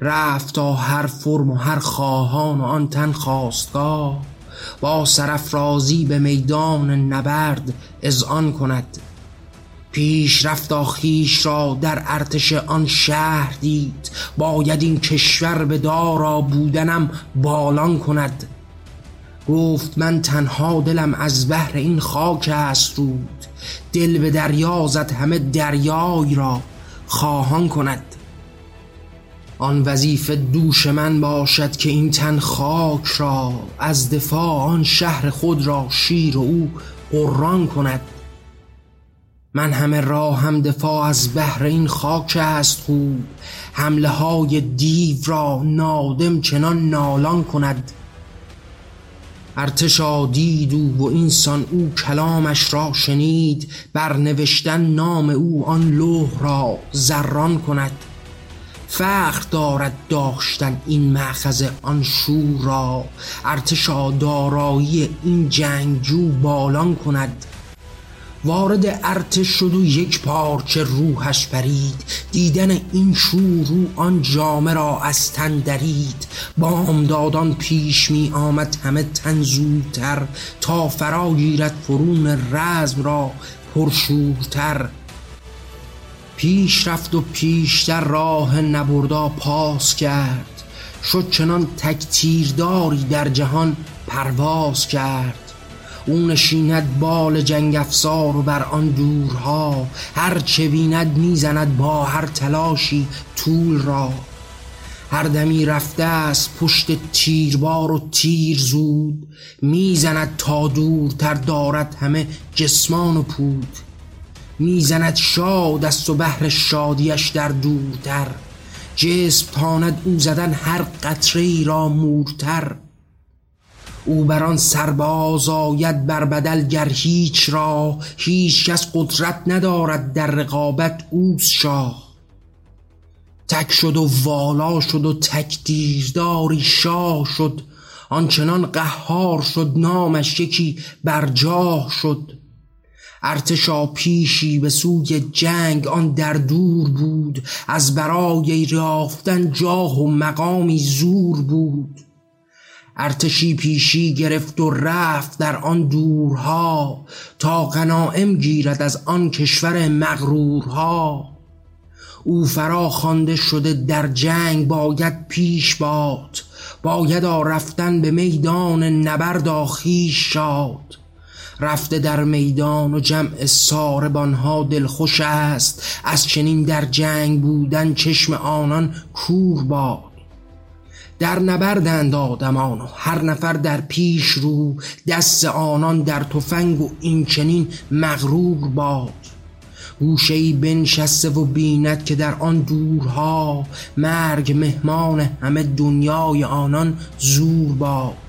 رفت تا هر فرم و هر خواهان و آن تن خواستگاه با سرافرازی به میدان نبرد اذعان کند. پیش رفتا خویش را در ارتش آن شهر دید. باید این کشور به دارا بودنم بالان کند. گفت من تنها دلم از بهر این خاک است رود. دل به دریا زد همه دریای را خواهان کند. آن وظیفه دوش من باشد که این تن خاک را از دفاع آن شهر خود را شیر او قران کند. من همه راه هم دفاع از بهر این خاک است خوب. حمله های دیو را نادم چنان نالان کند. ارتشا دید او و اینسان او کلامش را شنید. بر نوشتن نام او آن لوح را زران کند. فخر دارد داشتن این مأخذ آن شور را. ارتشا دارایی این جنگجو بالان کند. وارد ارتش شد و یک پارچه روحش پرید. دیدن این شور رو آن جامه را از تن درید. بامدادان پیش می آمد همه تن زودتر تا فرا گیرد فرون رزم را پرشورتر. پیش رفت و پیشتر راه نبردا پاس کرد. شد چنان تک تیرداری در جهان پرواز کرد. او نشیند بال جنگ افسار و بر آن دورها. هر چه بیند می‌زند با هر تلاشی طول را. هر دمی رفته است پشت تیربار و تیر زود. می‌زند تا دورتر دارد همه جسمان و پود. می‌زند شاد است و بهر شادیش در دورتر. جسم تاند او زدن هر قطره ای را مورتر. او بر آن سرباز آید بر بدل گر هیچ را. هیچ کس قدرت ندارد در رقابت اوست شاه. تک شد و والا شد و تک دیرداری شاه شد. آنچنان قهار شد نامش یکی بر جاه شد. ارتشا پیشی به سوی جنگ آن در دور بود از برای یافتن جاه و مقامی زور بود. ارتشی پیشی گرفت و رفت در آن دورها تا غنایم گیرد از آن کشور مغرورها. او فرا خوانده شده در جنگ باید پیش باد باید رفتن به میدان نبرد خویش شاد. رفته در میدان و جمع ساربانها دلخوش است. از چنین در جنگ بودن چشم آنان کور باد. در نبردند آدمان و هر نفر در پیش رو دست آنان در تفنگ و این چنین مغرور باد. گوشه ای بنشسته و بیند که در آن دورها مرگ مهمان همه دنیای آنان زور باد.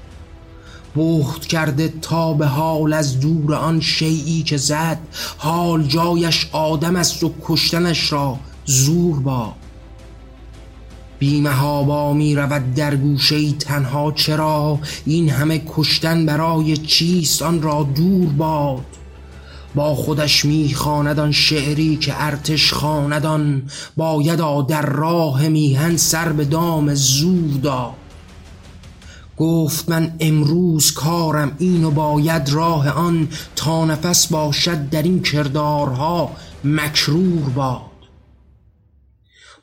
بخت کرده تا به حال از دور آن شیعی که زد حال جایش آدم است و کشتنش را زور باد بیمهابا می رود در گوشه تنها چرا این همه کشتن برای چیست؟ آن را دور باد. با خودش می‌خواند آن شعری که ارتش خواندان بایدا در راه میهن سر به دام زور داد. گفت من امروز کارم این و باید راه آن تا نفس باشد در این کردارها مکرور باد.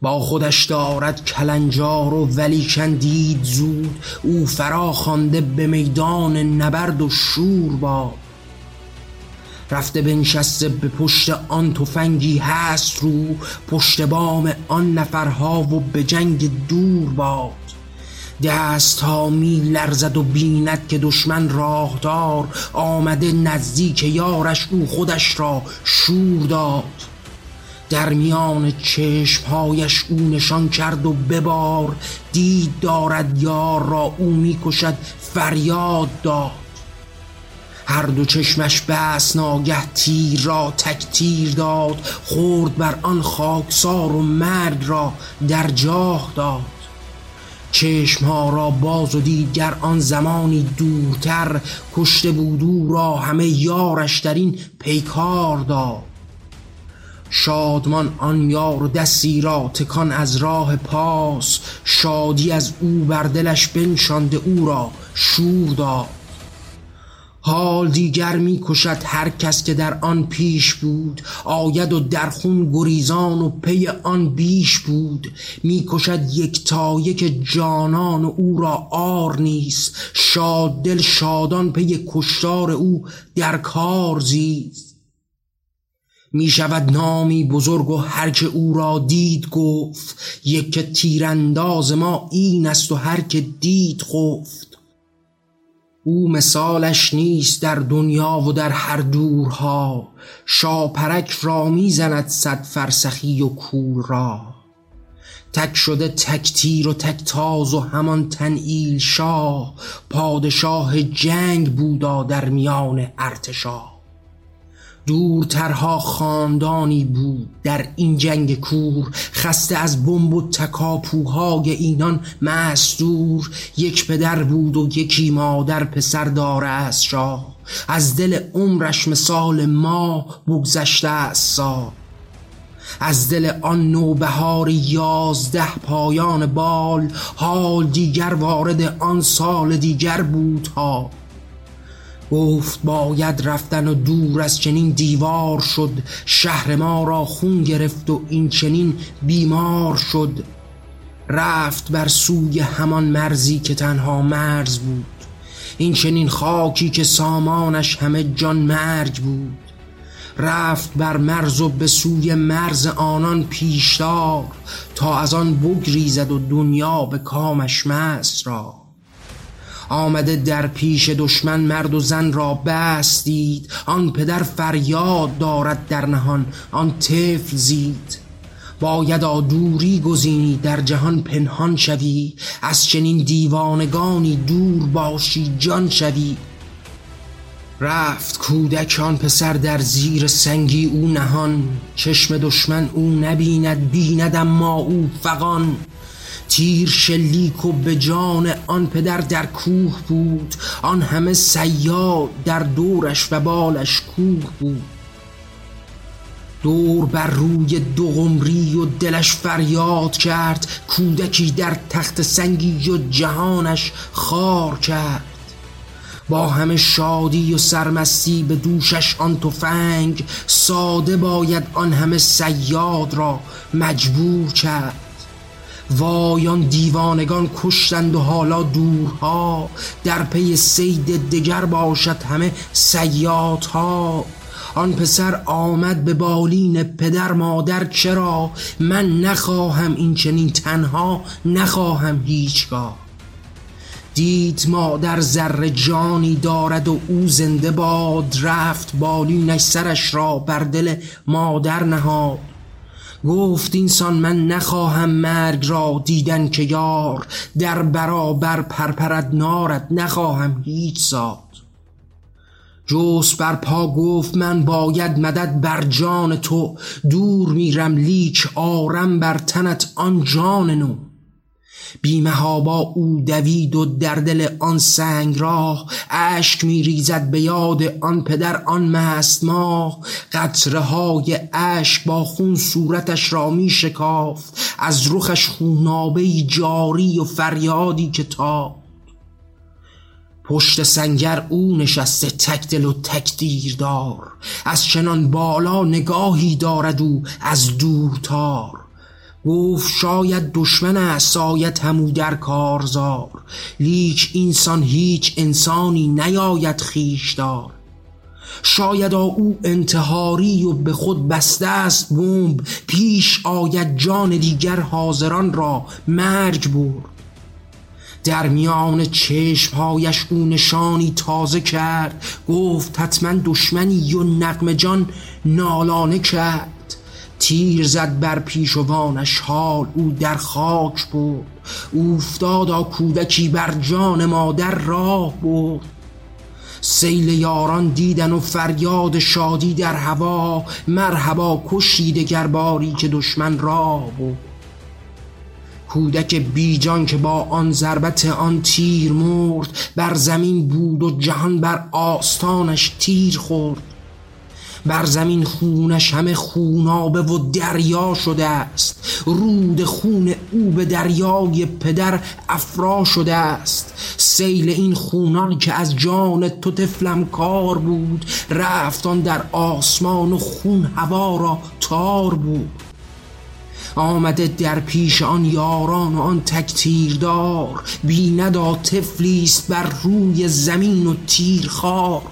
با خودش دارد کلنجار و ولی دید زود او فرا خوانده به میدان نبرد و شور باد. رفته بنشسته به پشت آن تفنگی هست رو پشت بام آن نفرها و به جنگ دور باد. دست ها می لرزد و بیند که دشمن راهدار آمده نزدیک یارش او خودش را شور داد. در میان چشمهایش او نشان کرد و ببار دید دارد یار را او می‌کشد فریاد داد. هر دو چشمش بس ناگه تیر را تک تیر داد خورد بر آن خاکسار و مرگ را در جاه داد. چشمها را باز و دیگر آن زمانی دورتر کشته بود او را همه یارش در این پیکار داد. شادمان آن یار دستی را تکان از راه پاس شادی از او بر دلش بنشانده او را شور داد. حال دیگر می کشد هر کس که در آن پیش بود. آید و در خون گریزان و پی آن بیش بود. می کشد یک تا یک جانان و او را آر نیست. شاد دل شادان پی کشتار او در کار زیست. می شود نامی بزرگ و هر که او را دید گفت. یک تیرانداز ما این است و هر که دید خفت. او مثالش نیست در دنیا و در هر دورها. شاپرک را می‌زند صد فرسخی و کور را. تک شده تک تیر و تک تاز و همان تنئیل شاه. پادشاه جنگ بودا در میان ارتشاه دورترها خاندانی بود. در این جنگ کور خسته از بمب و تکاپوهای اینان مستور. یک پدر بود و یکی مادر پسر داره از شاه از دل عمرش مثال ما بگذشته از سال از دل آن نوبهار یازده پایان بال حال دیگر وارد آن سال دیگر بود ها. گفت باید رفتن و دور از چنین دیوار شد. شهر ما را خون گرفت و این چنین بیمار شد. رفت بر سوی همان مرزی که تنها مرز بود. این چنین خاکی که سامانش همه جان مرگ بود. رفت بر مرز و به سوی مرز آنان پیشدار تا از آن بگریزد و دنیا به کامش مست را. آمده در پیش دشمن مرد و زن را بستید آن پدر فریاد دارد در نهان آن طفل زید. باید دوری گزینی در جهان پنهان شوی. از چنین دیوانگانی دور باشی جان شوی. رفت کودک آن پسر در زیر سنگی او نهان. چشم دشمن او نبیند بیند اما او فغان. تیر شلیک و به جان آن پدر در کوه بود آن همه سیاد در دورش و بالش کوه بود. دور بر روی دو قمری و دلش فریاد کرد کودکی در تخت سنگی و جهانش خار کرد. با همه شادی و سرمستی به دوشش آن تفنگ ساده باید آن همه سیاد را مجبور کرد. وایان دیوانگان کشتند و حالا دورها در پی سید دگر باشد همه سیادها آن پسر آمد به بالین پدر مادر چرا؟ من نخواهم این چنین تنها نخواهم هیچگاه. دید مادر زر جانی دارد و او زنده باد رفت بالینش سرش را بر دل مادر نهاد. گفت اینسان من نخواهم مرگ را دیدن که یار در برابر پرپرد نارد نخواهم هیچ زاد جوس بر پا گفت من باید مدد بر جان تو دور میرم لیک آرم بر تنت آن جان نو. بیمهابا او دوید و در دل آن سنگ راه اشک می ریزد به یاد آن پدر آن مست ماه قطره های اشک با خون صورتش را می شکافت از رخش خونابه جاری و فریادی که تا پشت سنگر او نشسته تک دل و تک دار از چنان بالا نگاهی دارد او از دورتار. گفت شاید دشمن است همو در کارزار. لیک اینسان هیچ انسانی نیاید خیش دار شاید او انتحاری و به خود بسته است بمب. پیش آید جان دیگر حاضران را مرگ برد. در میان چشمهایش او نشانی تازه کرد. گفت حتما دشمنی و نقم جان نالانه کرد. تیر زد بر پیشوانش حال او در خاک بود اوفتادا کودکی بر جان مادر راه بود سیل یاران دیدن و فریاد شادی در هوا مرحبا کشتی دگر باری که دشمن راه بود کودک بیجان که با آن ضربت آن تیر مرد بر زمین بود و جهان بر آستانش تیر خورد. بر زمین خونش همه خونابه و دریا شده است. رود خون او به دریای پدر افرا شده است. سیل این خونان که از جان تو تفلم کار بود رفتان در آسمان و خون هوا را تار بود. آمده در پیش آن یاران و آن تکتیردار بیندا تفلیست بر روی زمین و تیرخار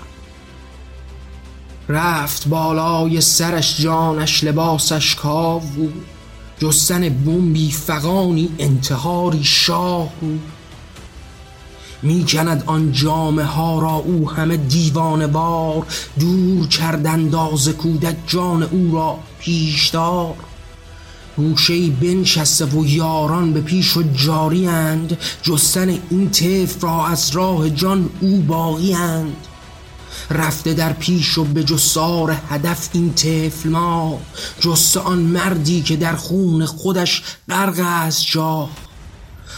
رفت بالای سرش جانش لباسش کاو بود جستن بمبی فقانی انتحاری شاه بود می‌کند آن جامه ها را او همه دیوانه بار دور کرد انداز کودک جان او را پیشدار. گوشه بنشسته و یاران به پیش و جاری اند جستن این طفل را از راه جان او باقی اند رفته در پیش و به جسار هدف این طفل ما. جست آن مردی که در خون خودش غرق از جا.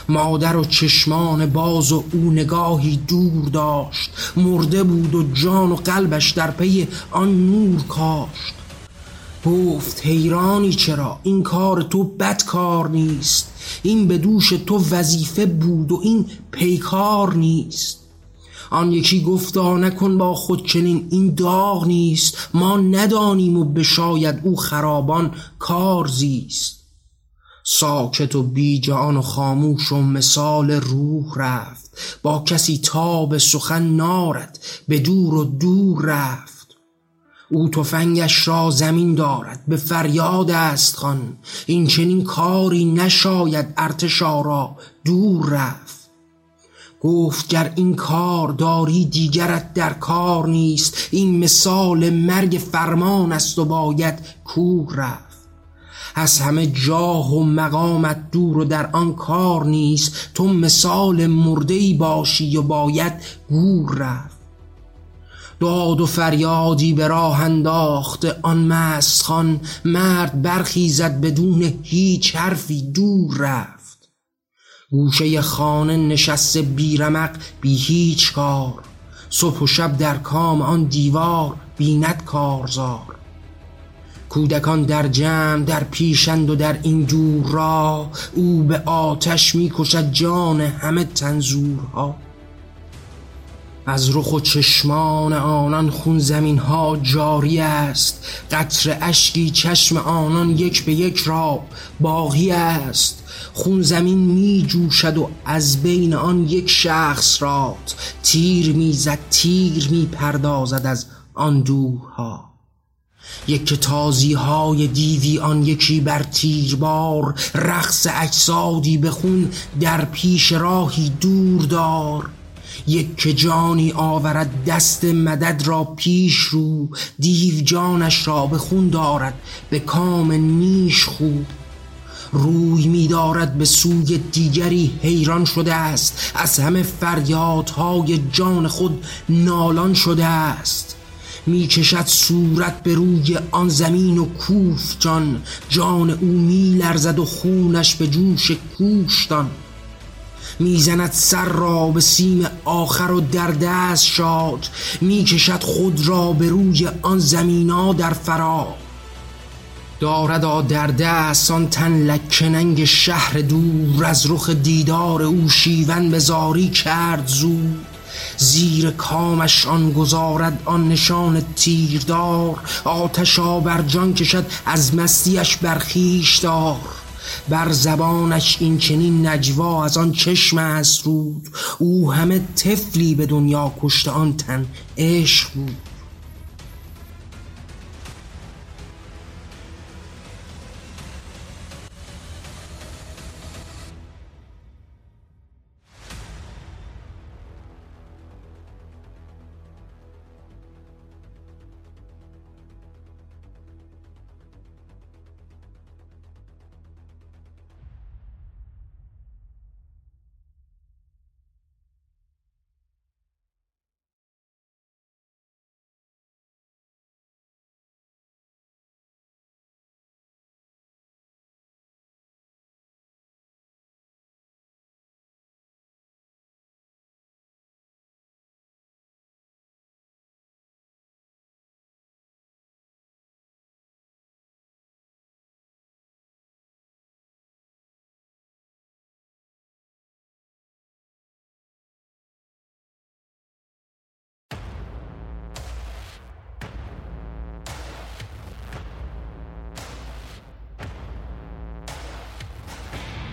مادر و چشمان باز و او نگاهی دور داشت. مرده بود و جان و قلبش در پی آن نور کاشت. گفت حیرانی چرا؟ این کار تو بد کار نیست. این به دوش تو وظیفه بود و این پیکار نیست. آن یکی گفتا نکن با خود چنین این داغ نیست. ما ندانیم و بشاید او خرابان کار زیست. ساکت و بیجان و خاموش و مثال روح رفت. با کسی تاب سخن نارد به دور و دور رفت. او تفنگش را زمین دارد به فریاد است خان این چنین کاری نشاید ارتشا را دور رفت. گفت گر این کار داری دیگرت در کار نیست این مثال مرگ فرمان است و باید کوه رفت. از همه جاه و مقامت دور و در آن کار نیست تو مثال مردهی باشی و باید گور رفت. داد و فریادی به راه انداخت آن مست خان مرد برخیزد بدون هیچ حرفی دور رفت. گوشه خانه نشسته بیرمق بی هیچ کار. صبح و شب در کام آن دیوار بیند کارزار. کودکان در جمع در پیشند و در این دور را او به آتش می‌کشد جان همه تنزورها از رخ و چشمان آنان خون زمین ها جاری است. قطر اشکی چشم آنان یک به یک را باقی است. خون زمین می جوشد و از بین آن یک شخص را تیر می‌زد تیر می پردازد از آن دورها یک تازی های دیوی آن یکی بر تیربار. رقص اجسادی به خون در پیش راهی دور دار. یک که جانی آورد دست مدد را پیش رو دیو جانش را به خون دارد به کام نیش خوب روی می دارد به سوی دیگری حیران شده است از همه فریادهای جان خود نالان شده است. می کشد صورت به روی آن زمین و کوف جان او می لرزد و خونش به جوش کوشتان. می‌زند سر را به سیم آخر و در دست شاد. می‌کشد خود را به روی آن زمینا در فرا. دارد در دست آن تن لکننگ شهر دور. از رخ دیدار او شیون به زاری کرد زود. زیر کامش آن گذارد آن نشان تیردار. آتشا بر جان کشد از مستیش برخیش دار. بر زبانش این چنین نجوا از آن چشم رود. او همه تفلی به دنیا کشته آن تن عشق بود.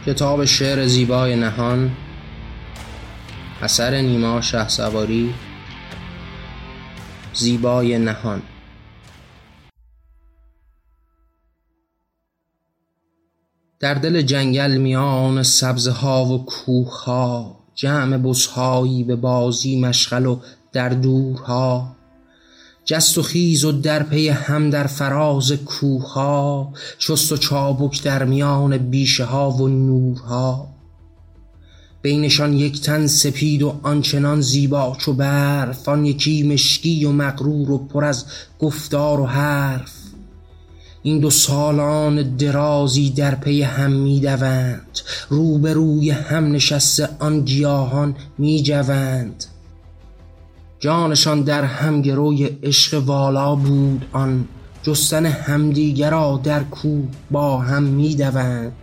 کتاب شعر زیبای نهان اثر نیما شه سواری زیبای نهان. در دل جنگل میان سبزه ها و کوه ها جمع بزهایی به بازی مشغل و در دورها. جست و خیز و در پی هم در فراز کوه شست و چابک در میان بیشه ها و نورها. بینشان یک تن سپید و آنچنان زیبا چو برف آن یکی مشکی و مغرور و پر از گفتار و حرف. این دو سالان درازی در پی هم می دوند روبروی هم نشسته آن گیاهان می جوند جانشان در هم گروی عشق والا بود آن جستن همدیگرا در کوه با هم می دوند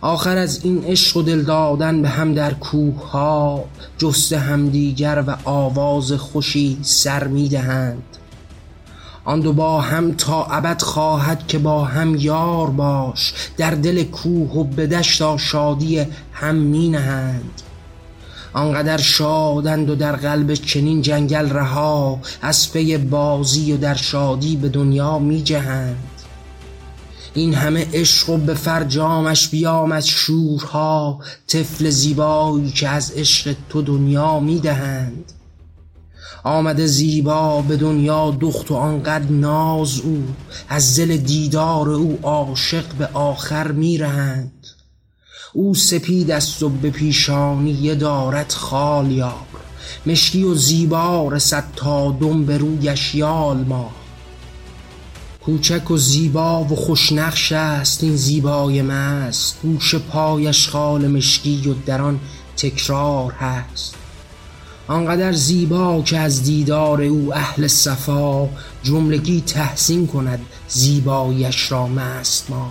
آخر از این عشق و دل دادن به هم در کوه ها جست همدیگر و آواز خوشی سر می دهند آن دو با هم تا ابد خواهد که با هم یار باش در دل کوه و به شادی هم می نهند آنقدر شادند و در قلب چنین جنگل رها از پی بازی و در شادی به دنیا می جهند این همه عشق و به فرجامش بیامد شورها طفل زیبایی که از عشق تو دنیا می دهند آمده زیبا به دنیا دخت و آنقدر ناز او از دل دیدار او عاشق به آخر می رهند او سپید است و به پیشانی دارد خال یار. مشکی و زیبا رسد تا دم به رویش یال ما کوچک و زیبا و خوشنقش است این زیبای مست. گوش پایش خال مشکی و در آن تکرار هست. آنقدر زیبا که از دیدار او اهل صفا جملگی تحسین کند زیبایش را مست ما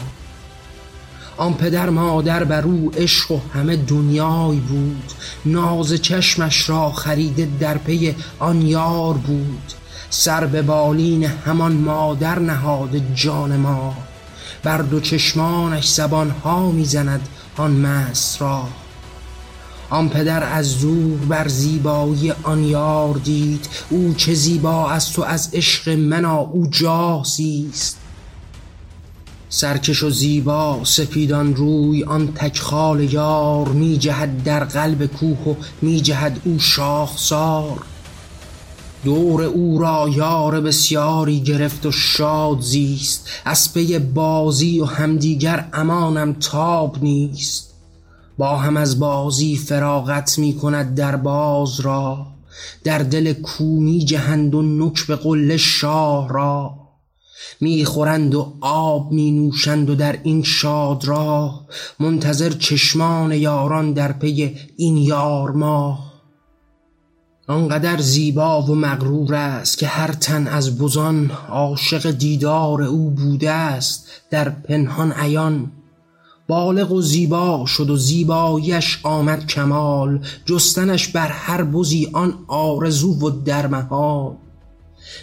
آن پدر مادر بر او عشق و همه دنیای بود. ناز چشمش را خریده در پی آن یار بود. سر به بالین همان مادر نهاده جان ما. بر دو چشمانش زبان ها می‌زند آن مست را. آن پدر از دور بر زیبایی آن یار دید. او چه زیبا است و از عشق منا او جاسیست سرکش و زیبا سپیدان روی آن تکخال یار می جهد در قلب کوه و می جهد او شاخسار دور او را یار بسیاری گرفت و شاد زیست. از پی بازی و همدیگر امانم تاب نیست. با هم از بازی فراغت می کند در باز را. در دل کو می جهند و نک به قله شاه را. می‌خورند و آب می نوشند و در این شاد راه منتظر چشمان یاران در پی این یار ماه. آنقدر زیبا و مغرور است که هر تن از بزان عاشق دیدار او بوده است در پنهان عیان. بالغ و زیبا شد و زیبایش آمد کمال جستنش بر هر بزی آن آرزو و در محال.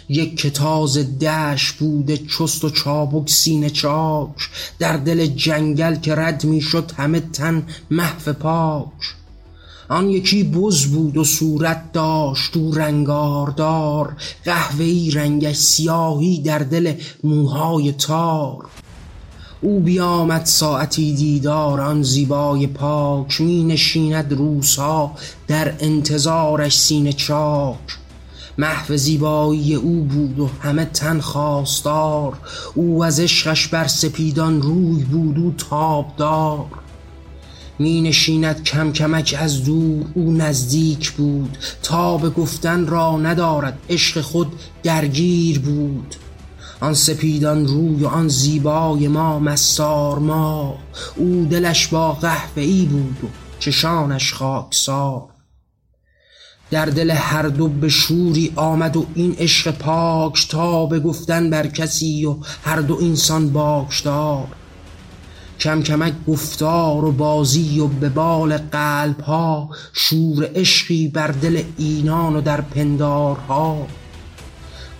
یک کتاز دشت بوده چست و چابک سینه چاک. در دل جنگل که رد می شد همه تن محو پاک. آن یکی بز بود و صورت داشت او رنگاردار. قهوه‌ای رنگش سیاهی در دل موهای تار. او بیامد ساعتی دیدار آن زیبای پاک. می نشیند روسا در انتظارش سینه چاک. محو زیبایی او بود و همه تن خواستار. او از عشقش بر سپیدان روی بود او تابدار. می نشیند کم کمک از دور او نزدیک بود. تا به گفتن را ندارد عشق خود درگیر بود. آن سپیدان روی و آن زیبای ما مستار ما. او دلش با قهوه ای بود و چشانش خاکسار. در دل هر دو به شوری آمد و این عشق پاک تا به گفتن بر کسی و هر دو اینسان باکدار کم کمک گفتار و بازی و به بال قلب ها شور عشقی بر دل اینان و در پندارها.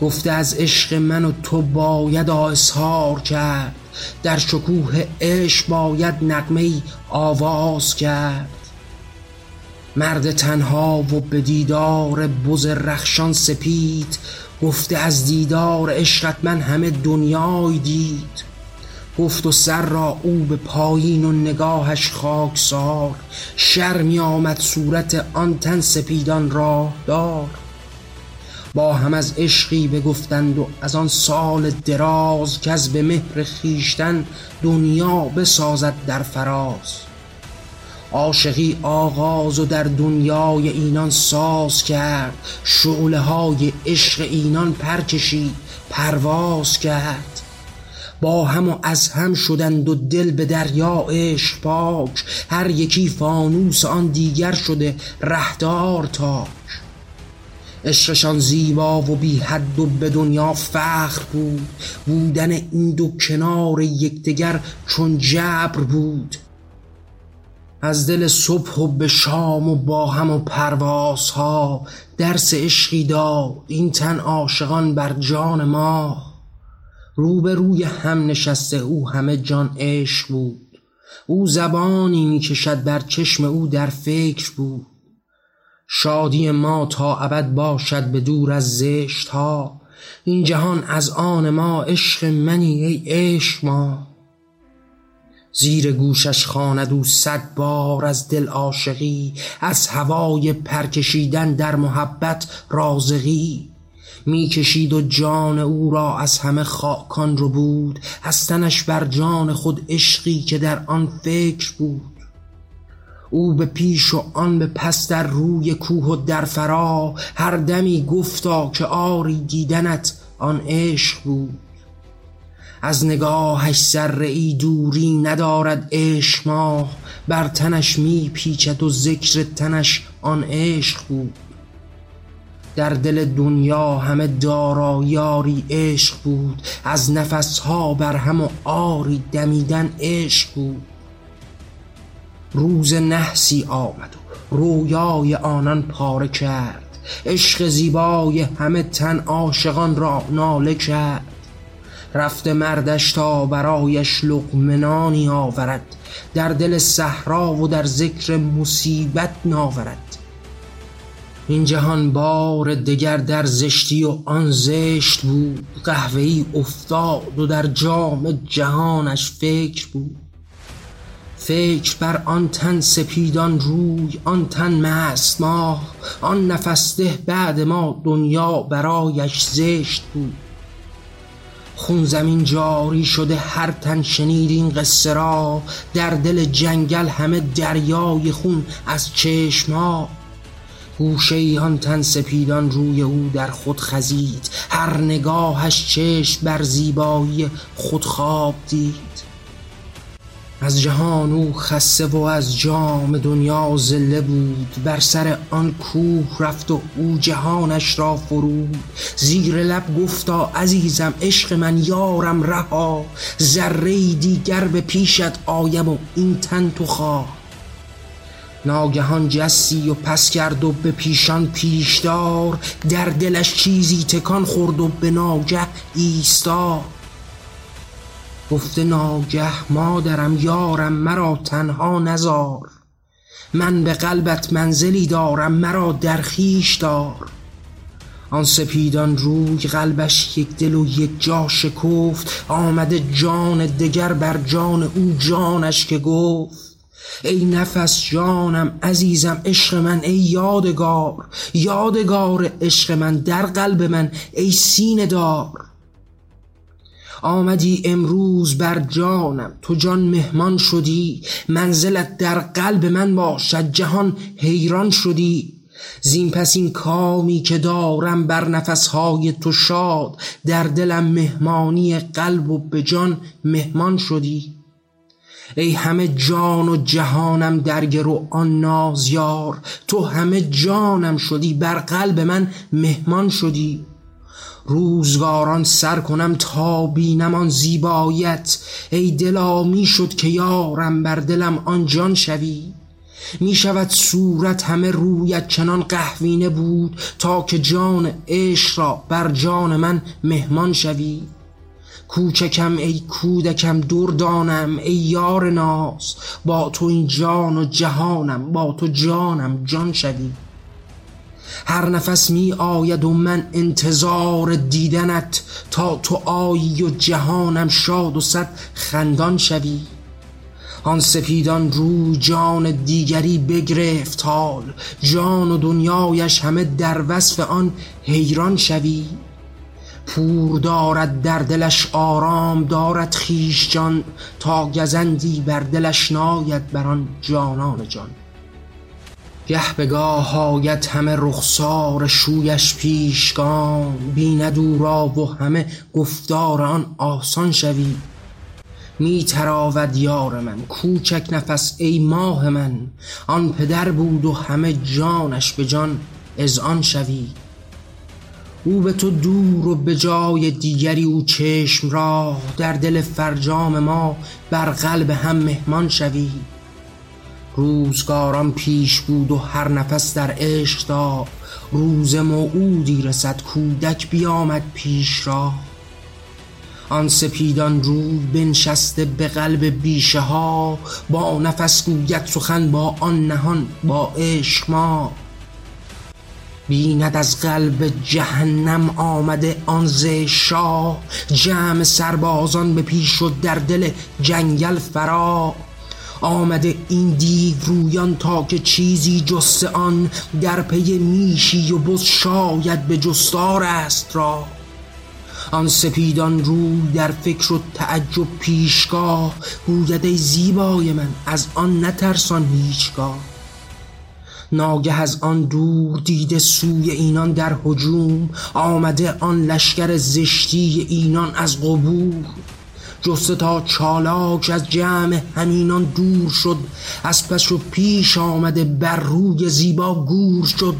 گفته از عشق من و تو باید اظهار کرد در شکوه عشق باید نقمه آواز کرد. مرد تنها و به دیدار بز رخشان سپید گفته از دیدار عشقت من همه دنیای دید. گفت و سر را او به پایین و نگاهش خاکسار شرمی آمد صورت آن تن سپیدان راه دار. با هم از عشقی بگفتند و از آن سال دراز کز به مهر خویشتن دنیا بسازد در فراز. عاشقی آغاز و در دنیای اینان ساز کرد شعله های عشق اینان پر کشید پرواز کرد. با هم و از هم شدند و دل به دریا عشق پاک هر یکی فانوس آن دیگر شده رهدار تاک. عشقشان زیبا و بی حد و به دنیا فخر بود بودن این دو کنار یکدیگر چون جبر بود. از دل صبح و به شام و با هم و پروازها درس عشقی داد این تن عاشقان بر جان ما. رو به روی هم نشسته او همه جان عشق بود. او زبانی می کشد بر چشم او در فکر بود. شادی ما تا ابد باشد به دور از زشت ها این جهان از آن ما عشق منی ای عشق ما. زیر گوشش خواند او صد بار از دل عاشقی از هوای پرکشیدن در محبت رازقی. می کشید و جان او را از همه خاکان رو بود از بر جان خود عشقی که در آن فکر بود. او به پیش و آن به پس در روی کوه و در فرا هر دمی گفتا که آری دیدنت آن عشق بود. از نگاهش ذره ای دوری ندارد عشق ماه بر تنش می پیچد و ذکر تنش آن عشق بود در دل دنیا همه دارا یاری عشق بود. از نفسها بر هم و آری دمیدن عشق بود. روز نحسی آمد و رویای آنان پاره کرد. عشق زیبای همه تن عاشقان را ناله کرد. رفته مردش تا برایش لقمه آورد در دل صحرا و در ذکر مصیبت ناورد. این جهان بار دگر در زشتی و آن زشت بود قهوه‌ای افتاد و در جام جهانش فکر بود. فکر بر آن تن سپیدان روی آن تن مست ماه آن نفسته بعد ما دنیا برایش زشت بود. خون زمین جاری شده هر تن شنید این قصه را. در دل جنگل همه دریای خون از چشما گوشه آن تن سپیدان روی او در خود خزید. هر نگاهش چشم بر زیبایی خود خواب دید. از جهان او خسته و از جام دنیا زله بود. بر سر آن کوه رفت و او جهانش را فرود. زیر لب گفتا عزیزم عشق من یارم رها. ذره دیگر به پیشت آیم و این تن تو خواه ناگهان جسی و پس کرد و به پیشان پیشدار. در دلش چیزی تکان خورد و به ناگه ایستاد. گفته ناگه مادرم یارم مرا تنها نزار. من به قلبت منزلی دارم مرا در خویش دار. آن سپیدان روی قلبش یک دل و یک جا شکفت آمده جان دگر بر جان او جانش که گفت ای نفس جانم عزیزم عشق من ای یادگار یادگار عشق من در قلب من ای سینه دار. آمدی امروز بر جانم. تو جان مهمان شدی. منزلت در قلب من باشد. جهان حیران شدی. زین پس این کامی که دارم بر نفسهای تو شاد. در دلم مهمانی قلب و به جان مهمان شدی. ای همه جان و جهانم در گرو آن نازیار تو همه جانم شدی. بر قلب من مهمان شدی. روزگاران سر کنم تا بینم آن زیبایت. ای دلا می شد که یارم بر دلم آن جان شوی. می شود صورت همه رویت چنان قهوینه بود تا که جان عشق را بر جان من مهمان شوی. کوچکم ای کودکم دردانم ای یار ناز. با تو این جان و جهانم با تو جانم جان شوی. هر نفس می آید و من انتظار دیدنت تا تو آیی و جهانم شاد و صد خندان شوی. آن سپیدان رو جان دیگری بگرفت حال جان و دنیایش همه در وصف آن حیران شوی. پور دارد در دلش آرام دارد خویش جان تا گزندی بر دلش ناید بر آن جانان جان. گه به گاه آید همه رخسار شویش پیشگام بیند او را و همه گفتار آن آسان شوی. می تراود یار من کوچک نفس ای ماه من. آن پدر بود و همه جانش به جان اذعان شوی. او به تو دور و به جای دیگری او چشم راه در دل فرجام ما بر قلب هم مهمان شوی. روزگاران پیش بود و هر نفس در عشق دار روز موعودی رسد کودک بیامد پیش راه آن سپیدان روی بنشسته به قلب بیشه ها. با نفس گوید سخن با آن نهان با عشق ما. بیند از قلب جهنم آمده آن زشت جمع سربازان به پیش و در دل جنگل فرا. آمده این دیو رویان تا که چیزی جسته آن در پی میشی و بز شاید به جستار است را. آن سپیدان روی در فکر و تعجب پیشگاه گوید ای زیبای من از آن نترسان هیچگاه. ناگه از آن دور دیده سوی اینان در هجوم آمده آن لشکر زشتی اینان از قبور. جسته تا چالاک از جمع همینان دور شد از پس و پیش آمده بر روی زیبا گور شد.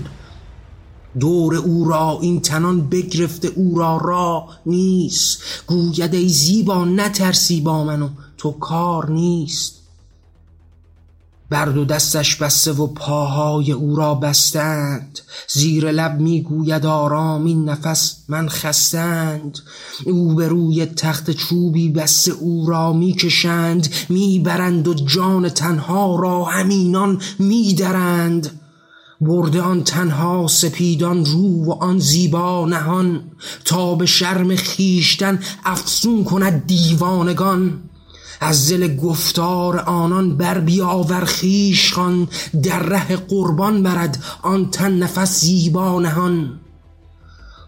دور او را این تنان بگرفته او را راه نیست. گوید ای زیبا نترسی با من و تو کار نیست. بر دو دستش بسته و پاهای او را بستند. زیر لب می‌گوید آرام این نفس من خستند. او به روی تخت چوبی بسته او را می‌کشند می‌برند و جان تنها را همینان میدرند. برده آن تنها سپیدان رو و آن زیبا نهان. تا به شرم خیشتن افسون کند دیوانگان. از دل گفتار آنان بر بیاور خویش خوان در ره قربان برد آن تن نفس زیبا نهان.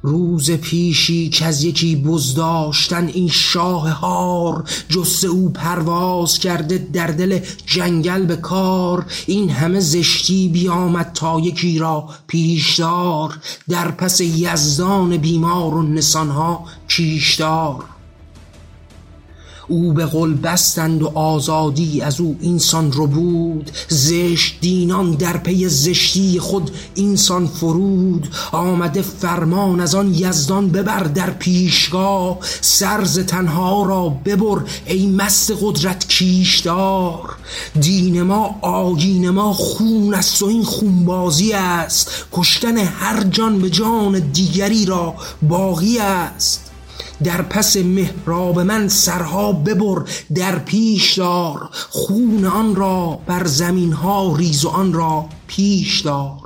روز پیشی که از یکی بز داشتن این شاه هار جسته او پرواز کرده در دل جنگل به کار. این همه زشتی بیامد تا یکی را پیشدار در پس یزدان بیمار و نسانها کیشدار او به قل بستند و آزادی از او اینسان رو بود. زشت دینان در پی زشتی خود اینسان فرود. آمده فرمان از آن یزدان ببر در پیشگاه. سرز تنها را ببر ای مست قدرت کیشدار. دین ما آیین ما خون است و این خونبازی است. کشتن هر جان به جان دیگری را باقی است. در پس محراب من سرها ببر در پیش دار. خون آن را بر زمین ها ریز و آن را پیش دار.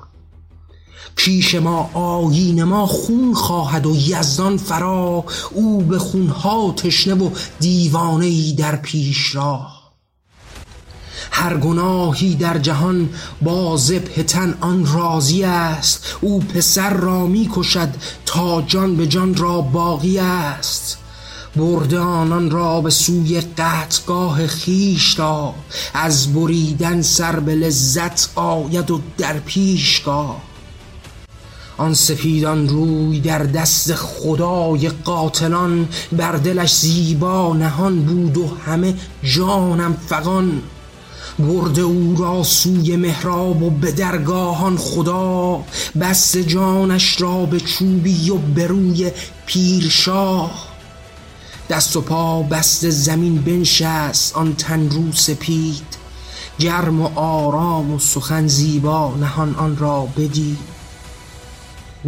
پیش ما آیین ما خون خواهد و یزدان فرا. او به خونها تشنه و دیوانه ای در پیش راه. هر گناهی در جهان با ذبح تن آن راضی است. او پسر را می کشد تا جان به جان را باقی است. برده آنان را به سوی قطگاه خیش داد از بریدن سر به لذت آید و در پیشگاه آن سپیدان روی در دست خدای قاتلان بر دلش زیبا نهان بود و همه جانم فغان. برده او را سوی محراب و به درگاهان خدا بست جانش را به چوبی و به روی پیرشاه. دست و پا بست زمین بنشست آن تن رو سپید گرم و آرام و سخن زیبا نهان آن را بدید.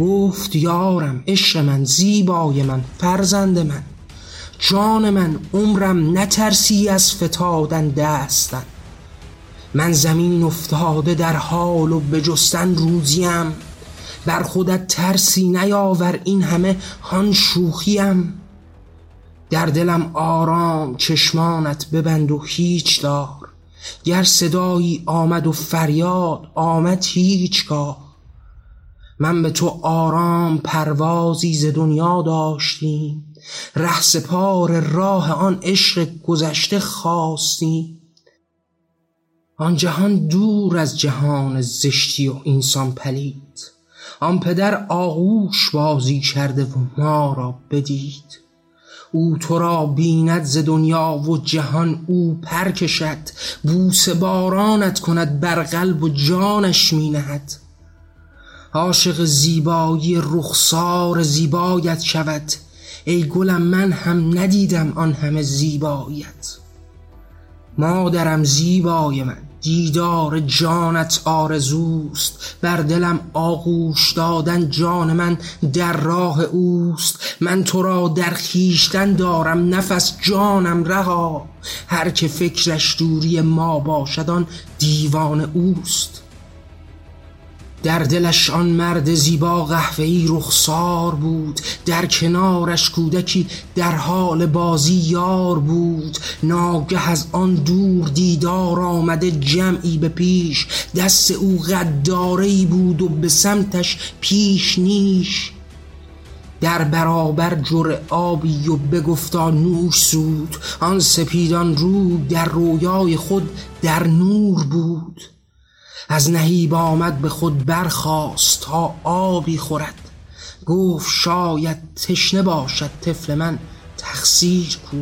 گفت یارم عشق من زیبای من فرزند من جان من عمرم نترسی از فتادن دستن. من زمین افتاده در حال و به جستن روزیم. بر خودت ترسی نیاور این همه هان شوخیم. در دلم آرام چشمانت ببند و هیچ دار. گر صدایی آمد و فریاد آمد هیچگاه من به تو آرام پروازی ز دنیا داشتیم. ره سپار راه آن عشق گذشته خواستیم. آن جهان دور از جهان زشتی و اینسان پلید. آن پدر آغوش بازی کرده و ما را بدید. او تو را بیند ز دنیا و جهان او پر کشد. بوسه بارانت کند بر قلب و جانش می نهد عاشق زیبایی رخسار زیبایت شود. ای گلم من هم ندیدم آن همه زیباییت مادرم زیبای من. دیدار جانت آرزوست. بر دلم آغوش دادن جان من در راه اوست. من تو را در خیشتن دارم نفس جانم رها. هر که فکرش دوری ما باشد آن دیوان اوست. در دلش آن مرد زیبا قهوه‌ای رخسار بود. در کنارش کودکی در حال بازی یار بود. ناگه از آن دور دیدار آمده جمعی به پیش. دست او غدارهای بود و به سمتش پیش نیش. در برابر جرعه آبی و بگفتا نوش سود. آن سپیدان رو در رویای خود در نور بود. از نهیب آمد به خود برخاست تا آبی خورد. گفت شاید تشنه باشد طفل من تقصیر کو.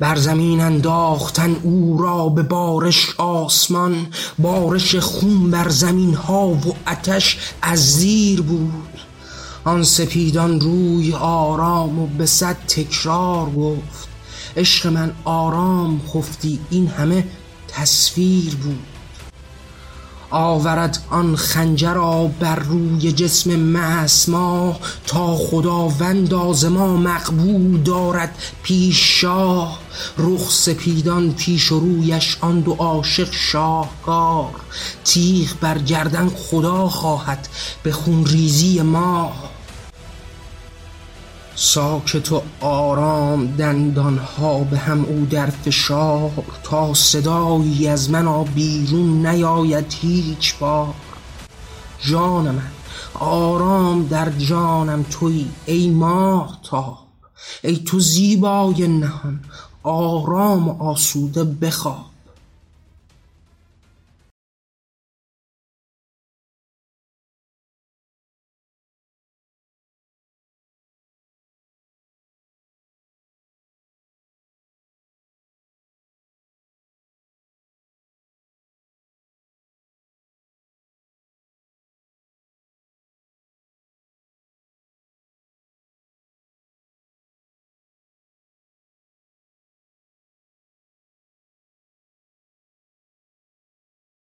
بر زمین انداختن او را به بارش آسمان بارش خون بر زمین ها و آتش از زیر بود. آن سپیدان روی آرام و به صد تکرار گفت عشق من آرام خفتی این همه تصویر بود. آورد آن خنجر بر روی جسم مسما تا خداوند از ما مقبول دارد پیش شاه رخ سپیدان پیش و رویش آن دو عاشق شاهکار تیغ بر گردن خدا خواهد به خون ریزی ما ساکت و آرام دندانها به هم او در فشار تا صدایی از من بیرون نیاید هیچ بار. جان من آرام در جانم توی ای ماهتاب ای تو زیبای نهان آرام و آسوده بخواب.